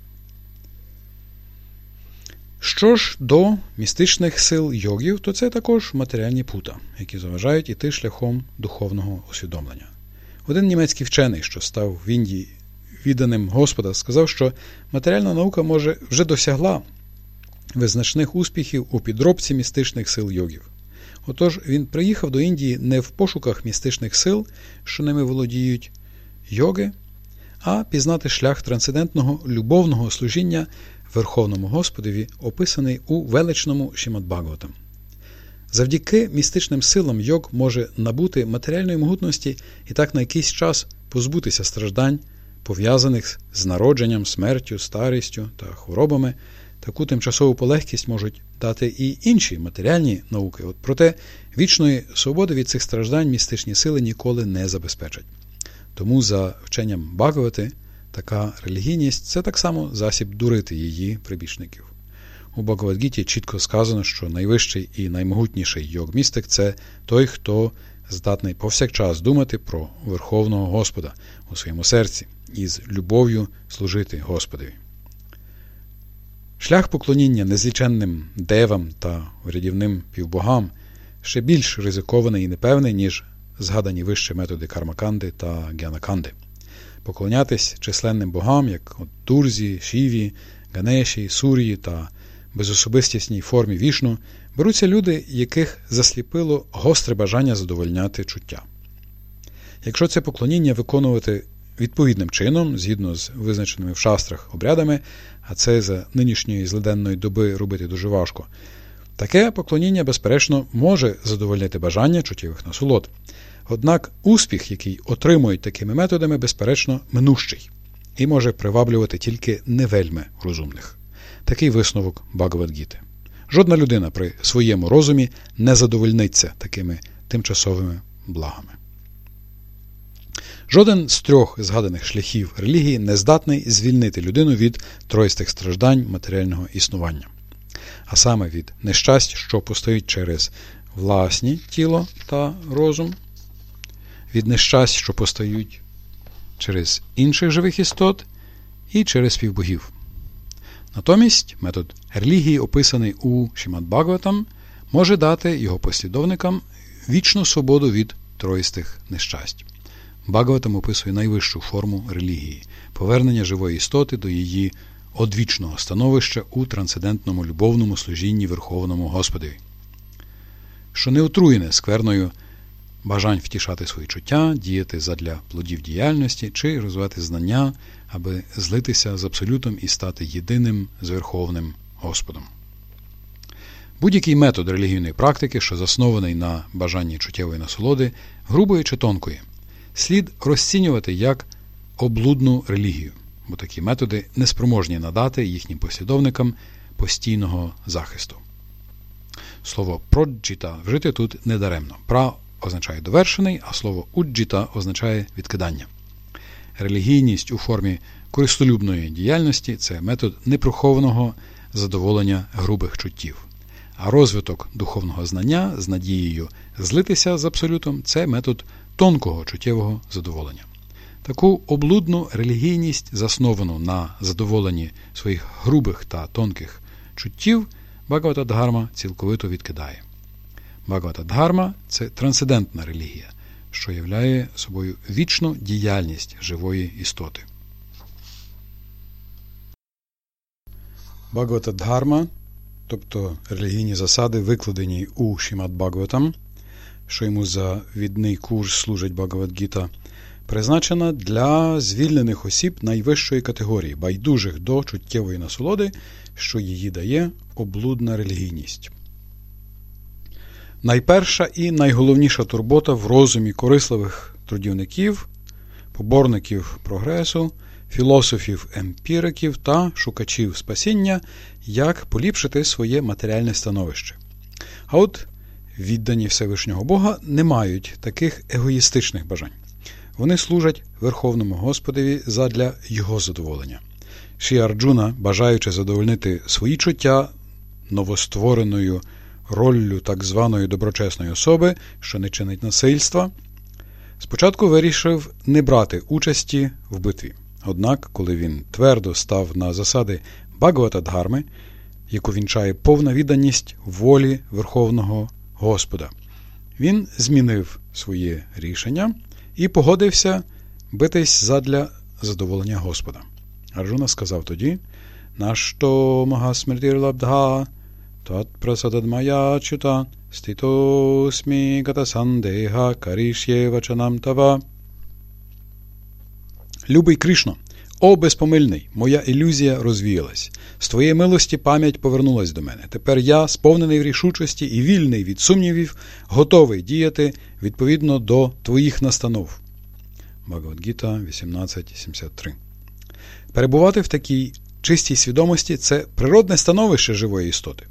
Speaker 2: Що ж до містичних сил йогів, то це також матеріальні пута, які заважають іти шляхом духовного усвідомлення. Один німецький вчений, що став в Індії відданим Господа, сказав, що матеріальна наука може вже досягла визначних успіхів у підробці містичних сил йогів. Отож, він приїхав до Індії не в пошуках містичних сил, що ними володіють йоги, а пізнати шлях трансцендентного любовного служіння Верховному Господові, описаний у величному Шімат Завдяки містичним силам йог може набути матеріальної могутності і так на якийсь час позбутися страждань, пов'язаних з народженням, смертю, старістю та хворобами. Таку тимчасову полегкість можуть дати і інші матеріальні науки. От Проте вічної свободи від цих страждань містичні сили ніколи не забезпечать. Тому за вченням Багавати Така релігійність це так само засіб дурити її прибічників. у Бхагавадгіті чітко сказано, що найвищий і наймогутніший йог-містик це той, хто здатний повсякчас думати про Верховного Господа у своєму серці і з любов'ю служити Господові. Шлях поклоніння незліченним девам та врядівним півбогам ще більш ризикований і непевний, ніж згадані вище методи кармаканди та гянаканди. Поклонятись численним богам, як от Турзі, Шіві, Ганеші, Сур'ї та безособистісній формі вішну, беруться люди, яких засліпило гостре бажання задовольняти чуття. Якщо це поклоніння виконувати відповідним чином, згідно з визначеними в шастрах обрядами, а це за нинішньої злиденної доби робити дуже важко, таке поклоніння, безперечно, може задовольнити бажання чуттєвих насолод. Однак успіх, який отримують такими методами, безперечно, минущий і може приваблювати тільки невельми розумних. Такий висновок Багавадгіти. Жодна людина при своєму розумі не задовольниться такими тимчасовими благами. Жоден з трьох згаданих шляхів релігії не здатний звільнити людину від троїстих страждань матеріального існування, а саме від нещасть, що постають через власні тіло та розум, від нещасть, що постають через інших живих істот і через співбогів. Натомість метод релігії, описаний у Шімат Бхагаватам, може дати його послідовникам вічну свободу від троїстих нещасть. Багаватам описує найвищу форму релігії повернення живої істоти до її одвічного становища у трансцендентному любовному служінні Верховному Господові, що не отруєне скверною бажань втішати свої чуття, діяти задля плодів діяльності чи розвивати знання, аби злитися з абсолютом і стати єдиним з Верховним Господом. Будь-який метод релігійної практики, що заснований на бажанні чуттєвої насолоди, грубої чи тонкої, слід розцінювати як облудну релігію, бо такі методи неспроможні надати їхнім послідовникам постійного захисту. Слово проджіта вжити тут недаремно. Означає довершений, а слово уджіта означає відкидання. Релігійність у формі користолюбної діяльності це метод непрохованого задоволення грубих чуттів. А розвиток духовного знання з надією злитися з абсолютом це метод тонкого чуттєвого задоволення. Таку облудну релігійність, засновану на задоволенні своїх грубих та тонких чуттів, Багавата Дгарма цілковито відкидає. Багавата Дгарма це трансцендентна релігія, що являє собою вічну діяльність живої істоти. Багавата Дгарма, тобто релігійні засади, викладені у Шімат Багаватам, що йому за відний курс служить Багавадгіта, призначена для звільнених осіб найвищої категорії, байдужих до чуттєвої насолоди, що її дає облудна релігійність. Найперша і найголовніша турбота в розумі корисливих трудівників, поборників прогресу, філософів-емпіриків та шукачів спасіння, як поліпшити своє матеріальне становище. А от віддані Всевишнього Бога не мають таких егоїстичних бажань. Вони служать Верховному Господові задля Його задоволення. Ші Арджуна, бажаючи задовольнити свої чуття новоствореною роллю так званої доброчесної особи, що не чинить насильства, спочатку вирішив не брати участі в битві. Однак, коли він твердо став на засади Багавата Дгарми, яку вінчає повна відданість волі Верховного Господа, він змінив своє рішення і погодився битись задля задоволення Господа. Арджуна сказав тоді: Нашто Магасмертір Татпрасададмая чута ститосмі гатасандеха карішє вачанам тава. Любий Кришно, о безпомильний, моя ілюзія розвіялась. З твоєї милості пам'ять повернулась до мене. Тепер я, сповнений в рішучості і вільний від сумнівів, готовий діяти відповідно до твоїх настанов. Бхагавадгіта 18.73 Перебувати в такій чистій свідомості це природне становище живої істоти.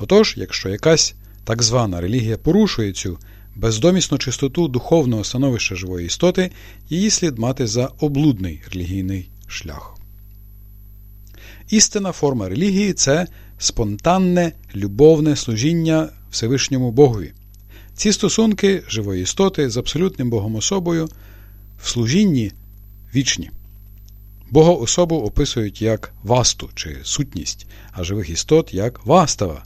Speaker 2: Отож, якщо якась так звана релігія порушує цю бездомісну чистоту духовного становища живої істоти, її слід мати за облудний релігійний шлях. Істинна форма релігії це спонтанне, любовне служіння Всевишньому Богові. Ці стосунки живої істоти з абсолютним Богом особою в служінні вічні. Бога особу описують як васту чи сутність, а живих істот як вастава,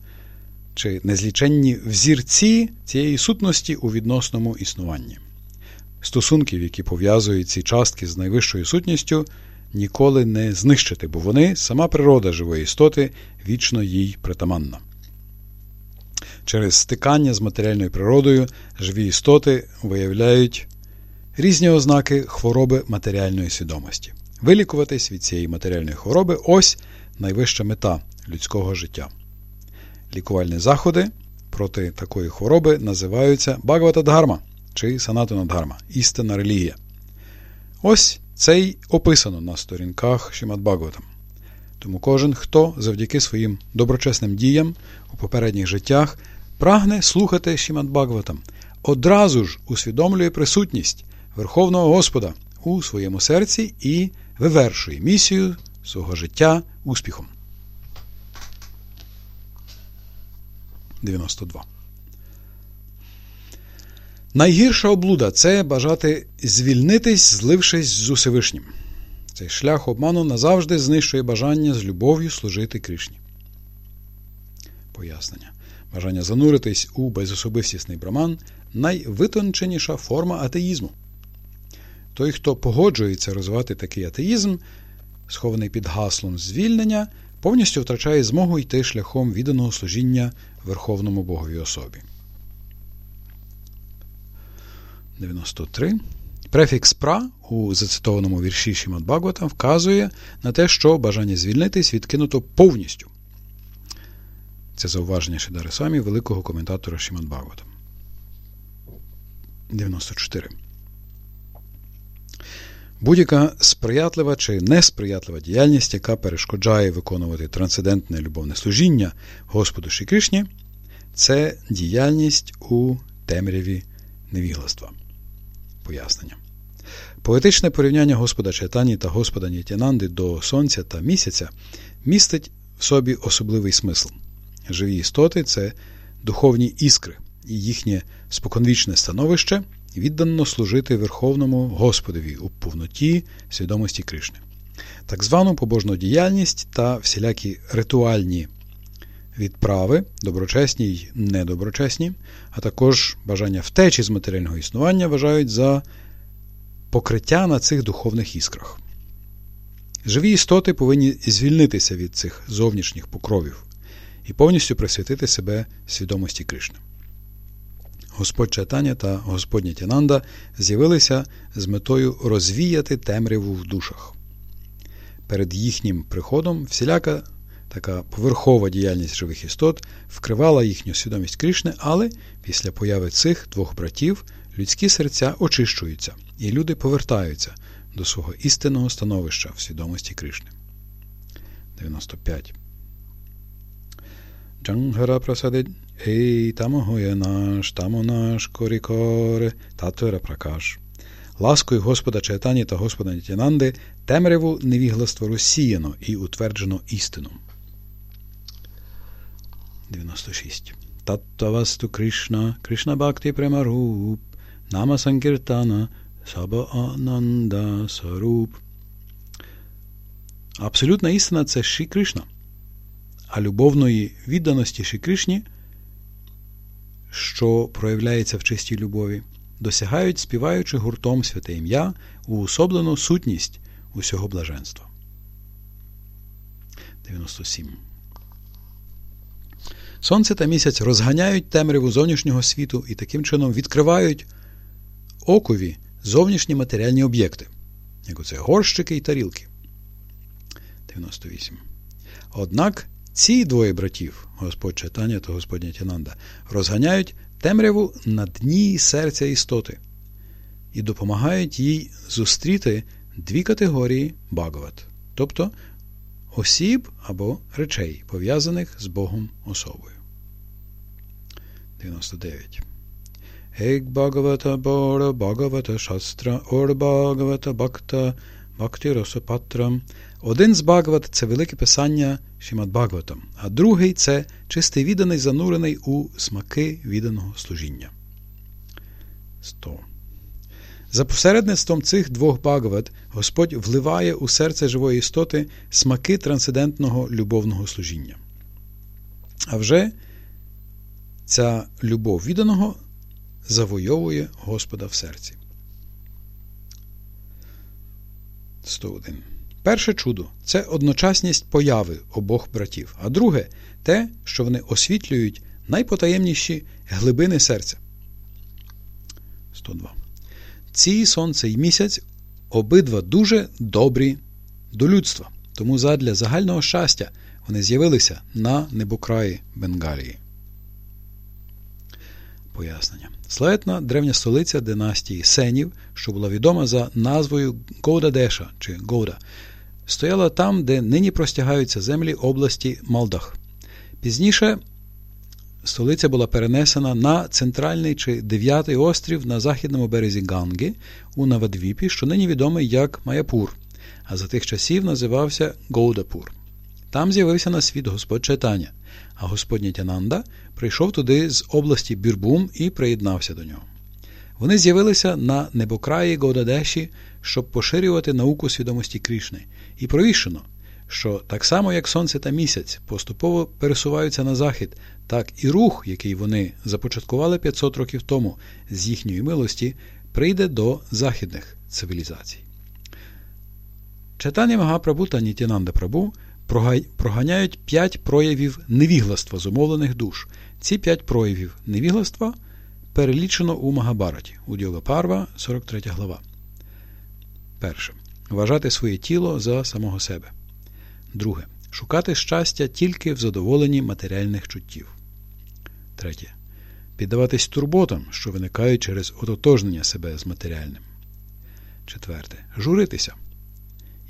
Speaker 2: чи незліченні взірці цієї сутності у відносному існуванні. Стосунків, які пов'язують ці частки з найвищою сутністю, ніколи не знищити, бо вони сама природа живої істоти вічно їй притаманна. Через стикання з матеріальною природою живі істоти виявляють різні ознаки хвороби матеріальної свідомості. Вилікуватись від цієї матеріальної хвороби ось найвища мета людського життя. Лікувальні заходи проти такої хвороби називаються Бхагавата-дгарма чи Санатана-дгарма – істинна релігія. Ось це й описано на сторінках Шімат Бхагаватам. Тому кожен, хто завдяки своїм доброчесним діям у попередніх життях прагне слухати Шімат Бхагаватам, одразу ж усвідомлює присутність Верховного Господа у своєму серці і вивершує місію свого життя успіхом. 92. Найгірша облуда це бажати звільнитись, злившись з Усевишнім. Цей шлях обману назавжди знищує бажання з любов'ю служити Кришні. Пояснення. Бажання зануритись у безособистісний браман найвитонченіша форма атеїзму. Той, хто погоджується розвивати такий атеїзм, схований під гаслом звільнення, повністю втрачає змогу йти шляхом відданого служіння Верховному Богові особі. 93. Префікс пра у зацитованому вірші Шімат Бхагавата вказує на те, що бажання звільнитись відкинуто повністю. Це зауваження Шидари Самі, великого коментатора Шімат Бхагавата. 94. Будь-яка сприятлива чи несприятлива діяльність, яка перешкоджає виконувати трансцендентне любовне служіння Господу Ші це діяльність у темряві невігластва. Пояснення. Поетичне порівняння Господа Чайтані та Господа Нітянанди до Сонця та місяця містить в собі особливий смисл. Живі істоти це духовні іскри, і їхнє споконвічне становище віддано служити Верховному Господові у повноті свідомості Кришни. Так звану побожну діяльність та всілякі ритуальні відправи, доброчесні й недоброчесні, а також бажання втечі з матеріального існування вважають за покриття на цих духовних іскрах. Живі істоти повинні звільнитися від цих зовнішніх покровів і повністю присвятити себе свідомості Кришни. Господь Чайтаня та Господня Тянанда з'явилися з метою розвіяти темряву в душах. Перед їхнім приходом всіляка така поверхова діяльність живих істот вкривала їхню свідомість Кришни, але після появи цих двох братів людські серця очищуються, і люди повертаються до свого істинного становища в свідомості Кришни. 95. Джангара прасади Ей тамогоє наш, тамо наш корікоре, татвера пракаш. Ласкою Господа Чайтані та Господа Нітянанди темряву невігластво розсіяно і утверджено істину. 96. Таттавасту Кришна, Кришна Бхакти Премаруп, Нама Санкіртана, Саба Ананда Саруп. Абсолютна істина це Ші Кришна. А любовної відданості Ші Кришні, що проявляється в чистій любові, досягають, співаючи гуртом святе ім'я уособлену сутність усього блаженства. 97. Сонце та місяць розганяють темряву зовнішнього світу і таким чином відкривають окові зовнішні матеріальні об'єкти, як оце горщики і тарілки. 98. Однак ці двоє братів, Господь Чайтаня та Господня Тянанда, розганяють темряву на дні серця істоти і допомагають їй зустріти дві категорії Багават, тобто осіб або речей, пов'язаних з Богом особою. 99. Ек Бхагавата Бора Бхагавата Шастра Ор Бхагавата Бхакта Бхакти Росопатрам. Один з Бхагават – це велике писання Шімад Бхагаватам, а другий це чистий відданий, занурений у смаки відданого служіння. 100. За посередництвом цих двох Бхагават Господь вливає у серце живої істоти смаки трансцендентного любовного служіння. А вже ця любов відданого завойовує Господа в серці. 101. Перше чудо це одночасність появи обох братів, а друге те, що вони освітлюють найпотаємніші глибини серця. 102. Ці сонце і місяць обидва дуже добрі до людства, тому задля загального щастя вони з'явилися на небокраї Бенгалії. Пояснення. Славетна древня столиця династії Сенів, що була відома за назвою Гоуда-Деша чи Гоуда, стояла там, де нині простягаються землі області Малдах. Пізніше столиця була перенесена на центральний чи дев'ятий острів на західному березі Ганги у Навадвіпі, що нині відомий як Маяпур, а за тих часів називався Гоудапур. Там з'явився на світ Господь Чайтаня, а Господь Тянанда прийшов туди з області Бірбум і приєднався до нього. Вони з'явилися на небокраї Годадеші, щоб поширювати науку свідомості Крішни, і провішено, що так само, як сонце та місяць поступово пересуваються на захід, так і рух, який вони започаткували 500 років тому з їхньої милості, прийде до західних цивілізацій. Читання Магапрабу та Нітянанда Прабу проганяють п'ять проявів невігластва зумовлених душ. Ці п'ять проявів невігластва перелічено у Магабараті, у Дьогапарва, 43 глава. Перше. Вважати своє тіло за самого себе. Друге. Шукати щастя тільки в задоволенні матеріальних чуттів. Третє. Піддаватись турботам, що виникають через ототожнення себе з матеріальним. Четверте. Журитися.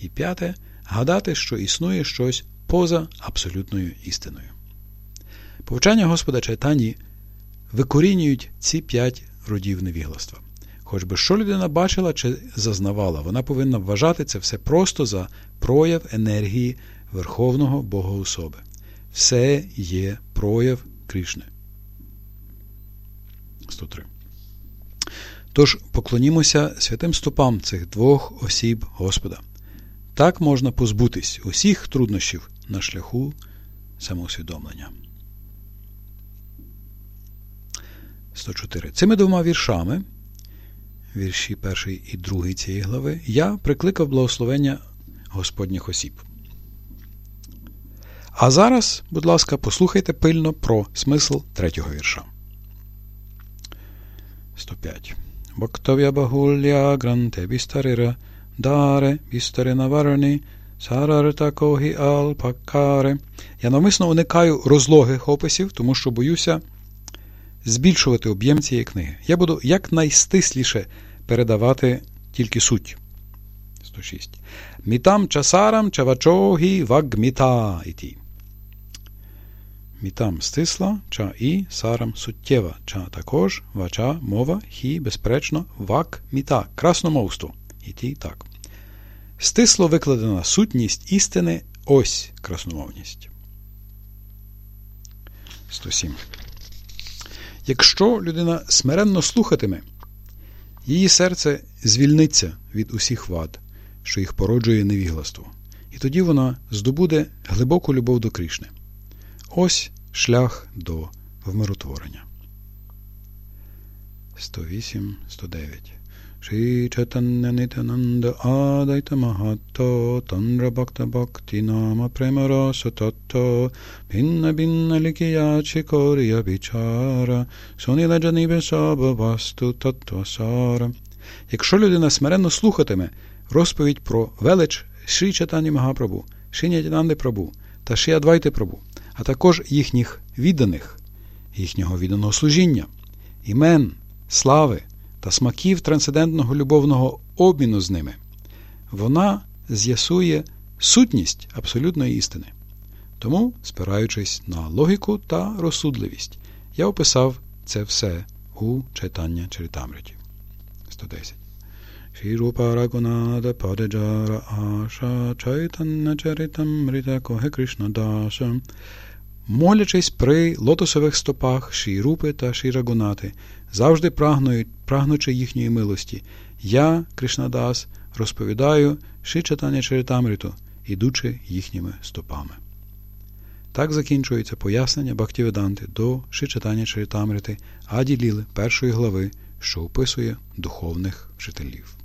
Speaker 2: І п'яте гадати, що існує щось поза абсолютною істиною. Повчання Господа Чайтані викорінюють ці п'ять родів невігластва. Хоч би що людина бачила чи зазнавала, вона повинна вважати це все просто за прояв енергії Верховного Бога особи. Все є прояв Кришни. 103. Тож поклонімося святим стопам цих двох осіб Господа. Так можна позбутись усіх труднощів на шляху самоусвідомлення. 104. Цими двома віршами, вірші перший і другий цієї глави, я прикликав благословення Господніх осіб. А зараз, будь ласка, послухайте пильно про смисл третього вірша. 105. Бактав'я багулля гранте бістарира даре бістари наварни сарарта когі алпакаре. Я навмисно уникаю розлогих описів, тому що боюся збільшувати об'єм цієї книги. Я буду якнайстисліше передавати тільки суть. 106. Мітам часарам чавачогі вагміта іті. Мітам стисла, ча і сарам суттєва, ча також, вача, мова, хі, безперечно, вак, міта, красномовство. І ті так. Стисло викладена сутність істини ось красномовність. 107. Якщо людина смиренно слухатиме, її серце звільниться від усіх вад, що їх породжує невігластво, і тоді вона здобуде глибоку любов до Крішни. Ось шлях до вмиротворення. 108, 109 Нитянанда Адайта Махатто Тандра Бхакта Бхакти Нама Премараса Татто Бінна Бінна Лікіячі Корія Бічара Соніла Джанібе Саба Васту Таттвасара Якщо людина смиренно слухатиме розповідь про велич Шрі Чатані Магапрабу, Шинятянанди Прабу та Шиадвайти Прабу, а також їхніх відданих, їхнього відданого служіння, імен, слави, та смаків трансцендентного любовного обміну з ними, вона з'ясує сутність абсолютної істини. Тому, спираючись на логіку та розсудливість, я описав це все у читання Чаритамриті. 110. Шірупа Рагунада Падеджара Аша Чайтанна Чаритам Рита Коге Кришна Даша. Молячись при лотосових стопах Шірупи та Шірагунати, завжди прагнуть, прагнучи їхньої милості, я, Кришнадас, розповідаю Шичатання Чаритамриту, ідучи їхніми стопами. Так закінчується пояснення Бхактіведанти до Шичатання Чаритамрити Аді першої глави, що описує духовних вчителів.